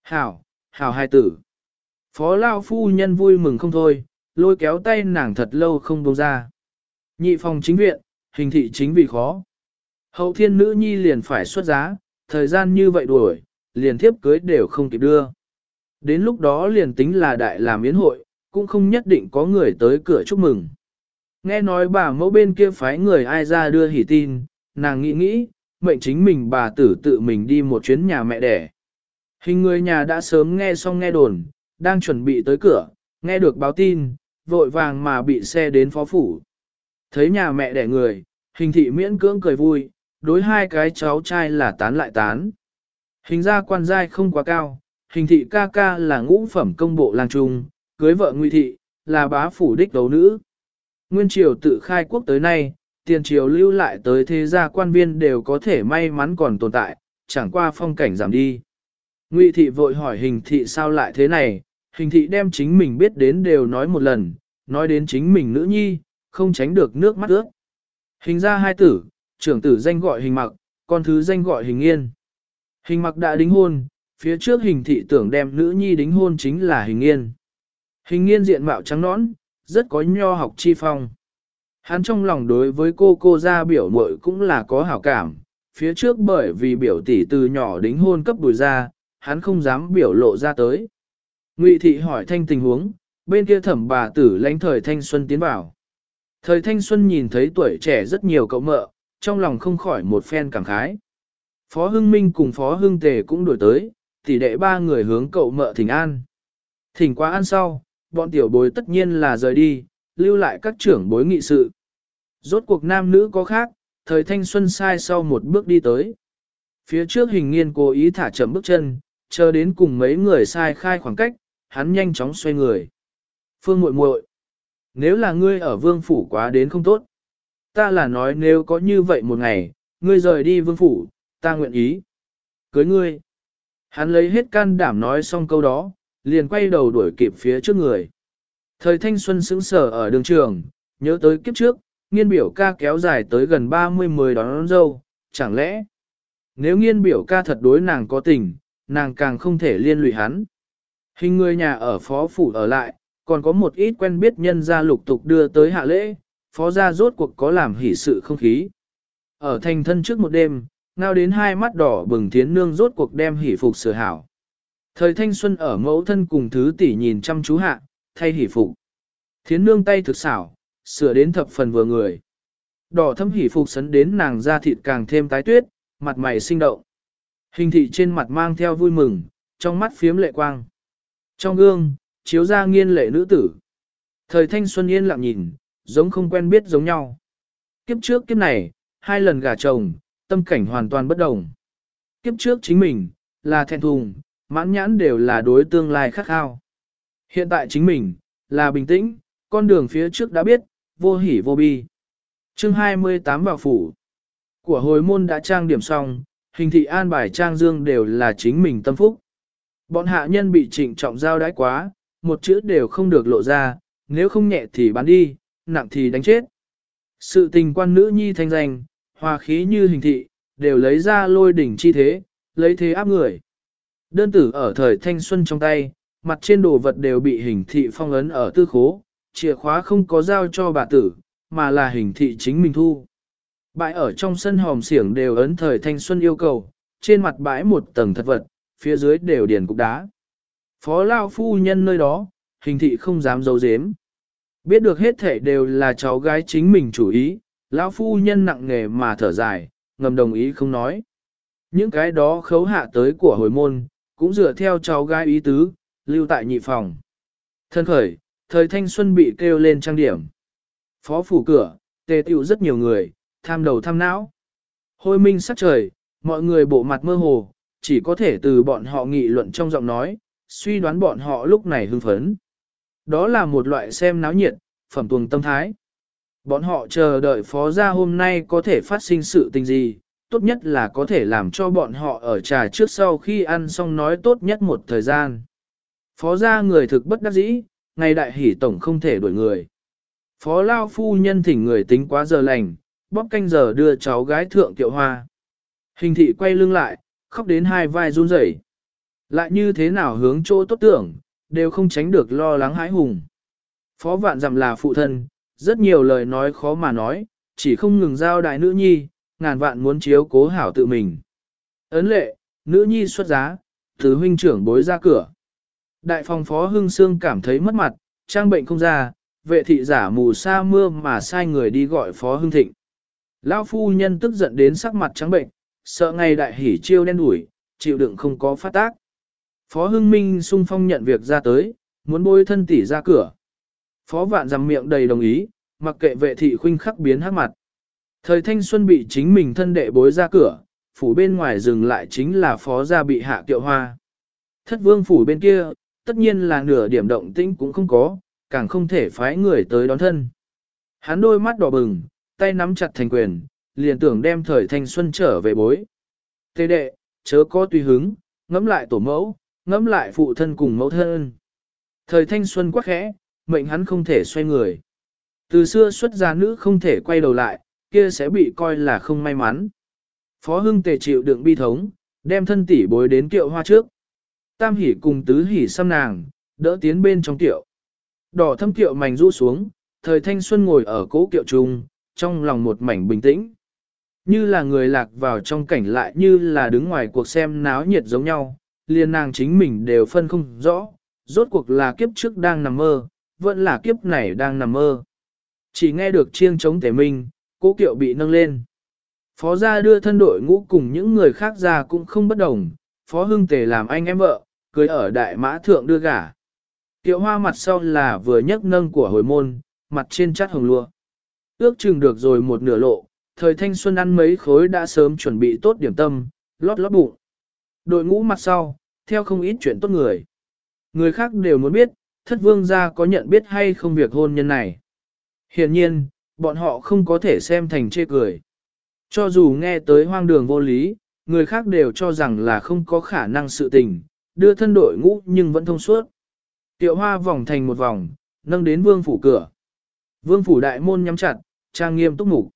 Hảo, hảo hai tử. Phó Lao phu nhân vui mừng không thôi, lôi kéo tay nàng thật lâu không buông ra. Nhị phòng chính viện, hình thị chính vì khó. Hậu thiên nữ nhi liền phải xuất giá, thời gian như vậy đuổi, liền thiếp cưới đều không kịp đưa. Đến lúc đó liền tính là đại làm yến hội, cũng không nhất định có người tới cửa chúc mừng. Nghe nói bà mẫu bên kia phái người ai ra đưa hỉ tin, nàng nghĩ nghĩ, mệnh chính mình bà tử tự mình đi một chuyến nhà mẹ đẻ. Hình người nhà đã sớm nghe xong nghe đồn, đang chuẩn bị tới cửa, nghe được báo tin, vội vàng mà bị xe đến phó phủ. Thấy nhà mẹ đẻ người, hình thị miễn cưỡng cười vui, đối hai cái cháu trai là tán lại tán. Hình ra quan giai không quá cao, hình thị ca ca là ngũ phẩm công bộ lang trung, cưới vợ nguy thị, là bá phủ đích đấu nữ. Nguyên triều tự khai quốc tới nay, tiền triều lưu lại tới thế gia quan viên đều có thể may mắn còn tồn tại, chẳng qua phong cảnh giảm đi. Ngụy thị vội hỏi hình thị sao lại thế này, hình thị đem chính mình biết đến đều nói một lần, nói đến chính mình nữ nhi, không tránh được nước mắt ướt. Hình ra hai tử, trưởng tử danh gọi hình mặc, con thứ danh gọi hình yên. Hình mặc đã đính hôn, phía trước hình thị tưởng đem nữ nhi đính hôn chính là hình yên. Hình nghiên diện mạo trắng nõn, rất có nho học chi phong. Hắn trong lòng đối với cô cô gia biểu muội cũng là có hảo cảm, phía trước bởi vì biểu tỷ từ nhỏ đính hôn cấp đùi ra, hắn không dám biểu lộ ra tới. Ngụy thị hỏi thanh tình huống, bên kia thẩm bà tử lãnh thời thanh xuân tiến vào. Thời thanh xuân nhìn thấy tuổi trẻ rất nhiều cậu mợ, trong lòng không khỏi một phen cảm khái. Phó Hưng Minh cùng Phó Hưng Tề cũng đổi tới, tỷ đệ ba người hướng cậu mợ thỉnh an. Thỉnh quá ăn sau, bọn tiểu bối tất nhiên là rời đi, lưu lại các trưởng bối nghị sự. Rốt cuộc nam nữ có khác, thời thanh xuân sai sau một bước đi tới. Phía trước hình nghiên cố ý thả chậm bước chân, chờ đến cùng mấy người sai khai khoảng cách, hắn nhanh chóng xoay người. Phương muội muội, nếu là ngươi ở vương phủ quá đến không tốt. Ta là nói nếu có như vậy một ngày, ngươi rời đi vương phủ, ta nguyện ý. Cưới ngươi. Hắn lấy hết can đảm nói xong câu đó, liền quay đầu đuổi kịp phía trước người. Thời thanh xuân sững sờ ở đường trường, nhớ tới kiếp trước, nghiên biểu ca kéo dài tới gần 30 mười đón, đón dâu, chẳng lẽ nếu nghiên biểu ca thật đối nàng có tình, nàng càng không thể liên lụy hắn. Hình người nhà ở phó phủ ở lại, còn có một ít quen biết nhân gia lục tục đưa tới hạ lễ, phó gia rốt cuộc có làm hỷ sự không khí. Ở thành thân trước một đêm, ngao đến hai mắt đỏ bừng thiến nương rốt cuộc đem hỉ phục sửa hảo. Thời thanh xuân ở mẫu thân cùng thứ tỷ nhìn chăm chú hạ, thay hỉ phục. Thiến nương tay thực xảo, sửa đến thập phần vừa người. Đỏ thâm hỉ phục sấn đến nàng da thịt càng thêm tái tuyết, mặt mày sinh động. Hình thị trên mặt mang theo vui mừng, trong mắt phiếm lệ quang. Trong gương, chiếu ra nghiên lệ nữ tử. Thời thanh xuân yên lặng nhìn, giống không quen biết giống nhau. Kiếp trước kiếp này, hai lần gả chồng, tâm cảnh hoàn toàn bất đồng. Kiếp trước chính mình, là thẹn thùng, mãn nhãn đều là đối tương lai khắc khao. Hiện tại chính mình, là bình tĩnh, con đường phía trước đã biết, vô hỉ vô bi. chương 28 vào phủ. Của hồi môn đã trang điểm xong, hình thị an bài trang dương đều là chính mình tâm phúc. Bọn hạ nhân bị trịnh trọng giao đãi quá, một chữ đều không được lộ ra, nếu không nhẹ thì bán đi, nặng thì đánh chết. Sự tình quan nữ nhi thanh danh, hòa khí như hình thị, đều lấy ra lôi đỉnh chi thế, lấy thế áp người. Đơn tử ở thời thanh xuân trong tay, mặt trên đồ vật đều bị hình thị phong ấn ở tư khố, chìa khóa không có giao cho bà tử, mà là hình thị chính mình thu. Bãi ở trong sân hòm xiển đều ấn thời thanh xuân yêu cầu, trên mặt bãi một tầng thật vật, phía dưới đều điền cục đá. Phó Lao Phu Nhân nơi đó, hình thị không dám giấu giếm. Biết được hết thể đều là cháu gái chính mình chủ ý, Lão Phu Nhân nặng nghề mà thở dài, ngầm đồng ý không nói. Những cái đó khấu hạ tới của hồi môn, cũng dựa theo cháu gái ý tứ, lưu tại nhị phòng. Thân khởi, thời thanh xuân bị kêu lên trang điểm. Phó phủ cửa, tề tiệu rất nhiều người, tham đầu tham não. Hôi minh sắc trời, mọi người bộ mặt mơ hồ, chỉ có thể từ bọn họ nghị luận trong giọng nói, suy đoán bọn họ lúc này hưng phấn. Đó là một loại xem náo nhiệt, phẩm tuồng tâm thái. Bọn họ chờ đợi phó gia hôm nay có thể phát sinh sự tình gì, tốt nhất là có thể làm cho bọn họ ở trà trước sau khi ăn xong nói tốt nhất một thời gian. Phó gia người thực bất đắc dĩ, ngày đại hỷ tổng không thể đuổi người. Phó Lao phu nhân thỉnh người tính quá giờ lành, bóp canh giờ đưa cháu gái thượng tiệu hoa. Hình thị quay lưng lại, khóc đến hai vai run rẩy. Lại như thế nào hướng chỗ tốt tưởng, đều không tránh được lo lắng hãi hùng. Phó vạn dặm là phụ thân, rất nhiều lời nói khó mà nói, chỉ không ngừng giao đại nữ nhi, ngàn vạn muốn chiếu cố hảo tự mình. Ấn lệ, nữ nhi xuất giá, từ huynh trưởng bối ra cửa. Đại phòng phó hưng sương cảm thấy mất mặt, trang bệnh không ra, vệ thị giả mù sa mưa mà sai người đi gọi phó hưng thịnh. Lão phu nhân tức giận đến sắc mặt trắng bệnh, sợ ngày đại hỉ chiêu đen đủi, chịu đựng không có phát tác. Phó hưng minh sung phong nhận việc ra tới, muốn bôi thân tỷ ra cửa. Phó vạn rằm miệng đầy đồng ý, mặc kệ vệ thị khuynh khắc biến hắc mặt. Thời thanh xuân bị chính mình thân đệ bối ra cửa, phủ bên ngoài dừng lại chính là phó gia bị hạ kiệu hoa. Thất vương phủ bên kia, tất nhiên là nửa điểm động tĩnh cũng không có, càng không thể phái người tới đón thân. Hắn đôi mắt đỏ bừng, tay nắm chặt thành quyền, liền tưởng đem thời thanh xuân trở về bối. Tê đệ, chớ có tùy hứng, ngẫm lại tổ mẫu, ngẫm lại phụ thân cùng mẫu thân. Thời thanh xuân quá khẽ, mệnh hắn không thể xoay người. Từ xưa xuất gia nữ không thể quay đầu lại, kia sẽ bị coi là không may mắn. Phó Hưng tề chịu đựng bi thống, đem thân tỷ bối đến kiệu hoa trước. Tam hỉ cùng tứ hỉ xăm nàng, đỡ tiến bên trong kiệu. Đỏ thâm kiệu mảnh rũ xuống, thời thanh xuân ngồi ở cố kiệu trung, trong lòng một mảnh bình tĩnh. Như là người lạc vào trong cảnh lại như là đứng ngoài cuộc xem náo nhiệt giống nhau, liền nàng chính mình đều phân không rõ, rốt cuộc là kiếp trước đang nằm mơ, vẫn là kiếp này đang nằm mơ. Chỉ nghe được chiêng chống tể minh, cố kiệu bị nâng lên. Phó gia đưa thân đội ngũ cùng những người khác ra cũng không bất đồng, phó hưng tề làm anh em vợ, cưới ở đại mã thượng đưa gả. Kiệu hoa mặt sau là vừa nhấc nâng của hồi môn, mặt trên chát hồng lụa. Ước chừng được rồi một nửa lộ, thời thanh xuân ăn mấy khối đã sớm chuẩn bị tốt điểm tâm, lót lót bụng. Đội ngũ mặt sau, theo không ít chuyện tốt người. Người khác đều muốn biết, thất vương gia có nhận biết hay không việc hôn nhân này. Hiện nhiên, bọn họ không có thể xem thành chê cười. Cho dù nghe tới hoang đường vô lý, người khác đều cho rằng là không có khả năng sự tình, đưa thân đội ngũ nhưng vẫn thông suốt. Tiệu hoa vòng thành một vòng, nâng đến vương phủ cửa. Vương phủ đại môn nhắm chặt, trang nghiêm túc mục.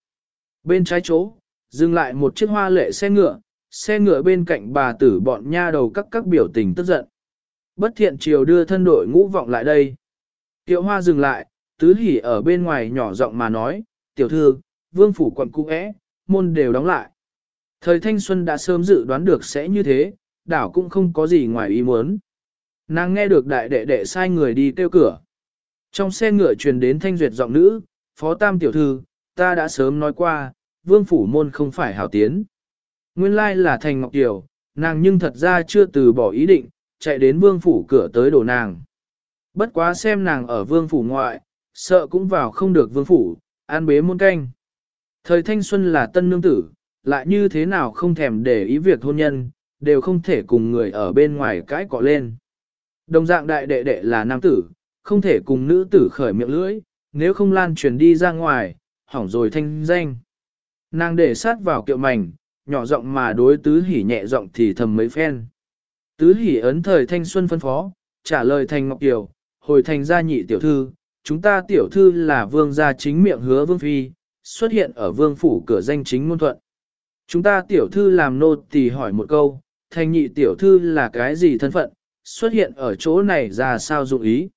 Bên trái chỗ, dừng lại một chiếc hoa lệ xe ngựa, xe ngựa bên cạnh bà tử bọn nha đầu các các biểu tình tức giận. Bất thiện chiều đưa thân đội ngũ vọng lại đây. Tiệu hoa dừng lại, tứ hỉ ở bên ngoài nhỏ giọng mà nói, tiểu thư, vương phủ quận cung é môn đều đóng lại. Thời thanh xuân đã sớm dự đoán được sẽ như thế, đảo cũng không có gì ngoài ý muốn. Nàng nghe được đại đệ đệ sai người đi kêu cửa. Trong xe ngựa truyền đến thanh duyệt giọng nữ, phó tam tiểu thư, ta đã sớm nói qua, vương phủ môn không phải hảo tiến. Nguyên lai là thành ngọc tiểu, nàng nhưng thật ra chưa từ bỏ ý định, chạy đến vương phủ cửa tới đổ nàng. Bất quá xem nàng ở vương phủ ngoại, sợ cũng vào không được vương phủ, an bế môn canh. Thời thanh xuân là tân nương tử, lại như thế nào không thèm để ý việc hôn nhân, đều không thể cùng người ở bên ngoài cãi cọ lên. Đồng dạng đại đệ đệ là nam tử, không thể cùng nữ tử khởi miệng lưỡi, nếu không lan truyền đi ra ngoài, hỏng rồi thanh danh. Nàng để sát vào kiệu mảnh, nhỏ giọng mà đối tứ hỉ nhẹ giọng thì thầm mấy phen. Tứ hỉ ấn thời thanh xuân phân phó, trả lời thành ngọc kiều, hồi thành gia nhị tiểu thư, chúng ta tiểu thư là vương gia chính miệng hứa vương phi, xuất hiện ở vương phủ cửa danh chính ngôn thuận. Chúng ta tiểu thư làm nô tỳ hỏi một câu, thành nhị tiểu thư là cái gì thân phận, xuất hiện ở chỗ này ra sao dụng ý.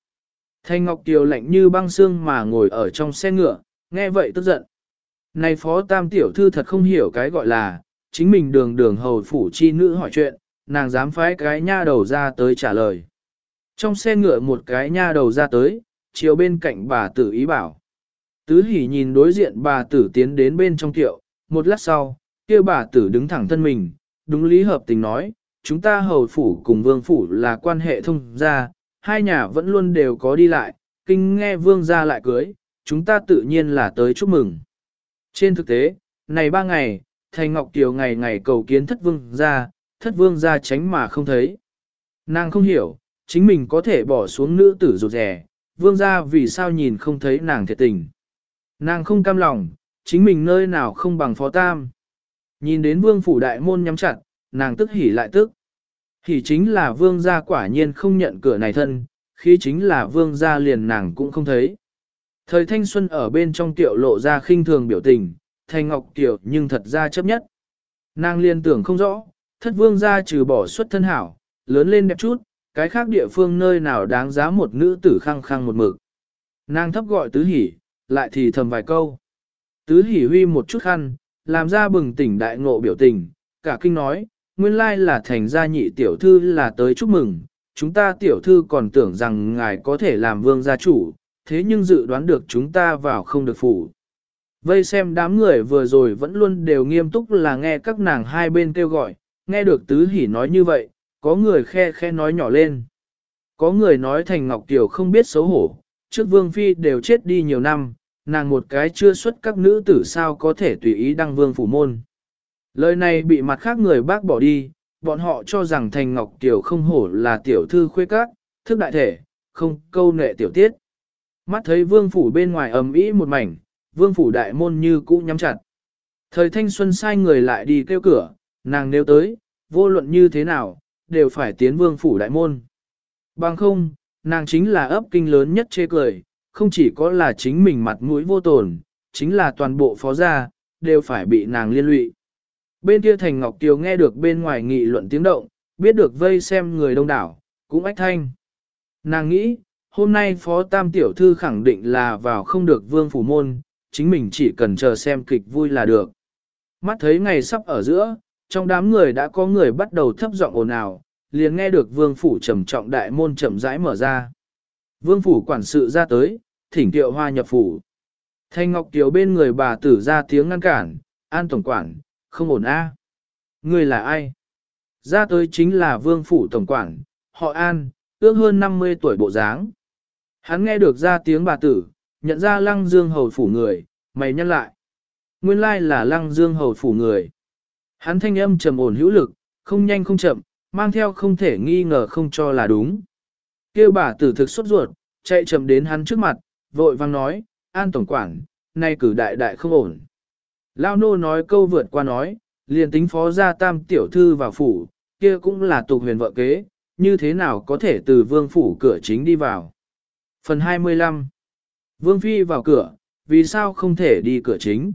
Thanh Ngọc Kiều lạnh như băng xương mà ngồi ở trong xe ngựa, nghe vậy tức giận. Này phó tam tiểu thư thật không hiểu cái gọi là, chính mình đường đường hầu phủ chi nữ hỏi chuyện, nàng dám phái cái nha đầu ra tới trả lời. Trong xe ngựa một cái nha đầu ra tới, chiều bên cạnh bà tử ý bảo. Tứ hỉ nhìn đối diện bà tử tiến đến bên trong tiệu, một lát sau, kia bà tử đứng thẳng thân mình, đúng lý hợp tình nói, chúng ta hầu phủ cùng vương phủ là quan hệ thông gia, hai nhà vẫn luôn đều có đi lại, kinh nghe vương gia lại cưới, chúng ta tự nhiên là tới chúc mừng. Trên thực tế, này ba ngày, Thành Ngọc Kiều ngày ngày cầu kiến thất vương gia, thất vương gia tránh mà không thấy. Nàng không hiểu, chính mình có thể bỏ xuống nữ tử rụt rẻ, vương gia vì sao nhìn không thấy nàng thiệt tình. Nàng không cam lòng, chính mình nơi nào không bằng phó tam. Nhìn đến vương phủ đại môn nhắm chặt, nàng tức hỉ lại tức. Hỉ chính là vương gia quả nhiên không nhận cửa này thân, khi chính là vương gia liền nàng cũng không thấy. Thời thanh xuân ở bên trong tiểu lộ ra khinh thường biểu tình, thành ngọc tiểu nhưng thật ra chấp nhất. Nàng liên tưởng không rõ, thất vương gia trừ bỏ xuất thân hảo, lớn lên đẹp chút, cái khác địa phương nơi nào đáng giá một nữ tử khăng khăng một mực. Nàng thấp gọi tứ hỉ, lại thì thầm vài câu. Tứ hỉ huy một chút khăn, làm ra bừng tỉnh đại ngộ biểu tình, cả kinh nói, nguyên lai là thành gia nhị tiểu thư là tới chúc mừng, chúng ta tiểu thư còn tưởng rằng ngài có thể làm vương gia chủ, thế nhưng dự đoán được chúng ta vào không được phủ. Vây xem đám người vừa rồi vẫn luôn đều nghiêm túc là nghe các nàng hai bên kêu gọi, nghe được tứ hỉ nói như vậy, có người khe khe nói nhỏ lên. Có người nói thành Ngọc Tiểu không biết xấu hổ, trước vương phi đều chết đi nhiều năm, nàng một cái chưa xuất các nữ tử sao có thể tùy ý đăng vương phủ môn. Lời này bị mặt khác người bác bỏ đi, bọn họ cho rằng Thành Ngọc Tiểu không hổ là tiểu thư khuê các, thức đại thể, không câu nệ tiểu tiết. Mắt thấy vương phủ bên ngoài ầm ĩ một mảnh, vương phủ đại môn như cũ nhắm chặt. Thời thanh xuân sai người lại đi kêu cửa, nàng nếu tới, vô luận như thế nào, đều phải tiến vương phủ đại môn. Bằng không, nàng chính là ấp kinh lớn nhất chê cười, không chỉ có là chính mình mặt mũi vô tồn, chính là toàn bộ phó gia, đều phải bị nàng liên lụy. Bên kia Thành Ngọc Tiều nghe được bên ngoài nghị luận tiếng động, biết được vây xem người đông đảo, cũng ách thanh. Nàng nghĩ, hôm nay Phó Tam Tiểu Thư khẳng định là vào không được vương phủ môn, chính mình chỉ cần chờ xem kịch vui là được. Mắt thấy ngày sắp ở giữa, trong đám người đã có người bắt đầu thấp giọng ồn ào, liền nghe được vương phủ trầm trọng đại môn chậm rãi mở ra. Vương phủ quản sự ra tới, thỉnh tiệu hoa nhập phủ. Thanh Ngọc Kiều bên người bà tử ra tiếng ngăn cản, an tổng quản, không ổn a. À. Người là ai? Ra tới chính là vương phủ tổng quản, họ an, ước hơn 50 tuổi bộ dáng. Hắn nghe được ra tiếng bà tử, nhận ra lăng dương hầu phủ người, mày nhăn lại. Nguyên lai là lăng dương hầu phủ người. Hắn thanh âm trầm ổn hữu lực, không nhanh không chậm, mang theo không thể nghi ngờ không cho là đúng. Kêu bà tử thực xuất ruột, chạy chậm đến hắn trước mặt, vội vang nói, an tổng quản, nay cử đại đại không ổn. Lao nô nói câu vượt qua nói, liền tính phó gia tam tiểu thư vào phủ, kia cũng là tục huyền vợ kế, như thế nào có thể từ vương phủ cửa chính đi vào. Phần 25 Vương phi vào cửa, vì sao không thể đi cửa chính?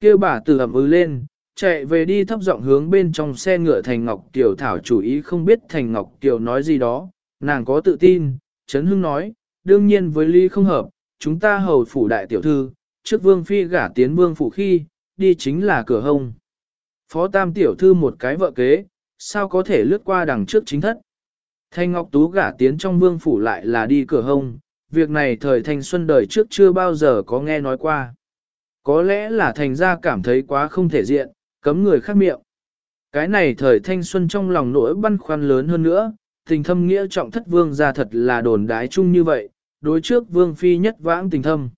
Kêu bà từ ẩm ư lên, chạy về đi thấp giọng hướng bên trong xe ngựa Thành Ngọc Tiểu Thảo chủ ý không biết Thành Ngọc Tiểu nói gì đó, nàng có tự tin, Trấn Hưng nói, đương nhiên với ly không hợp, chúng ta hầu phủ đại tiểu thư, trước vương phi gả tiến vương phủ khi, đi chính là cửa hông. Phó tam tiểu thư một cái vợ kế, sao có thể lướt qua đằng trước chính thất. Thanh Ngọc Tú gả tiến trong vương phủ lại là đi cửa hông, việc này thời thanh xuân đời trước chưa bao giờ có nghe nói qua. Có lẽ là thành ra cảm thấy quá không thể diện, cấm người khác miệng. Cái này thời thanh xuân trong lòng nỗi băn khoăn lớn hơn nữa, tình thâm nghĩa trọng thất vương gia thật là đồn đái chung như vậy, đối trước vương phi nhất vãng tình thâm.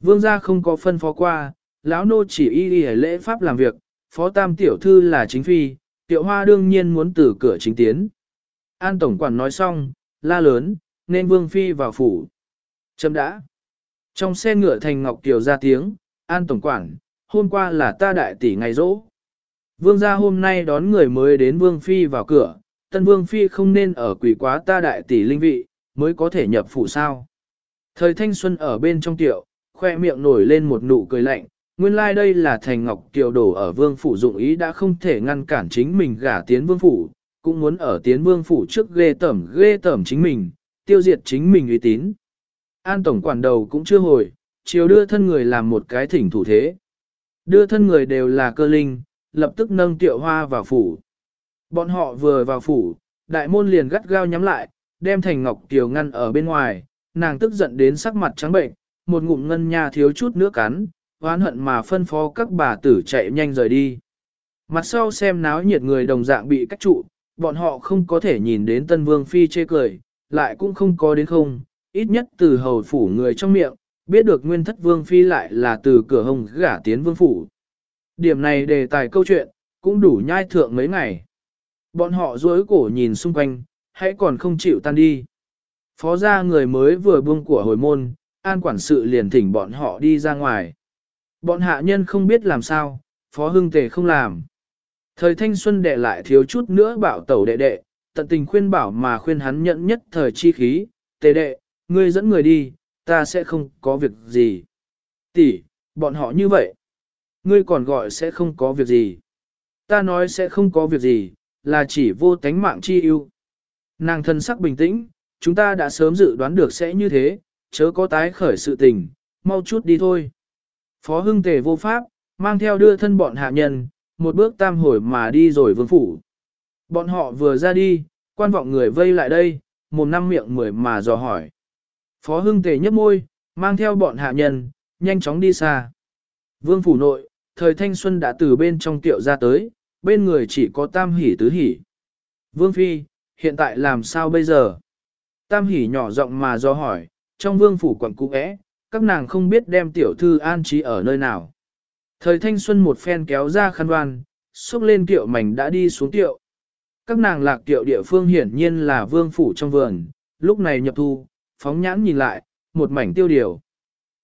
Vương gia không có phân phó qua, lão nô chỉ y y lễ pháp làm việc, phó tam tiểu thư là chính phi, tiểu hoa đương nhiên muốn từ cửa chính tiến. An tổng quản nói xong, la lớn, nên vương phi vào phủ. Châm đã. Trong xe ngựa thành ngọc kiều ra tiếng, an tổng quản, hôm qua là ta đại tỷ ngày rỗ. Vương gia hôm nay đón người mới đến vương phi vào cửa, tân vương phi không nên ở quỷ quá ta đại tỷ linh vị, mới có thể nhập phủ sao. Thời thanh xuân ở bên trong tiệu, khoe miệng nổi lên một nụ cười lạnh, nguyên lai like đây là thành ngọc kiều đổ ở vương phủ dụng ý đã không thể ngăn cản chính mình gả tiến vương phủ, cũng muốn ở tiến vương phủ trước ghê tẩm ghê tẩm chính mình, tiêu diệt chính mình uy tín. An tổng quản đầu cũng chưa hồi, chiều đưa thân người làm một cái thỉnh thủ thế. Đưa thân người đều là cơ linh, lập tức nâng tiệu hoa vào phủ. Bọn họ vừa vào phủ, đại môn liền gắt gao nhắm lại, đem thành ngọc Tiểu ngăn ở bên ngoài, nàng tức giận đến sắc mặt trắng bệnh, một ngụm ngân nha thiếu chút nữa cắn, oán hận mà phân phó các bà tử chạy nhanh rời đi. Mặt sau xem náo nhiệt người đồng dạng bị cách trụ, bọn họ không có thể nhìn đến tân vương phi chê cười, lại cũng không có đến không, ít nhất từ hầu phủ người trong miệng, biết được nguyên thất vương phi lại là từ cửa hồng gả tiến vương phủ. Điểm này đề tài câu chuyện, cũng đủ nhai thượng mấy ngày. Bọn họ dối cổ nhìn xung quanh, hãy còn không chịu tan đi. Phó gia người mới vừa buông của hồi môn, an quản sự liền thỉnh bọn họ đi ra ngoài. Bọn hạ nhân không biết làm sao, phó hưng tề không làm. Thời thanh xuân đệ lại thiếu chút nữa bảo tẩu đệ đệ, tận tình khuyên bảo mà khuyên hắn nhận nhất thời chi khí, tề đệ, ngươi dẫn người đi, ta sẽ không có việc gì. Tỷ, bọn họ như vậy. Ngươi còn gọi sẽ không có việc gì. Ta nói sẽ không có việc gì, là chỉ vô tánh mạng chi ưu. Nàng thân sắc bình tĩnh, chúng ta đã sớm dự đoán được sẽ như thế, chớ có tái khởi sự tình, mau chút đi thôi. Phó hưng tề vô pháp, mang theo đưa thân bọn hạ nhân, một bước tam hồi mà đi rồi vương phủ. Bọn họ vừa ra đi, quan vọng người vây lại đây, một năm miệng mười mà dò hỏi. Phó hưng tề nhấp môi, mang theo bọn hạ nhân, nhanh chóng đi xa. Vương phủ nội, thời thanh xuân đã từ bên trong tiệu ra tới, bên người chỉ có tam Hỷ tứ hỷ. Vương phi, hiện tại làm sao bây giờ? Tam Hỷ nhỏ giọng mà do hỏi, trong vương phủ quận cũ các nàng không biết đem tiểu thư an trí ở nơi nào. Thời thanh xuân một phen kéo ra khăn đoan, xúc lên tiệu mảnh đã đi xuống tiệu. Các nàng lạc tiệu địa phương hiển nhiên là vương phủ trong vườn, lúc này nhập thu, phóng nhãn nhìn lại, một mảnh tiêu điều.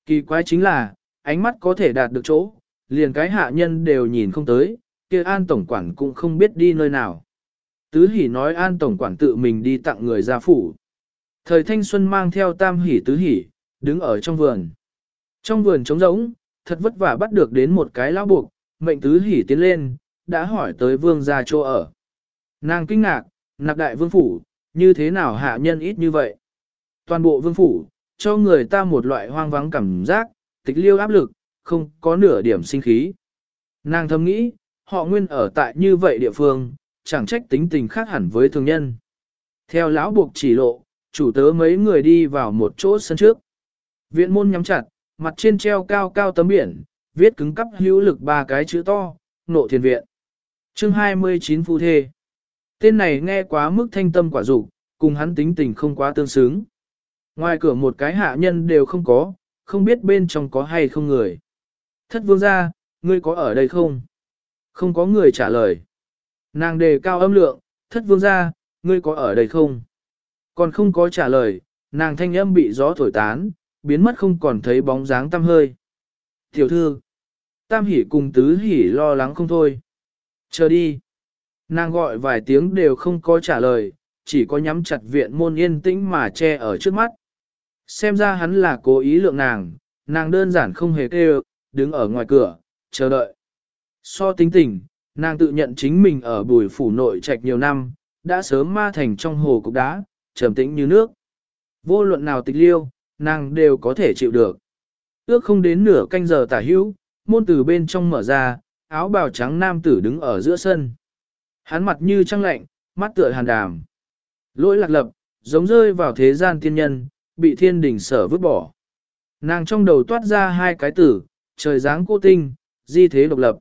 Kỳ quái chính là, ánh mắt có thể đạt được chỗ, liền cái hạ nhân đều nhìn không tới, kia an tổng quản cũng không biết đi nơi nào. Tứ hỉ nói an tổng quản tự mình đi tặng người ra phủ. Thời thanh xuân mang theo tam hỉ tứ hỉ, đứng ở trong vườn. Trong vườn trống rỗng, thật vất vả bắt được đến một cái lão buộc, mệnh tứ hỉ tiến lên, đã hỏi tới vương gia chỗ ở. Nàng kinh ngạc, nạc đại vương phủ, như thế nào hạ nhân ít như vậy? Toàn bộ vương phủ, cho người ta một loại hoang vắng cảm giác, tịch liêu áp lực, không có nửa điểm sinh khí. Nàng thầm nghĩ, họ nguyên ở tại như vậy địa phương, chẳng trách tính tình khác hẳn với thường nhân. Theo lão buộc chỉ lộ, chủ tớ mấy người đi vào một chỗ sân trước. Viện môn nhắm chặt, mặt trên treo cao cao tấm biển, viết cứng cắp hữu lực ba cái chữ to, nộ thiền viện. chương 29 phu thê. Tên này nghe quá mức thanh tâm quả dục cùng hắn tính tình không quá tương xứng. Ngoài cửa một cái hạ nhân đều không có, không biết bên trong có hay không người. Thất vương gia, ngươi có ở đây không? Không có người trả lời. Nàng đề cao âm lượng, thất vương gia, ngươi có ở đây không? Còn không có trả lời, nàng thanh âm bị gió thổi tán, biến mất không còn thấy bóng dáng tăm hơi. Tiểu thư, tam hỉ cùng tứ hỉ lo lắng không thôi. Chờ đi. Nàng gọi vài tiếng đều không có trả lời, chỉ có nhắm chặt viện môn yên tĩnh mà che ở trước mắt. Xem ra hắn là cố ý lượng nàng, nàng đơn giản không hề kêu, đứng ở ngoài cửa, chờ đợi. So tính tình, nàng tự nhận chính mình ở bùi phủ nội trạch nhiều năm, đã sớm ma thành trong hồ cục đá, trầm tĩnh như nước. Vô luận nào tịch liêu, nàng đều có thể chịu được. Ước không đến nửa canh giờ tả hữu, môn từ bên trong mở ra, áo bào trắng nam tử đứng ở giữa sân. Hắn mặt như trăng lạnh, mắt tựa hàn đàm. Lỗi lạc lập, giống rơi vào thế gian tiên nhân, bị thiên đình sở vứt bỏ. Nàng trong đầu toát ra hai cái tử, trời dáng cô tinh, di thế độc lập.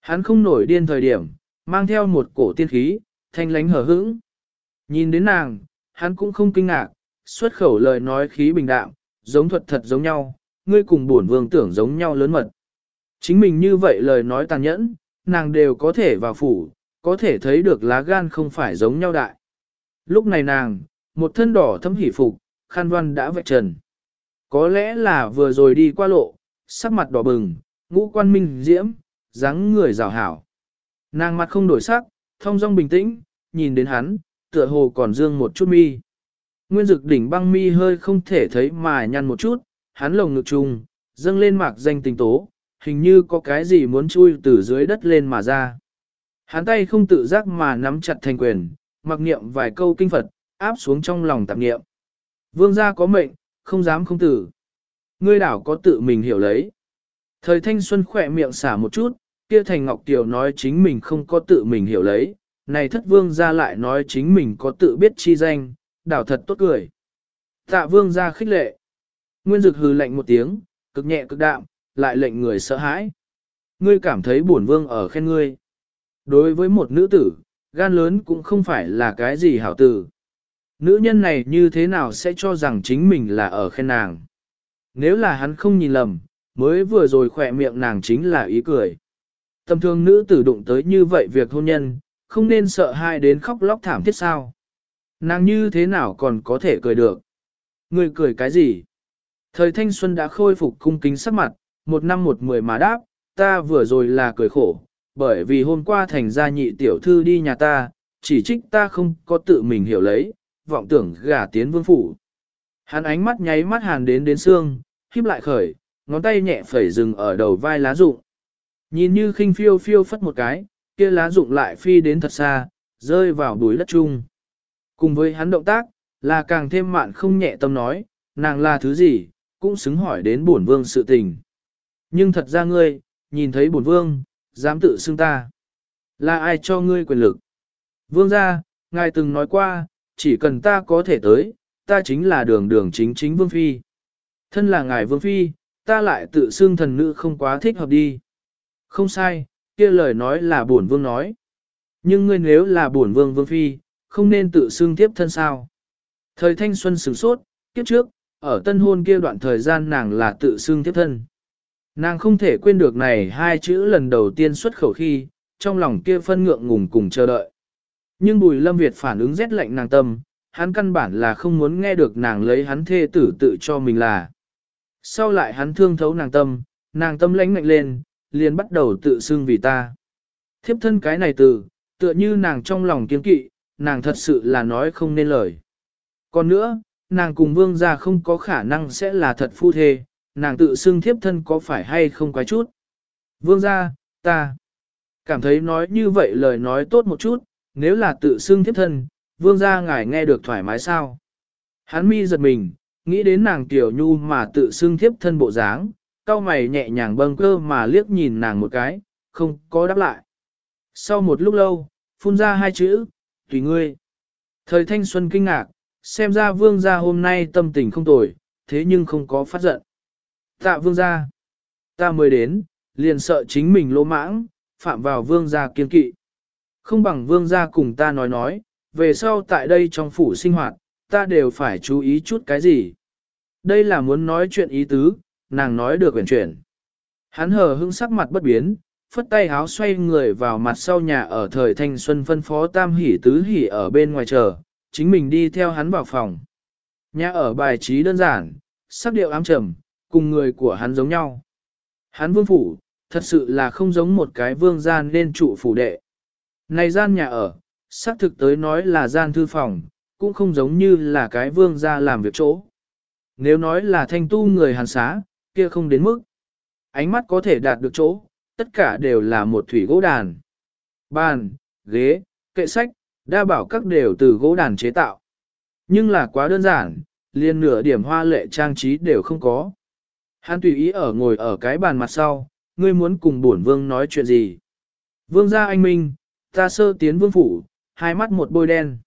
Hắn không nổi điên thời điểm, mang theo một cổ tiên khí, thanh lánh hở hững. Nhìn đến nàng, hắn cũng không kinh ngạc, xuất khẩu lời nói khí bình đạm, giống thuật thật giống nhau, ngươi cùng bổn vương tưởng giống nhau lớn mật. Chính mình như vậy lời nói tàn nhẫn, nàng đều có thể vào phủ, có thể thấy được lá gan không phải giống nhau đại. Lúc này nàng, một thân đỏ thâm hỉ phục, khăn văn đã vạch trần. Có lẽ là vừa rồi đi qua lộ, sắc mặt đỏ bừng, ngũ quan minh diễm, dáng người rào hảo. Nàng mặt không đổi sắc, thông dong bình tĩnh, nhìn đến hắn, tựa hồ còn dương một chút mi. Nguyên dực đỉnh băng mi hơi không thể thấy mà nhăn một chút, hắn lồng ngực trùng, dâng lên mạc danh tình tố, hình như có cái gì muốn chui từ dưới đất lên mà ra. Hắn tay không tự giác mà nắm chặt thành quyền, mặc niệm vài câu kinh Phật, áp xuống trong lòng tạp niệm. Vương gia có mệnh, không dám không tử. Ngươi đảo có tự mình hiểu lấy. Thời thanh xuân khỏe miệng xả một chút, kia thành ngọc tiểu nói chính mình không có tự mình hiểu lấy, này thất vương gia lại nói chính mình có tự biết chi danh, đảo thật tốt cười. Tạ vương gia khích lệ. Nguyên dực hừ lạnh một tiếng, cực nhẹ cực đạm, lại lệnh người sợ hãi. Ngươi cảm thấy bổn vương ở khen ngươi. Đối với một nữ tử, gan lớn cũng không phải là cái gì hảo tử. Nữ nhân này như thế nào sẽ cho rằng chính mình là ở khen nàng. Nếu là hắn không nhìn lầm, mới vừa rồi khỏe miệng nàng chính là ý cười. Tầm thường nữ tử đụng tới như vậy việc hôn nhân, không nên sợ hai đến khóc lóc thảm thiết sao. Nàng như thế nào còn có thể cười được. Người cười cái gì? Thời thanh xuân đã khôi phục cung kính sắc mặt, một năm một mười mà đáp, ta vừa rồi là cười khổ, bởi vì hôm qua thành gia nhị tiểu thư đi nhà ta, chỉ trích ta không có tự mình hiểu lấy, vọng tưởng gả tiến vương phủ. Hắn ánh mắt nháy mắt hàn đến đến xương, híp lại khởi, ngón tay nhẹ phẩy dừng ở đầu vai lá rụng. Nhìn như khinh phiêu phiêu phất một cái, kia lá rụng lại phi đến thật xa, rơi vào bùi đất chung. Cùng với hắn động tác, là càng thêm mạn không nhẹ tâm nói, nàng là thứ gì, cũng xứng hỏi đến bổn vương sự tình. Nhưng thật ra ngươi, nhìn thấy bổn vương, dám tự xưng ta. Là ai cho ngươi quyền lực? Vương gia, ngài từng nói qua, chỉ cần ta có thể tới, ta chính là đường đường chính chính vương phi. Thân là ngài vương phi, ta lại tự xưng thần nữ không quá thích hợp đi. Không sai, kia lời nói là bổn vương nói. Nhưng ngươi nếu là bổn vương vương phi, không nên tự xưng tiếp thân sao. Thời thanh xuân sửng sốt, kiếp trước, ở tân hôn kia đoạn thời gian nàng là tự xưng tiếp thân. Nàng không thể quên được này hai chữ lần đầu tiên xuất khẩu khi, trong lòng kia phân ngượng ngùng cùng chờ đợi. Nhưng Bùi Lâm Việt phản ứng rét lạnh nàng tâm, hắn căn bản là không muốn nghe được nàng lấy hắn thê tử tự cho mình là. Sau lại hắn thương thấu nàng tâm, nàng tâm lãnh ngạnh lên, liền bắt đầu tự xưng vì ta. Thiếp thân cái này từ, tựa như nàng trong lòng kiên kỵ, nàng thật sự là nói không nên lời. Còn nữa, nàng cùng vương gia không có khả năng sẽ là thật phu thê, nàng tự xưng thiếp thân có phải hay không quái chút. Vương gia, ta cảm thấy nói như vậy lời nói tốt một chút, nếu là tự xưng thiếp thân, vương gia ngài nghe được thoải mái sao. Hắn mi giật mình, nghĩ đến nàng tiểu nhu mà tự xưng thiếp thân bộ dáng, cao mày nhẹ nhàng bâng cơ mà liếc nhìn nàng một cái, không có đáp lại. Sau một lúc lâu, phun ra hai chữ, tùy ngươi. Thời thanh xuân kinh ngạc, xem ra vương gia hôm nay tâm tình không tồi, thế nhưng không có phát giận. Tạ vương gia, ta mới đến, liền sợ chính mình lỗ mãng, phạm vào vương gia kiên kỵ. Không bằng vương gia cùng ta nói nói, về sau tại đây trong phủ sinh hoạt, ta đều phải chú ý chút cái gì. Đây là muốn nói chuyện ý tứ, nàng nói được quyển chuyển. Hắn hờ hững sắc mặt bất biến, phất tay háo xoay người vào mặt sau nhà ở thời thanh xuân phân phó tam hỉ tứ hỉ ở bên ngoài chờ, chính mình đi theo hắn vào phòng. Nhà ở bài trí đơn giản, sắc điệu ám trầm, cùng người của hắn giống nhau. Hắn vương phủ, thật sự là không giống một cái vương gian nên trụ phủ đệ. Này gian nhà ở, xác thực tới nói là gian thư phòng, cũng không giống như là cái vương gia làm việc chỗ. Nếu nói là thanh tu người hàn xá, kia không đến mức. Ánh mắt có thể đạt được chỗ, tất cả đều là một thủy gỗ đàn. Bàn, ghế, kệ sách, đa bảo các đều từ gỗ đàn chế tạo. Nhưng là quá đơn giản, liền nửa điểm hoa lệ trang trí đều không có. Hắn tùy ý ở ngồi ở cái bàn mặt sau, ngươi muốn cùng bổn vương nói chuyện gì? Vương gia anh minh, ta sơ tiến vương phủ, hai mắt một bôi đen.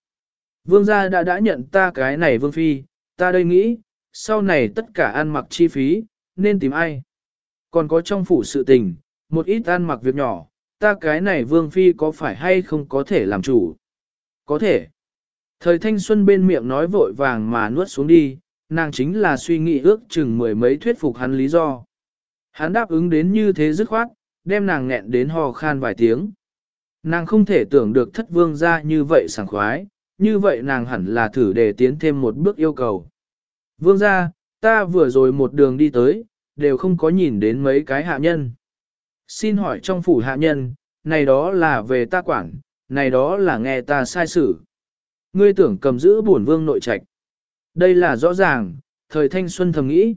Vương gia đã đã nhận ta cái này vương phi, ta đây nghĩ, sau này tất cả ăn mặc chi phí, nên tìm ai? Còn có trong phủ sự tình, một ít ăn mặc việc nhỏ, ta cái này vương phi có phải hay không có thể làm chủ? Có thể. Thời thanh xuân bên miệng nói vội vàng mà nuốt xuống đi, nàng chính là suy nghĩ ước chừng mười mấy thuyết phục hắn lý do. Hắn đáp ứng đến như thế dứt khoát, đem nàng nghẹn đến hò khan vài tiếng. Nàng không thể tưởng được thất vương ra như vậy sảng khoái, như vậy nàng hẳn là thử để tiến thêm một bước yêu cầu. Vương ra, ta vừa rồi một đường đi tới, đều không có nhìn đến mấy cái hạ nhân. Xin hỏi trong phủ hạ nhân, này đó là về ta quản, này đó là nghe ta sai xử. Ngươi tưởng cầm giữ bổn vương nội trạch. Đây là rõ ràng, thời thanh xuân thầm nghĩ.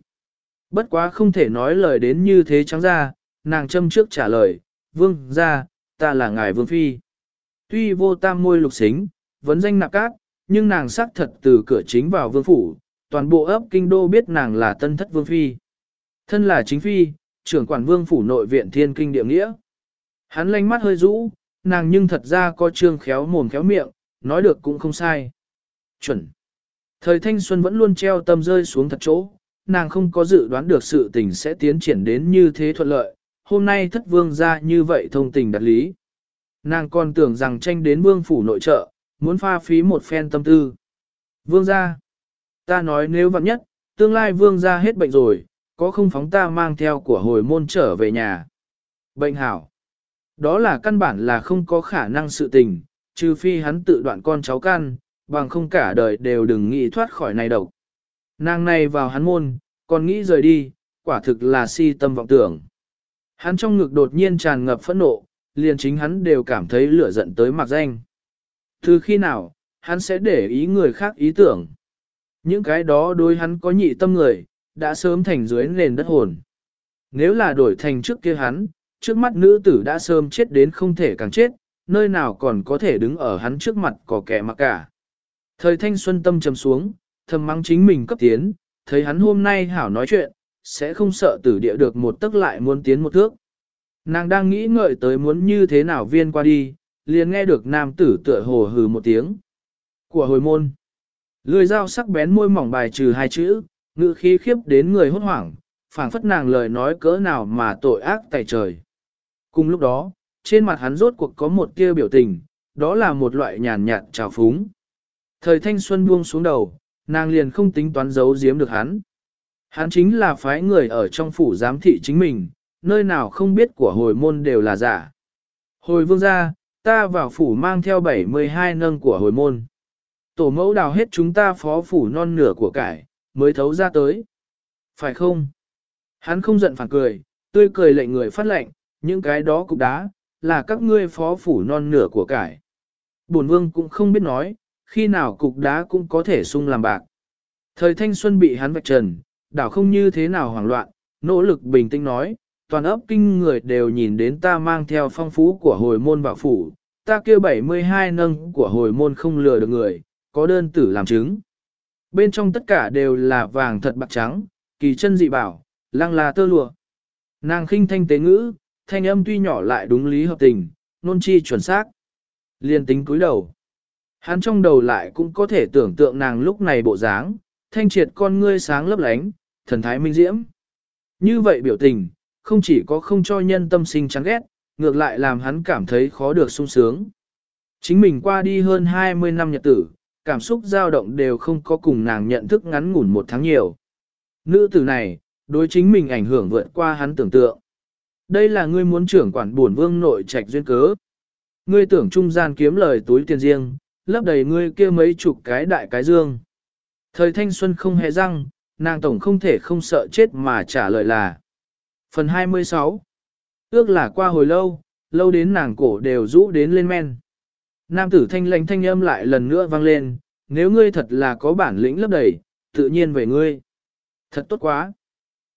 Bất quá không thể nói lời đến như thế trắng ra, nàng châm trước trả lời, vương ra, ta là ngài vương phi. Tuy vô tam môi lục xính, vấn danh nạp cát, nhưng nàng xác thật từ cửa chính vào vương phủ, toàn bộ ấp kinh đô biết nàng là tân thất vương phi. Thân là chính phi, trưởng quản vương phủ nội viện thiên kinh địa nghĩa. Hắn lanh mắt hơi rũ, nàng nhưng thật ra có trương khéo mồm khéo miệng, nói được cũng không sai. Chuẩn. Thời thanh xuân vẫn luôn treo tâm rơi xuống thật chỗ, nàng không có dự đoán được sự tình sẽ tiến triển đến như thế thuận lợi, hôm nay thất vương ra như vậy thông tình đặt lý. Nàng còn tưởng rằng tranh đến vương phủ nội trợ, muốn pha phí một phen tâm tư. Vương ra. Ta nói nếu vặn nhất, tương lai vương ra hết bệnh rồi, có không phóng ta mang theo của hồi môn trở về nhà. Bệnh hảo. Đó là căn bản là không có khả năng sự tình, trừ phi hắn tự đoạn con cháu can, bằng không cả đời đều đừng nghĩ thoát khỏi này độc. Nàng này vào hắn môn, còn nghĩ rời đi, quả thực là si tâm vọng tưởng. Hắn trong ngực đột nhiên tràn ngập phẫn nộ, liền chính hắn đều cảm thấy lửa giận tới mặc danh. Từ khi nào, hắn sẽ để ý người khác ý tưởng. Những cái đó đối hắn có nhị tâm người, đã sớm thành dưới nền đất hồn. Nếu là đổi thành trước kia hắn, trước mắt nữ tử đã sớm chết đến không thể càng chết, nơi nào còn có thể đứng ở hắn trước mặt có kẻ mà cả. Thời thanh xuân tâm trầm xuống, thầm mắng chính mình cấp tiến, thấy hắn hôm nay hảo nói chuyện, sẽ không sợ tử địa được một tức lại muốn tiến một thước. Nàng đang nghĩ ngợi tới muốn như thế nào viên qua đi, liền nghe được nam tử tựa hồ hừ một tiếng. Của hồi môn. Lười dao sắc bén môi mỏng bài trừ hai chữ, ngữ khí khiếp đến người hốt hoảng, phảng phất nàng lời nói cỡ nào mà tội ác tại trời. Cùng lúc đó, trên mặt hắn rốt cuộc có một tia biểu tình, đó là một loại nhàn nhạt trào phúng. Thời thanh xuân buông xuống đầu, nàng liền không tính toán giấu giếm được hắn. Hắn chính là phái người ở trong phủ giám thị chính mình, nơi nào không biết của hồi môn đều là giả. Hồi vương gia, ta vào phủ mang theo 72 nâng của hồi môn. Tổ mẫu đào hết chúng ta phó phủ non nửa của cải, mới thấu ra tới. Phải không? Hắn không giận phản cười, tươi cười lệnh người phát lệnh, những cái đó cục đá, là các ngươi phó phủ non nửa của cải. Bổn vương cũng không biết nói, khi nào cục đá cũng có thể sung làm bạc. Thời thanh xuân bị hắn vạch trần, đảo không như thế nào hoảng loạn, nỗ lực bình tĩnh nói, toàn ấp kinh người đều nhìn đến ta mang theo phong phú của hồi môn bảo phủ, ta kêu 72 nâng của hồi môn không lừa được người, có đơn tử làm chứng. Bên trong tất cả đều là vàng thật bạc trắng, kỳ chân dị bảo, lăng là tơ lụa. Nàng khinh thanh tế ngữ, thanh âm tuy nhỏ lại đúng lý hợp tình, nôn chi chuẩn xác. Liên tính cúi đầu. Hắn trong đầu lại cũng có thể tưởng tượng nàng lúc này bộ dáng, thanh triệt con ngươi sáng lấp lánh, thần thái minh diễm. Như vậy biểu tình, không chỉ có không cho nhân tâm sinh chán ghét, ngược lại làm hắn cảm thấy khó được sung sướng. Chính mình qua đi hơn 20 năm nhật tử, cảm xúc dao động đều không có cùng nàng nhận thức ngắn ngủn một tháng nhiều. Nữ tử này, đối chính mình ảnh hưởng vượt qua hắn tưởng tượng. Đây là ngươi muốn trưởng quản buồn vương nội trạch duyên cớ. Ngươi tưởng trung gian kiếm lời túi tiền riêng, lấp đầy ngươi kia mấy chục cái đại cái dương. Thời thanh xuân không hề răng, nàng tổng không thể không sợ chết mà trả lời là. Phần 26 Ước là qua hồi lâu, lâu đến nàng cổ đều rũ đến lên men. Nam tử thanh lãnh thanh âm lại lần nữa vang lên, nếu ngươi thật là có bản lĩnh lấp đầy, tự nhiên về ngươi. Thật tốt quá.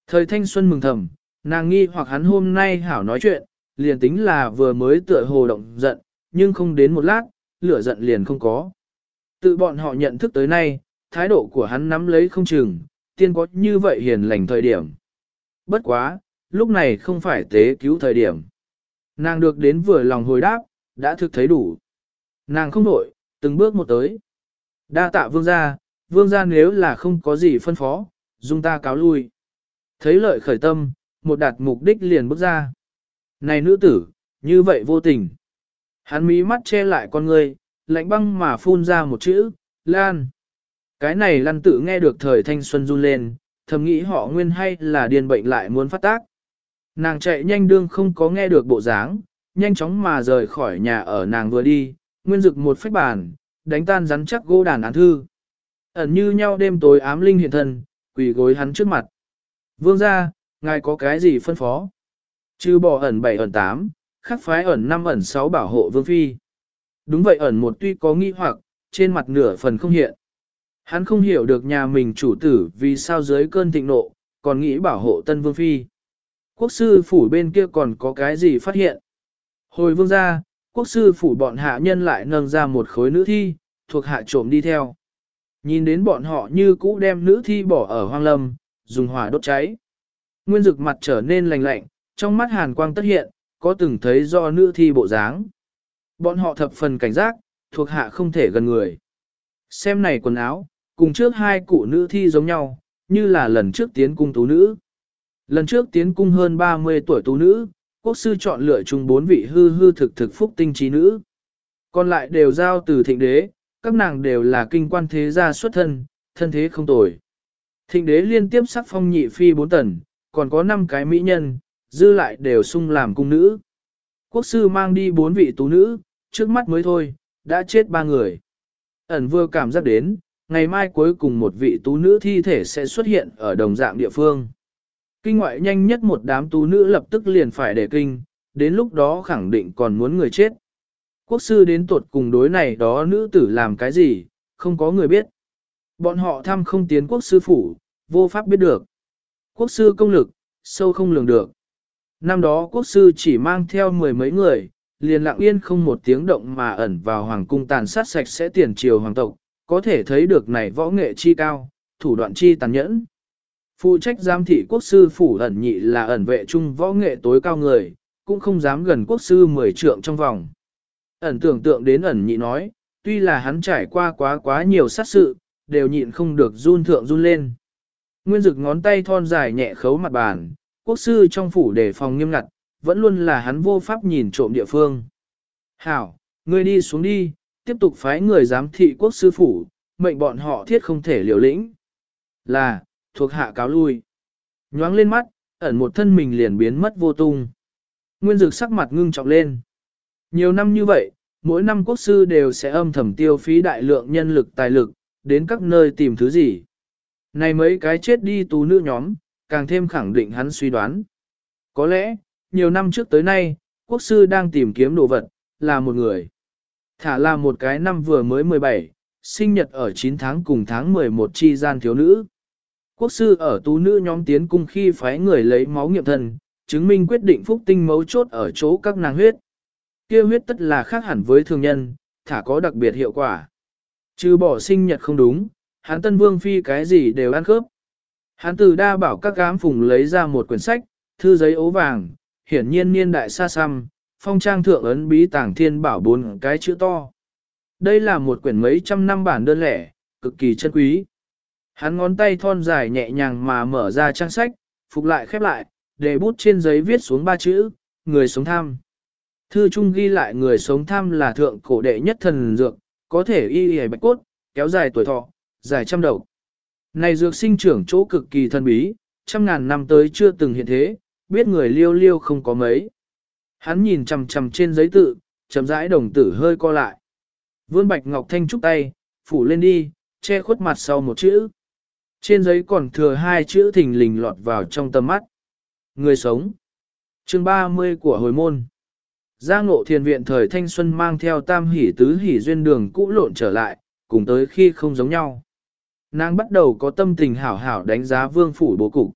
Thời thanh xuân mừng thầm, nàng nghi hoặc hắn hôm nay hảo nói chuyện, liền tính là vừa mới tựa hồ động giận, nhưng không đến một lát, lửa giận liền không có. Tự bọn họ nhận thức tới nay, thái độ của hắn nắm lấy không chừng, tiên có như vậy hiền lành thời điểm. Bất quá, lúc này không phải tế cứu thời điểm. Nàng được đến vừa lòng hồi đáp, đã thực thấy đủ. Nàng không đổi, từng bước một tới. Đa tạ vương gia, vương gia nếu là không có gì phân phó, dung ta cáo lui. Thấy lợi khởi tâm, một đạt mục đích liền bước ra. Này nữ tử, như vậy vô tình. Hắn mí mắt che lại con người, lạnh băng mà phun ra một chữ, Lan. Cái này lăn tự nghe được thời thanh xuân run lên, thầm nghĩ họ nguyên hay là điên bệnh lại muốn phát tác. Nàng chạy nhanh đương không có nghe được bộ dáng, nhanh chóng mà rời khỏi nhà ở nàng vừa đi, nguyên dực một phách bàn, đánh tan rắn chắc gỗ đàn án thư. Ẩn như nhau đêm tối ám linh hiện thân, quỳ gối hắn trước mặt. Vương ra, ngài có cái gì phân phó? Chứ bỏ ẩn 7 ẩn 8, khắc phái ẩn 5 ẩn 6 bảo hộ vương phi. Đúng vậy ẩn một tuy có nghi hoặc, trên mặt nửa phần không hiện. Hắn không hiểu được nhà mình chủ tử vì sao dưới cơn thịnh nộ, còn nghĩ bảo hộ tân vương phi. Quốc sư phủ bên kia còn có cái gì phát hiện? Hồi vương ra, quốc sư phủ bọn hạ nhân lại nâng ra một khối nữ thi, thuộc hạ trộm đi theo. Nhìn đến bọn họ như cũ đem nữ thi bỏ ở hoang lâm, dùng hỏa đốt cháy. Nguyên dực mặt trở nên lạnh lạnh, trong mắt hàn quang tất hiện, có từng thấy do nữ thi bộ dáng. Bọn họ thập phần cảnh giác, thuộc hạ không thể gần người. Xem này quần áo, cùng trước hai cụ nữ thi giống nhau, như là lần trước tiến cung tú nữ. Lần trước tiến cung hơn 30 tuổi tú nữ, quốc sư chọn lựa chung bốn vị hư hư thực thực phúc tinh trí nữ. Còn lại đều giao từ thịnh đế, các nàng đều là kinh quan thế gia xuất thân, thân thế không tồi. Thịnh đế liên tiếp sắc phong nhị phi bốn tần, còn có năm cái mỹ nhân, dư lại đều sung làm cung nữ. Quốc sư mang đi bốn vị tú nữ, trước mắt mới thôi, đã chết ba người. Ẩn vừa cảm giác đến, ngày mai cuối cùng một vị tú nữ thi thể sẽ xuất hiện ở đồng dạng địa phương. Kinh ngoại nhanh nhất một đám tú nữ lập tức liền phải để kinh, đến lúc đó khẳng định còn muốn người chết. Quốc sư đến tuột cùng đối này đó nữ tử làm cái gì, không có người biết. Bọn họ thăm không tiến quốc sư phủ, vô pháp biết được. Quốc sư công lực, sâu không lường được. Năm đó quốc sư chỉ mang theo mười mấy người, liền lặng yên không một tiếng động mà ẩn vào hoàng cung tàn sát sạch sẽ tiền triều hoàng tộc, có thể thấy được này võ nghệ chi cao, thủ đoạn chi tàn nhẫn. Phụ trách giám thị quốc sư phủ ẩn nhị là ẩn vệ trung võ nghệ tối cao người, cũng không dám gần quốc sư mười trượng trong vòng. Ẩn tưởng tượng đến ẩn nhị nói, tuy là hắn trải qua quá quá nhiều sát sự, đều nhịn không được run thượng run lên. Nguyên dực ngón tay thon dài nhẹ khấu mặt bàn, quốc sư trong phủ đề phòng nghiêm ngặt, vẫn luôn là hắn vô pháp nhìn trộm địa phương. Hảo, ngươi đi xuống đi, tiếp tục phái người giám thị quốc sư phủ, mệnh bọn họ thiết không thể liều lĩnh. Là, thuộc hạ cáo lui. Nhoáng lên mắt, ẩn một thân mình liền biến mất vô tung. Nguyên dực sắc mặt ngưng trọng lên. Nhiều năm như vậy, mỗi năm quốc sư đều sẽ âm thầm tiêu phí đại lượng nhân lực tài lực, đến các nơi tìm thứ gì. Này mấy cái chết đi tú nữ nhóm, càng thêm khẳng định hắn suy đoán. Có lẽ, nhiều năm trước tới nay, quốc sư đang tìm kiếm đồ vật, là một người. Thả là một cái năm vừa mới 17, sinh nhật ở 9 tháng cùng tháng 11 chi gian thiếu nữ. Quốc sư ở tú nữ nhóm tiến cung khi phái người lấy máu nghiệm thân, chứng minh quyết định phúc tinh mấu chốt ở chỗ các nàng huyết. kia huyết tất là khác hẳn với thường nhân, thả có đặc biệt hiệu quả. Chứ bỏ sinh nhật không đúng, Hán tân vương phi cái gì đều ăn khớp. Hán từ đa bảo các gám phùng lấy ra một quyển sách, thư giấy ố vàng, hiển nhiên niên đại xa xăm, phong trang thượng ấn bí tàng thiên bảo bốn cái chữ to. Đây là một quyển mấy trăm năm bản đơn lẻ, cực kỳ chân quý. Hắn ngón tay thon dài nhẹ nhàng mà mở ra trang sách, phục lại khép lại, để bút trên giấy viết xuống ba chữ, người sống tham. Thư trung ghi lại người sống tham là thượng cổ đệ nhất thần dược, có thể y y bạch cốt, kéo dài tuổi thọ, dài trăm đầu. Này dược sinh trưởng chỗ cực kỳ thần bí, trăm ngàn năm tới chưa từng hiện thế, biết người liêu liêu không có mấy. Hắn nhìn chằm chằm trên giấy tự, chậm rãi đồng tử hơi co lại. Vươn bạch ngọc thanh trúc tay, phủ lên đi, che khuất mặt sau một chữ. Trên giấy còn thừa hai chữ thình lình lọt vào trong tầm mắt. Người sống. chương 30 của hồi môn. Gia ngộ thiền viện thời thanh xuân mang theo tam hỷ tứ hỷ duyên đường cũ lộn trở lại, cùng tới khi không giống nhau. Nàng bắt đầu có tâm tình hảo hảo đánh giá vương phủ bố cục.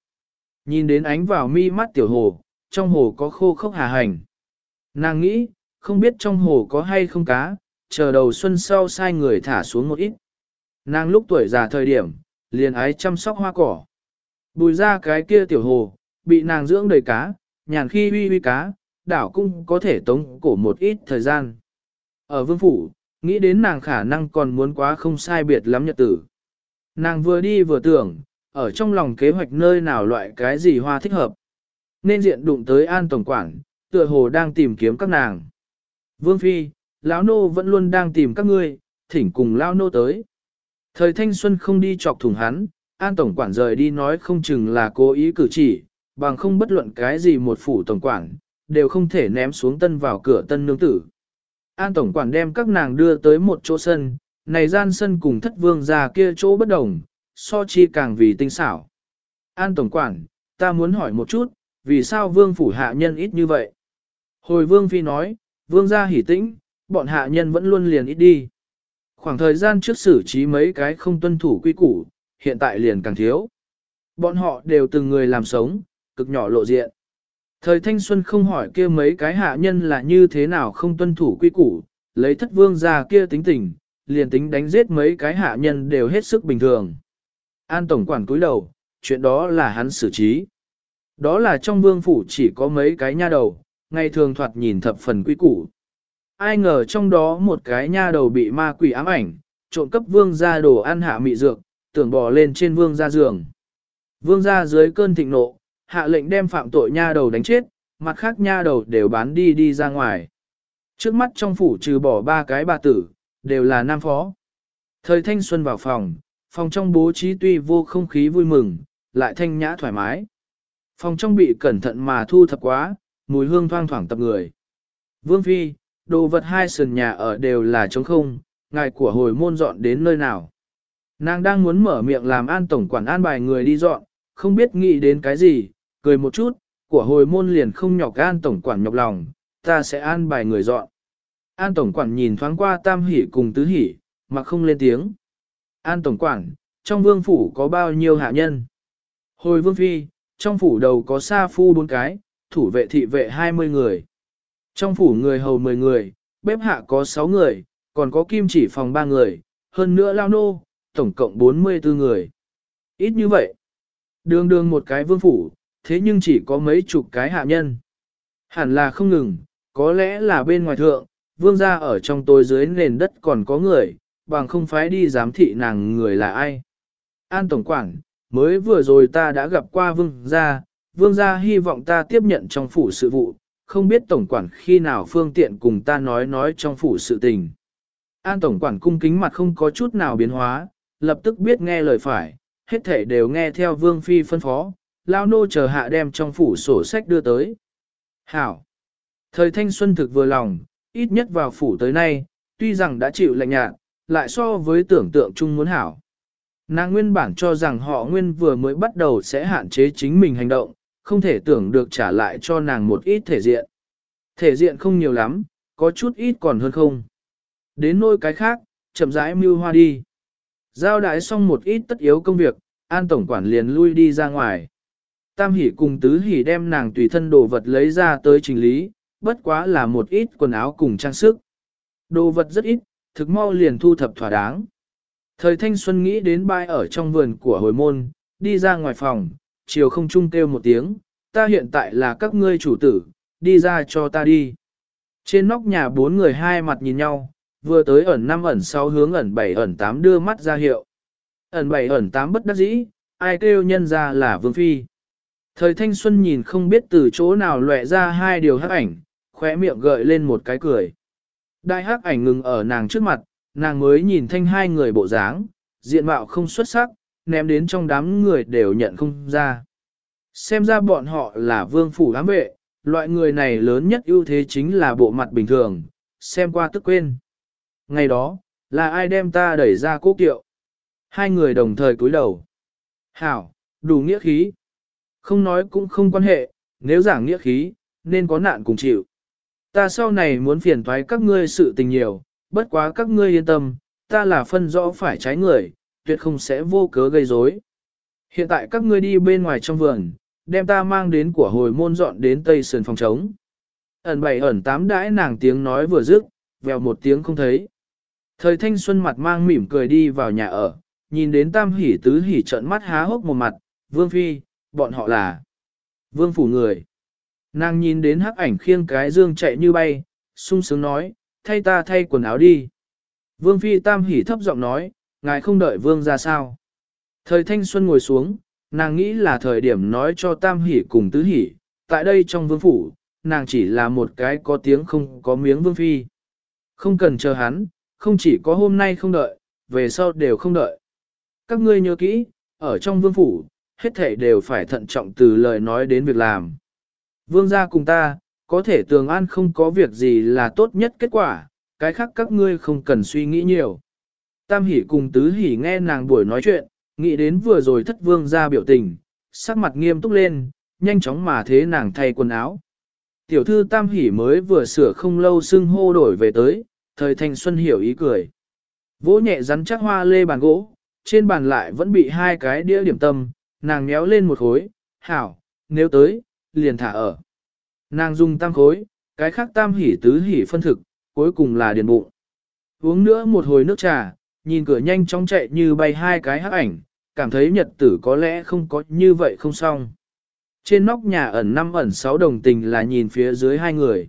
Nhìn đến ánh vào mi mắt tiểu hồ, trong hồ có khô khốc hà hành. Nàng nghĩ, không biết trong hồ có hay không cá, chờ đầu xuân sau sai người thả xuống một ít. Nàng lúc tuổi già thời điểm, liền ái chăm sóc hoa cỏ. Bùi ra cái kia tiểu hồ, bị nàng dưỡng đầy cá, nhàn khi uy uy cá, đảo cũng có thể tống cổ một ít thời gian. Ở vương phủ, nghĩ đến nàng khả năng còn muốn quá không sai biệt lắm nhật tử. Nàng vừa đi vừa tưởng, ở trong lòng kế hoạch nơi nào loại cái gì hoa thích hợp. Nên diện đụng tới an tổng quản, tựa hồ đang tìm kiếm các nàng. Vương Phi, lão nô vẫn luôn đang tìm các ngươi, thỉnh cùng lão nô tới. Thời thanh xuân không đi chọc thủng hắn, an tổng quản rời đi nói không chừng là cố ý cử chỉ, bằng không bất luận cái gì một phủ tổng quản, đều không thể ném xuống tân vào cửa tân nương tử. An tổng quản đem các nàng đưa tới một chỗ sân, này gian sân cùng thất vương già kia chỗ bất đồng, so chi càng vì tinh xảo. An tổng quản, ta muốn hỏi một chút, vì sao vương phủ hạ nhân ít như vậy? Hồi vương phi nói, vương gia hỉ tĩnh, bọn hạ nhân vẫn luôn liền ít đi. Khoảng thời gian trước xử trí mấy cái không tuân thủ quy củ, hiện tại liền càng thiếu. Bọn họ đều từng người làm sống, cực nhỏ lộ diện. Thời thanh xuân không hỏi kia mấy cái hạ nhân là như thế nào không tuân thủ quy củ, lấy thất vương ra kia tính tình, liền tính đánh giết mấy cái hạ nhân đều hết sức bình thường. An tổng quản cúi đầu, chuyện đó là hắn xử trí. Đó là trong vương phủ chỉ có mấy cái nha đầu, ngày thường thoạt nhìn thập phần quy củ. Ai ngờ trong đó một cái nha đầu bị ma quỷ ám ảnh, trộn cấp vương gia đồ ăn hạ mị dược, tưởng bò lên trên vương gia giường. Vương gia dưới cơn thịnh nộ, hạ lệnh đem phạm tội nha đầu đánh chết, mặt khác nha đầu đều bán đi đi ra ngoài. Trước mắt trong phủ trừ bỏ ba cái bà tử, đều là nam phó. Thời thanh xuân vào phòng, phòng trong bố trí tuy vô không khí vui mừng, lại thanh nhã thoải mái. Phòng trong bị cẩn thận mà thu thập quá, mùi hương thoang thoảng tập người. Vương Phi, đồ vật hai sườn nhà ở đều là trống không, ngài của hồi môn dọn đến nơi nào. Nàng đang muốn mở miệng làm an tổng quản an bài người đi dọn, không biết nghĩ đến cái gì, cười một chút, của hồi môn liền không nhọc an tổng quản nhọc lòng, ta sẽ an bài người dọn. An tổng quản nhìn thoáng qua tam hỉ cùng tứ hỉ, mà không lên tiếng. An tổng quản, trong vương phủ có bao nhiêu hạ nhân? Hồi vương phi, trong phủ đầu có sa phu bốn cái, thủ vệ thị vệ 20 người. Trong phủ người hầu 10 người, bếp hạ có 6 người, còn có kim chỉ phòng 3 người, hơn nữa lao nô, tổng cộng 44 người. Ít như vậy. Đường đường một cái vương phủ, thế nhưng chỉ có mấy chục cái hạ nhân. Hẳn là không ngừng, có lẽ là bên ngoài thượng, vương gia ở trong tối dưới nền đất còn có người, bằng không phải đi giám thị nàng người là ai. An Tổng Quản, mới vừa rồi ta đã gặp qua vương gia, vương gia hy vọng ta tiếp nhận trong phủ sự vụ, không biết Tổng Quản khi nào phương tiện cùng ta nói nói trong phủ sự tình. An Tổng Quản cung kính mặt không có chút nào biến hóa, lập tức biết nghe lời phải, hết thể đều nghe theo vương phi phân phó, lao nô chờ hạ đem trong phủ sổ sách đưa tới. Hảo! Thời thanh xuân thực vừa lòng, ít nhất vào phủ tới nay, tuy rằng đã chịu lạnh nhạt, lại so với tưởng tượng chung muốn hảo. Nàng nguyên bản cho rằng họ nguyên vừa mới bắt đầu sẽ hạn chế chính mình hành động, không thể tưởng được trả lại cho nàng một ít thể diện. Thể diện không nhiều lắm, có chút ít còn hơn không. Đến nôi cái khác, chậm rãi mưu hoa đi. Giao đái xong một ít tất yếu công việc, an tổng quản liền lui đi ra ngoài. Tam hỷ cùng tứ hỷ đem nàng tùy thân đồ vật lấy ra tới trình lý, bất quá là một ít quần áo cùng trang sức. Đồ vật rất ít, thực mau liền thu thập thỏa đáng. Thời thanh xuân nghĩ đến bai ở trong vườn của hồi môn, đi ra ngoài phòng, chiều không trung kêu một tiếng, ta hiện tại là các ngươi chủ tử, đi ra cho ta đi. Trên nóc nhà bốn người hai mặt nhìn nhau, vừa tới ẩn năm ẩn sáu hướng ẩn bảy ẩn tám đưa mắt ra hiệu. Ẩn bảy ẩn tám bất đắc dĩ, ai kêu nhân ra là vương phi. Thời thanh xuân nhìn không biết từ chỗ nào lệ ra hai điều hắc ảnh, khóe miệng gợi lên một cái cười. Đại hắc ảnh ngừng ở nàng trước mặt, nàng mới nhìn thanh hai người bộ dáng, diện mạo không xuất sắc, ném đến trong đám người đều nhận không ra. Xem ra bọn họ là vương phủ ám vệ, loại người này lớn nhất ưu thế chính là bộ mặt bình thường, xem qua tức quên. Ngày đó, là ai đem ta đẩy ra cố kiệu? Hai người đồng thời cúi đầu. Hảo, đủ nghĩa khí. Không nói cũng không quan hệ, nếu giảng nghĩa khí, nên có nạn cùng chịu. Ta sau này muốn phiền thoái các ngươi sự tình nhiều, bất quá các ngươi yên tâm, ta là phân rõ phải trái người, tuyệt không sẽ vô cớ gây rối. Hiện tại các ngươi đi bên ngoài trong vườn, đem ta mang đến của hồi môn dọn đến tây sườn phòng trống. Ẩn bảy ẩn tám đãi nàng tiếng nói vừa dứt, vèo một tiếng không thấy. Thời thanh xuân mặt mang mỉm cười đi vào nhà ở, nhìn đến tam hỉ tứ hỉ trợn mắt há hốc một mặt, vương phi, bọn họ là. Vương phủ người. Nàng nhìn đến hắc ảnh khiêng cái dương chạy như bay, sung sướng nói, thay ta thay quần áo đi. Vương phi tam hỉ thấp giọng nói, ngài không đợi vương ra sao. Thời thanh xuân ngồi xuống, nàng nghĩ là thời điểm nói cho tam hỉ cùng tứ hỉ, tại đây trong vương phủ, nàng chỉ là một cái có tiếng không có miếng vương phi. Không cần chờ hắn, không chỉ có hôm nay không đợi, về sau đều không đợi. Các ngươi nhớ kỹ, ở trong vương phủ, hết thảy đều phải thận trọng từ lời nói đến việc làm. Vương gia cùng ta, có thể tường an không có việc gì là tốt nhất kết quả, cái khác các ngươi không cần suy nghĩ nhiều. Tam hỉ cùng tứ hỉ nghe nàng buổi nói chuyện, nghĩ đến vừa rồi thất vương ra biểu tình, sắc mặt nghiêm túc lên, nhanh chóng mà thế nàng thay quần áo. Tiểu thư tam hỉ mới vừa sửa không lâu xưng hô đổi về tới, thời thanh xuân hiểu ý cười. Vỗ nhẹ rắn chắc hoa lê bàn gỗ, trên bàn lại vẫn bị hai cái đĩa điểm tâm, nàng méo lên một khối, hảo, nếu tới, liền thả ở. Nàng dùng tam khối, cái khác tam hỉ tứ hỉ phân thực, cuối cùng là điền bụng. Uống nữa một hồi nước trà, nhìn cửa nhanh chóng chạy như bay hai cái hắc ảnh, cảm thấy nhật tử có lẽ không có như vậy không xong. Trên nóc nhà ẩn năm ẩn sáu đồng tình là nhìn phía dưới hai người.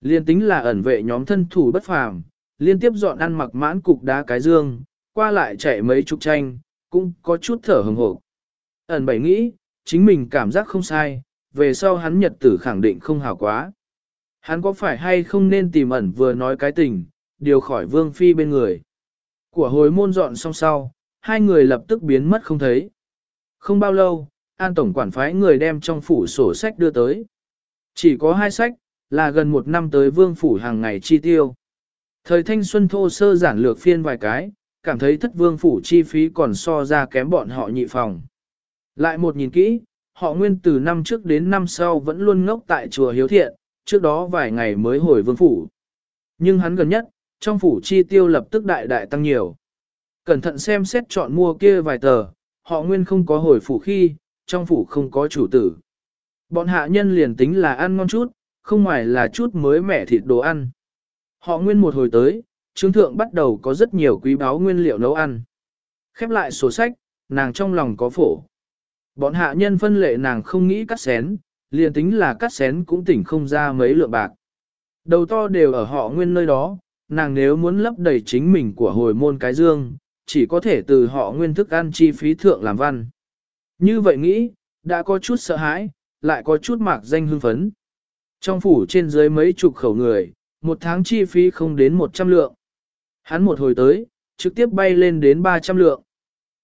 Liên tính là ẩn vệ nhóm thân thủ bất phàm, liên tiếp dọn ăn mặc mãn cục đá cái dương, qua lại chạy mấy chục tranh, cũng có chút thở hừng hộp. Ẩn bảy nghĩ, chính mình cảm giác không sai, về sau hắn nhật tử khẳng định không hảo quá. Hắn có phải hay không nên tìm ẩn vừa nói cái tình, điều khỏi vương phi bên người. Của hồi môn dọn xong sau, hai người lập tức biến mất không thấy. Không bao lâu, an tổng quản phái người đem trong phủ sổ sách đưa tới. Chỉ có hai sách, là gần một năm tới vương phủ hàng ngày chi tiêu. Thời thanh xuân thô sơ giản lược phiên vài cái, cảm thấy thất vương phủ chi phí còn so ra kém bọn họ nhị phòng. Lại một nhìn kỹ, họ nguyên từ năm trước đến năm sau vẫn luôn ngốc tại chùa Hiếu Thiện, trước đó vài ngày mới hồi vương phủ. Nhưng hắn gần nhất, trong phủ chi tiêu lập tức đại đại tăng nhiều. Cẩn thận xem xét chọn mua kia vài tờ, họ nguyên không có hồi phủ khi, trong phủ không có chủ tử. Bọn hạ nhân liền tính là ăn ngon chút, không ngoài là chút mới mẻ thịt đồ ăn. Họ nguyên một hồi tới, trương thượng bắt đầu có rất nhiều quý báu nguyên liệu nấu ăn. Khép lại sổ sách, nàng trong lòng có phổ. Bọn hạ nhân phân lệ nàng không nghĩ cắt xén, liền tính là cắt xén cũng tỉnh không ra mấy lượng bạc. Đầu to đều ở họ nguyên nơi đó, nàng nếu muốn lấp đầy chính mình của hồi môn cái dương, chỉ có thể từ họ nguyên thức ăn chi phí thượng làm văn. Như vậy nghĩ, đã có chút sợ hãi, lại có chút mạc danh hưng phấn. Trong phủ trên dưới mấy chục khẩu người, một tháng chi phí không đến 100 lượng. Hắn một hồi tới, trực tiếp bay lên đến 300 lượng.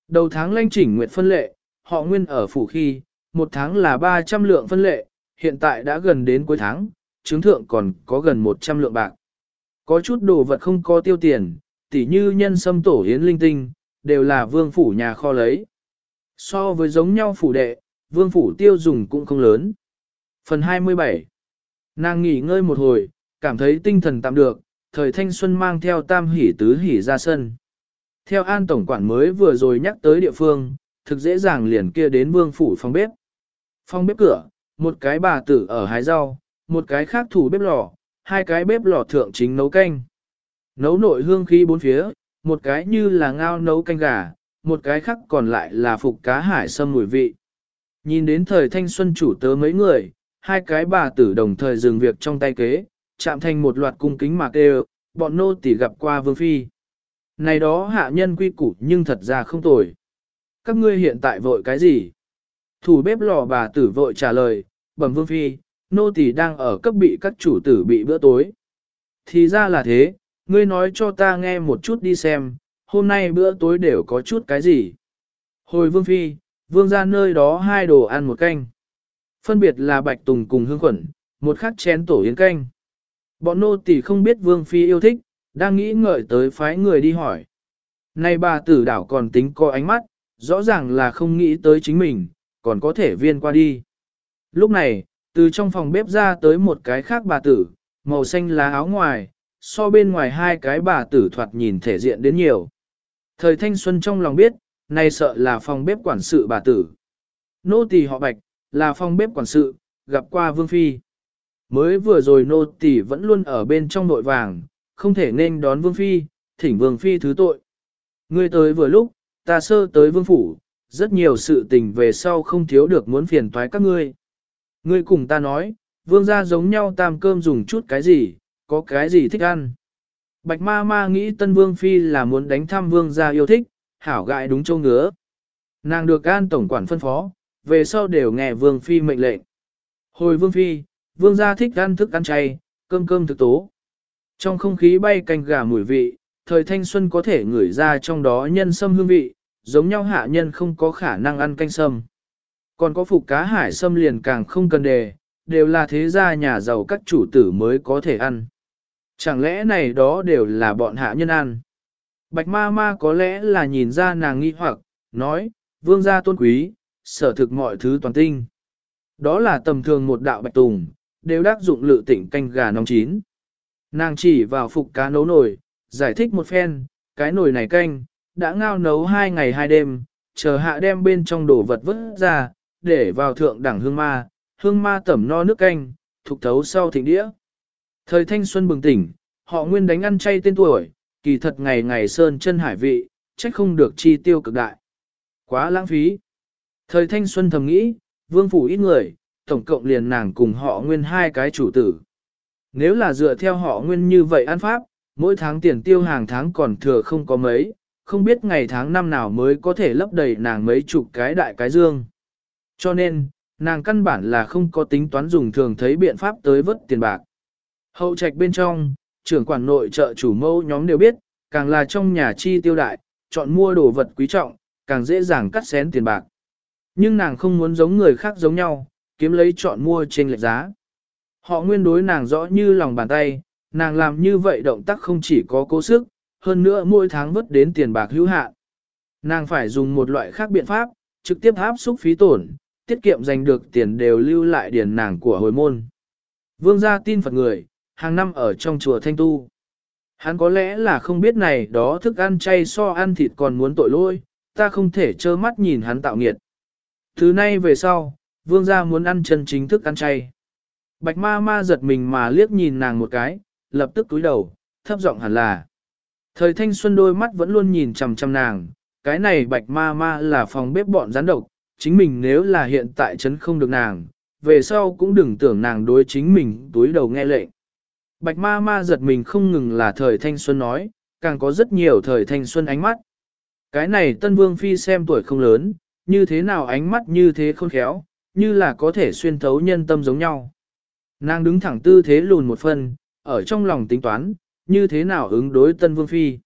Đầu tháng lanh chỉnh nguyệt phân lệ, họ nguyên ở phủ khi, một tháng là 300 lượng phân lệ, hiện tại đã gần đến cuối tháng, chứng thượng còn có gần 100 lượng bạc. Có chút đồ vật không có tiêu tiền, tỉ như nhân sâm tổ hiến linh tinh, đều là vương phủ nhà kho lấy. So với giống nhau phủ đệ, vương phủ tiêu dùng cũng không lớn. Phần 27 Nàng nghỉ ngơi một hồi, cảm thấy tinh thần tạm được, thời thanh xuân mang theo tam hỉ tứ hỉ ra sân. Theo an tổng quản mới vừa rồi nhắc tới địa phương, thực dễ dàng liền kia đến vương phủ phòng bếp. Phòng bếp cửa, một cái bà tử ở hái rau, một cái khác thủ bếp lò, hai cái bếp lò thượng chính nấu canh. Nấu nội hương khí bốn phía, một cái như là ngao nấu canh gà, một cái khác còn lại là phục cá hải sâm mùi vị. Nhìn đến thời thanh xuân chủ tớ mấy người, hai cái bà tử đồng thời dừng việc trong tay kế, chạm thành một loạt cung kính mạc đều, bọn nô tỉ gặp qua vương phi. Này đó hạ nhân quy củ nhưng thật ra không tồi. Các ngươi hiện tại vội cái gì? Thủ bếp lò bà tử vội trả lời, bẩm vương phi, nô tỳ đang ở cấp bị các chủ tử bị bữa tối. Thì ra là thế, ngươi nói cho ta nghe một chút đi xem, hôm nay bữa tối đều có chút cái gì. Hồi vương phi, vương ra nơi đó hai đồ ăn một canh. Phân biệt là bạch tùng cùng hương khuẩn, một khắc chén tổ yến canh. Bọn nô tỳ không biết vương phi yêu thích, đang nghĩ ngợi tới phái người đi hỏi. Này bà tử đảo còn tính có ánh mắt, rõ ràng là không nghĩ tới chính mình, còn có thể viên qua đi. Lúc này, từ trong phòng bếp ra tới một cái khác bà tử, màu xanh lá áo ngoài, so bên ngoài hai cái bà tử thoạt nhìn thể diện đến nhiều. Thời thanh xuân trong lòng biết, nay sợ là phòng bếp quản sự bà tử. Nô tỳ họ bạch, là phòng bếp quản sự, gặp qua vương phi. Mới vừa rồi nô tỳ vẫn luôn ở bên trong nội vàng, không thể nên đón vương phi, thỉnh vương phi thứ tội. Ngươi tới vừa lúc, ta sơ tới vương phủ, rất nhiều sự tình về sau không thiếu được muốn phiền toái các ngươi. Ngươi cùng ta nói, vương gia giống nhau tam cơm dùng chút cái gì, có cái gì thích ăn. Bạch ma ma nghĩ tân vương phi là muốn đánh thăm vương gia yêu thích, hảo gại đúng châu ngứa. Nàng được an tổng quản phân phó, về sau đều nghe vương phi mệnh lệnh. Hồi vương phi, vương gia thích ăn thức ăn chay, cơm cơm thực tố. Trong không khí bay canh gà mùi vị, thời thanh xuân có thể ngửi ra trong đó nhân sâm hương vị, giống nhau hạ nhân không có khả năng ăn canh sâm. Còn có phục cá hải sâm liền càng không cần đề, đều là thế gia nhà giàu các chủ tử mới có thể ăn. Chẳng lẽ này đó đều là bọn hạ nhân ăn? Bạch ma ma có lẽ là nhìn ra nàng nghi hoặc, nói, vương gia tôn quý, sở thực mọi thứ toàn tinh. Đó là tầm thường một đạo bạch tùng, đều đắc dụng lự tỉnh canh gà nóng chín. Nàng chỉ vào phục cá nấu nồi, giải thích một phen, cái nồi này canh, đã ngao nấu hai ngày hai đêm, chờ hạ đem bên trong đồ vật vứt ra, để vào thượng đẳng hương ma, hương ma tẩm no nước canh, thục thấu sau thịnh đĩa. Thời thanh xuân bừng tỉnh, họ nguyên đánh ăn chay tên tuổi, kỳ thật ngày ngày sơn chân hải vị, trách không được chi tiêu cực đại. Quá lãng phí. Thời thanh xuân thầm nghĩ, vương phủ ít người, tổng cộng liền nàng cùng họ nguyên hai cái chủ tử. Nếu là dựa theo họ nguyên như vậy ăn pháp, mỗi tháng tiền tiêu hàng tháng còn thừa không có mấy, không biết ngày tháng năm nào mới có thể lấp đầy nàng mấy chục cái đại cái dương. Cho nên, nàng căn bản là không có tính toán dùng thường thấy biện pháp tới vớt tiền bạc. Hậu trạch bên trong, trưởng quản nội trợ chủ mâu nhóm đều biết, càng là trong nhà chi tiêu đại, chọn mua đồ vật quý trọng, càng dễ dàng cắt xén tiền bạc. Nhưng nàng không muốn giống người khác giống nhau, kiếm lấy chọn mua trên lệch giá. Họ nguyên đối nàng rõ như lòng bàn tay, nàng làm như vậy động tác không chỉ có cố sức, hơn nữa mỗi tháng vớt đến tiền bạc hữu hạn. Nàng phải dùng một loại khác biện pháp, trực tiếp áp xúc phí tổn, tiết kiệm giành được tiền đều lưu lại điền nàng của hồi môn. Vương gia tin Phật người, hàng năm ở trong chùa Thanh Tu. Hắn có lẽ là không biết này đó thức ăn chay so ăn thịt còn muốn tội lỗi, ta không thể trơ mắt nhìn hắn tạo nghiệt. Thứ nay về sau, vương gia muốn ăn chân chính thức ăn chay. Bạch ma ma giật mình mà liếc nhìn nàng một cái, lập tức túi đầu, thấp giọng hẳn là. Thời thanh xuân đôi mắt vẫn luôn nhìn chằm chằm nàng, cái này bạch ma ma là phòng bếp bọn gián độc, chính mình nếu là hiện tại chấn không được nàng, về sau cũng đừng tưởng nàng đối chính mình túi đầu nghe lệnh. Bạch ma ma giật mình không ngừng là thời thanh xuân nói, càng có rất nhiều thời thanh xuân ánh mắt. Cái này tân vương phi xem tuổi không lớn, như thế nào ánh mắt như thế khôn khéo, như là có thể xuyên thấu nhân tâm giống nhau. Nàng đứng thẳng tư thế lùn một phần, ở trong lòng tính toán, như thế nào ứng đối tân vương phi.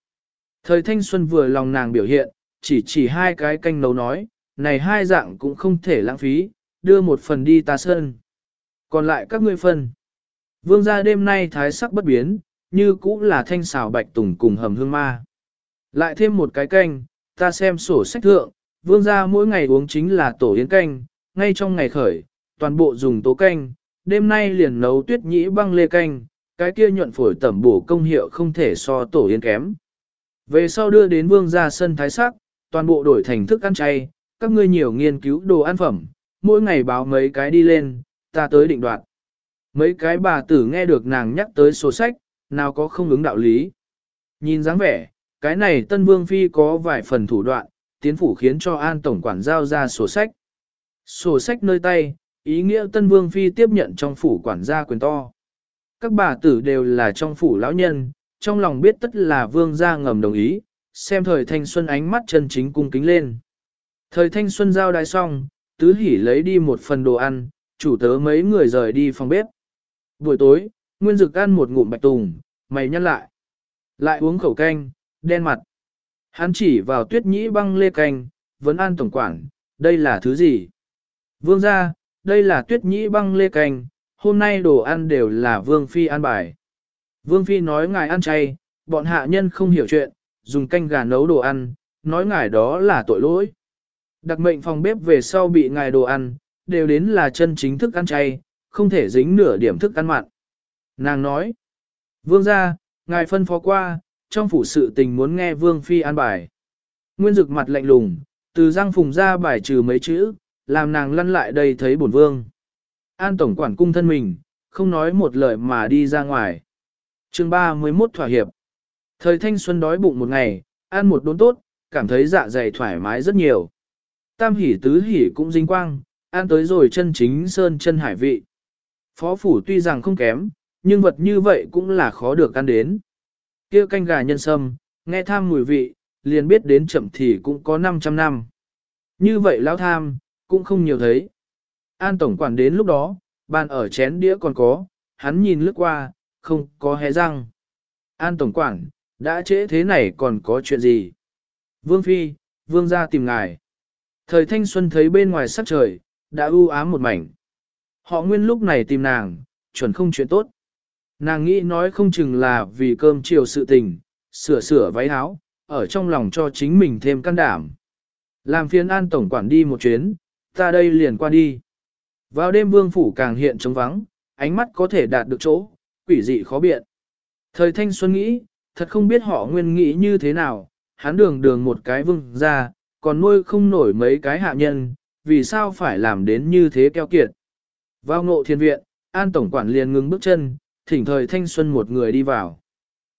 Thời thanh xuân vừa lòng nàng biểu hiện, chỉ chỉ hai cái canh nấu nói, này hai dạng cũng không thể lãng phí, đưa một phần đi ta sơn. Còn lại các ngươi phân. Vương gia đêm nay thái sắc bất biến, như cũ là thanh xào bạch tùng cùng hầm hương ma. Lại thêm một cái canh, ta xem sổ sách thượng, vương gia mỗi ngày uống chính là tổ yến canh, ngay trong ngày khởi, toàn bộ dùng tố canh, đêm nay liền nấu tuyết nhĩ băng lê canh, cái kia nhuận phổi tẩm bổ công hiệu không thể so tổ yến kém. Về sau đưa đến vương gia sân thái sắc, toàn bộ đổi thành thức ăn chay, các ngươi nhiều nghiên cứu đồ ăn phẩm, mỗi ngày báo mấy cái đi lên, ta tới định đoạt. Mấy cái bà tử nghe được nàng nhắc tới sổ sách, nào có không ứng đạo lý. Nhìn dáng vẻ, cái này Tân Vương Phi có vài phần thủ đoạn, tiến phủ khiến cho An Tổng quản giao ra sổ sách. Sổ sách nơi tay, ý nghĩa Tân Vương Phi tiếp nhận trong phủ quản gia quyền to. Các bà tử đều là trong phủ lão nhân, trong lòng biết tất là Vương gia ngầm đồng ý, xem thời thanh xuân ánh mắt chân chính cung kính lên. Thời thanh xuân giao đai xong, tứ hỉ lấy đi một phần đồ ăn, chủ tớ mấy người rời đi phòng bếp. Buổi tối, Nguyên Dực ăn một ngụm bạch tùng, mày nhăn lại. Lại uống khẩu canh, đen mặt. Hắn chỉ vào tuyết nhĩ băng lê canh, vấn an tổng quản, đây là thứ gì? Vương ra, đây là tuyết nhĩ băng lê canh, hôm nay đồ ăn đều là Vương Phi ăn bài. Vương Phi nói ngài ăn chay, bọn hạ nhân không hiểu chuyện, dùng canh gà nấu đồ ăn, nói ngài đó là tội lỗi. Đặc mệnh phòng bếp về sau bị ngài đồ ăn, đều đến là chân chính thức ăn chay, không thể dính nửa điểm thức ăn mặn. Nàng nói, vương ra, ngài phân phó qua, trong phủ sự tình muốn nghe vương phi an bài. Nguyên dực mặt lạnh lùng, từ răng phùng ra bài trừ mấy chữ, làm nàng lăn lại đây thấy bổn vương. An tổng quản cung thân mình, không nói một lời mà đi ra ngoài. chương 31 thỏa hiệp. Thời thanh xuân đói bụng một ngày, ăn một đốn tốt, cảm thấy dạ dày thoải mái rất nhiều. Tam hỉ tứ hỉ cũng dính quang, ăn tới rồi chân chính sơn chân hải vị. Phó phủ tuy rằng không kém, nhưng vật như vậy cũng là khó được ăn đến. kia canh gà nhân sâm, nghe tham mùi vị, liền biết đến chậm thì cũng có 500 năm. Như vậy lão tham, cũng không nhiều thấy. An tổng quản đến lúc đó, bàn ở chén đĩa còn có, hắn nhìn lướt qua, không có hé răng. An tổng quản, đã trễ thế này còn có chuyện gì? Vương Phi, Vương ra tìm ngài. Thời thanh xuân thấy bên ngoài sắc trời, đã u ám một mảnh. Họ nguyên lúc này tìm nàng, chuẩn không chuyện tốt. Nàng nghĩ nói không chừng là vì cơm chiều sự tình, sửa sửa váy áo, ở trong lòng cho chính mình thêm can đảm. Làm phiên an tổng quản đi một chuyến, ta đây liền qua đi. Vào đêm vương phủ càng hiện trống vắng, ánh mắt có thể đạt được chỗ, quỷ dị khó biện. Thời thanh xuân nghĩ, thật không biết họ nguyên nghĩ như thế nào, hắn đường đường một cái vương ra, còn nuôi không nổi mấy cái hạ nhân, vì sao phải làm đến như thế keo kiệt. Vào ngộ thiên viện, an tổng quản liền ngừng bước chân, thỉnh thời thanh xuân một người đi vào.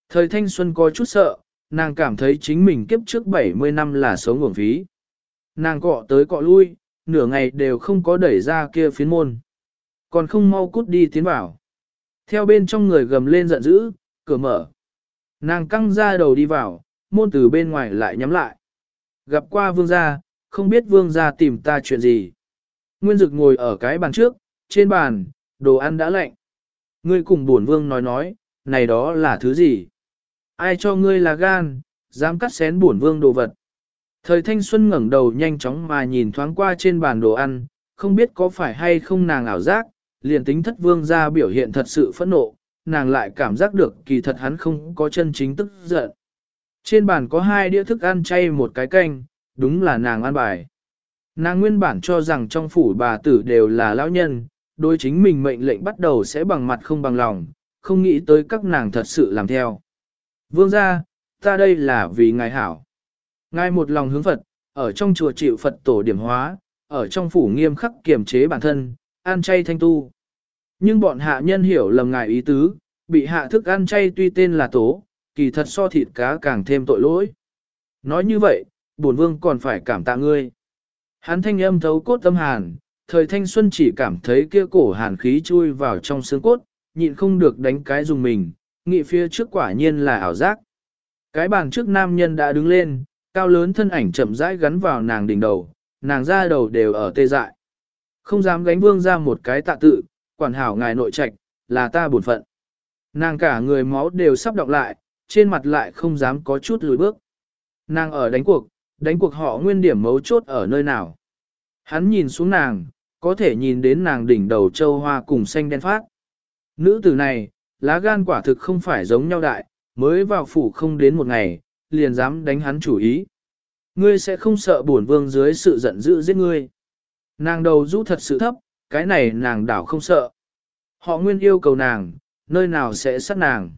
Thời thanh xuân có chút sợ, nàng cảm thấy chính mình kiếp trước 70 năm là sống nguồn phí. Nàng cọ tới cọ lui, nửa ngày đều không có đẩy ra kia phiến môn. Còn không mau cút đi tiến vào. Theo bên trong người gầm lên giận dữ, cửa mở. Nàng căng ra đầu đi vào, môn từ bên ngoài lại nhắm lại. Gặp qua vương gia, không biết vương gia tìm ta chuyện gì. Nguyên dực ngồi ở cái bàn trước, trên bàn, đồ ăn đã lạnh. Ngươi cùng buồn vương nói nói, này đó là thứ gì? Ai cho ngươi là gan, dám cắt xén buồn vương đồ vật? Thời thanh xuân ngẩng đầu nhanh chóng mà nhìn thoáng qua trên bàn đồ ăn, không biết có phải hay không nàng ảo giác, liền tính thất vương ra biểu hiện thật sự phẫn nộ, nàng lại cảm giác được kỳ thật hắn không có chân chính tức giận. Trên bàn có hai đĩa thức ăn chay một cái canh, đúng là nàng ăn bài. Nàng nguyên bản cho rằng trong phủ bà tử đều là lão nhân, đối chính mình mệnh lệnh bắt đầu sẽ bằng mặt không bằng lòng, không nghĩ tới các nàng thật sự làm theo. Vương gia, ta đây là vì ngài hảo. Ngài một lòng hướng Phật, ở trong chùa chịu Phật tổ điểm hóa, ở trong phủ nghiêm khắc kiềm chế bản thân, ăn chay thanh tu. Nhưng bọn hạ nhân hiểu lầm ngài ý tứ, bị hạ thức ăn chay tuy tên là tố, kỳ thật so thịt cá càng thêm tội lỗi. Nói như vậy, bổn vương còn phải cảm tạ ngươi. Hắn thanh âm thấu cốt tâm hàn, thời thanh xuân chỉ cảm thấy kia cổ hàn khí chui vào trong xương cốt, nhịn không được đánh cái dùng mình, nghị phía trước quả nhiên là ảo giác. Cái bàn trước nam nhân đã đứng lên, cao lớn thân ảnh chậm rãi gắn vào nàng đỉnh đầu, nàng ra đầu đều ở tê dại. Không dám gánh vương ra một cái tạ tự, quản hảo ngài nội trạch, là ta buồn phận. Nàng cả người máu đều sắp đọc lại, trên mặt lại không dám có chút lùi bước. Nàng ở đánh cuộc, đánh cuộc họ nguyên điểm mấu chốt ở nơi nào. Hắn nhìn xuống nàng, có thể nhìn đến nàng đỉnh đầu châu hoa cùng xanh đen phát. Nữ tử này, lá gan quả thực không phải giống nhau đại, mới vào phủ không đến một ngày, liền dám đánh hắn chủ ý. Ngươi sẽ không sợ bổn vương dưới sự giận dữ giết ngươi. Nàng đầu rũ thật sự thấp, cái này nàng đảo không sợ. Họ nguyên yêu cầu nàng, nơi nào sẽ sát nàng.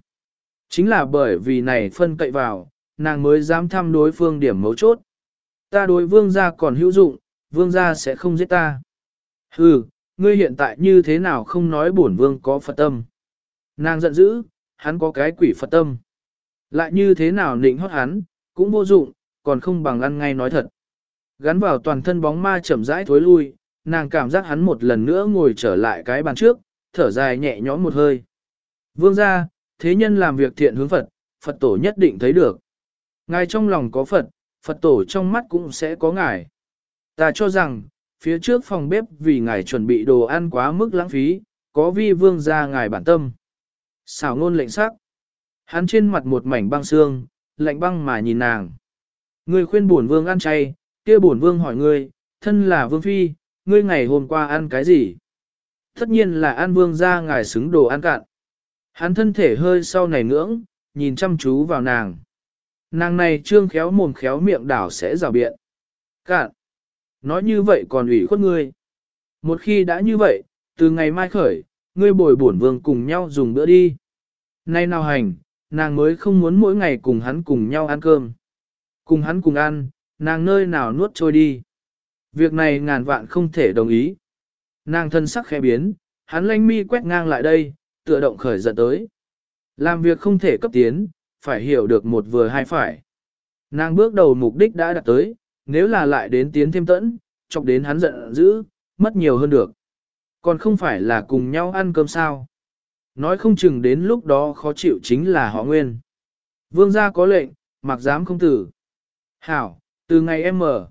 Chính là bởi vì này phân cậy vào, nàng mới dám thăm đối phương điểm mấu chốt. Ta đối vương gia còn hữu dụng, vương gia sẽ không giết ta. Hừ, ngươi hiện tại như thế nào không nói bổn vương có Phật tâm. Nàng giận dữ, hắn có cái quỷ Phật tâm. Lại như thế nào nịnh hót hắn, cũng vô dụng, còn không bằng ăn ngay nói thật. Gắn vào toàn thân bóng ma chậm rãi thối lui, nàng cảm giác hắn một lần nữa ngồi trở lại cái bàn trước, thở dài nhẹ nhõm một hơi. Vương ra, thế nhân làm việc thiện hướng Phật, Phật tổ nhất định thấy được. Ngài trong lòng có Phật, Phật tổ trong mắt cũng sẽ có ngài. Ta cho rằng, phía trước phòng bếp vì ngài chuẩn bị đồ ăn quá mức lãng phí, có vi vương ra ngài bản tâm. Xảo ngôn lệnh sắc. Hắn trên mặt một mảnh băng xương, lạnh băng mà nhìn nàng. Ngươi khuyên bổn vương ăn chay, kia bổn vương hỏi ngươi, thân là vương phi, ngươi ngày hôm qua ăn cái gì? Tất nhiên là ăn vương ra ngài xứng đồ ăn cạn. Hắn thân thể hơi sau này ngưỡng, nhìn chăm chú vào nàng. Nàng này trương khéo mồm khéo miệng đảo sẽ rào biện. Cạn. Nói như vậy còn ủy khuất ngươi. Một khi đã như vậy, từ ngày mai khởi, ngươi bồi bổn vương cùng nhau dùng bữa đi. Nay nào hành, nàng mới không muốn mỗi ngày cùng hắn cùng nhau ăn cơm. Cùng hắn cùng ăn, nàng nơi nào nuốt trôi đi. Việc này ngàn vạn không thể đồng ý. Nàng thân sắc khẽ biến, hắn lanh mi quét ngang lại đây, tựa động khởi giận tới. Làm việc không thể cấp tiến, phải hiểu được một vừa hai phải. Nàng bước đầu mục đích đã đạt tới, nếu là lại đến tiến thêm tẫn, chọc đến hắn giận dữ, mất nhiều hơn được. Còn không phải là cùng nhau ăn cơm sao. Nói không chừng đến lúc đó khó chịu chính là họ nguyên. Vương gia có lệnh, mặc dám không tử. Hảo, từ ngày em mở,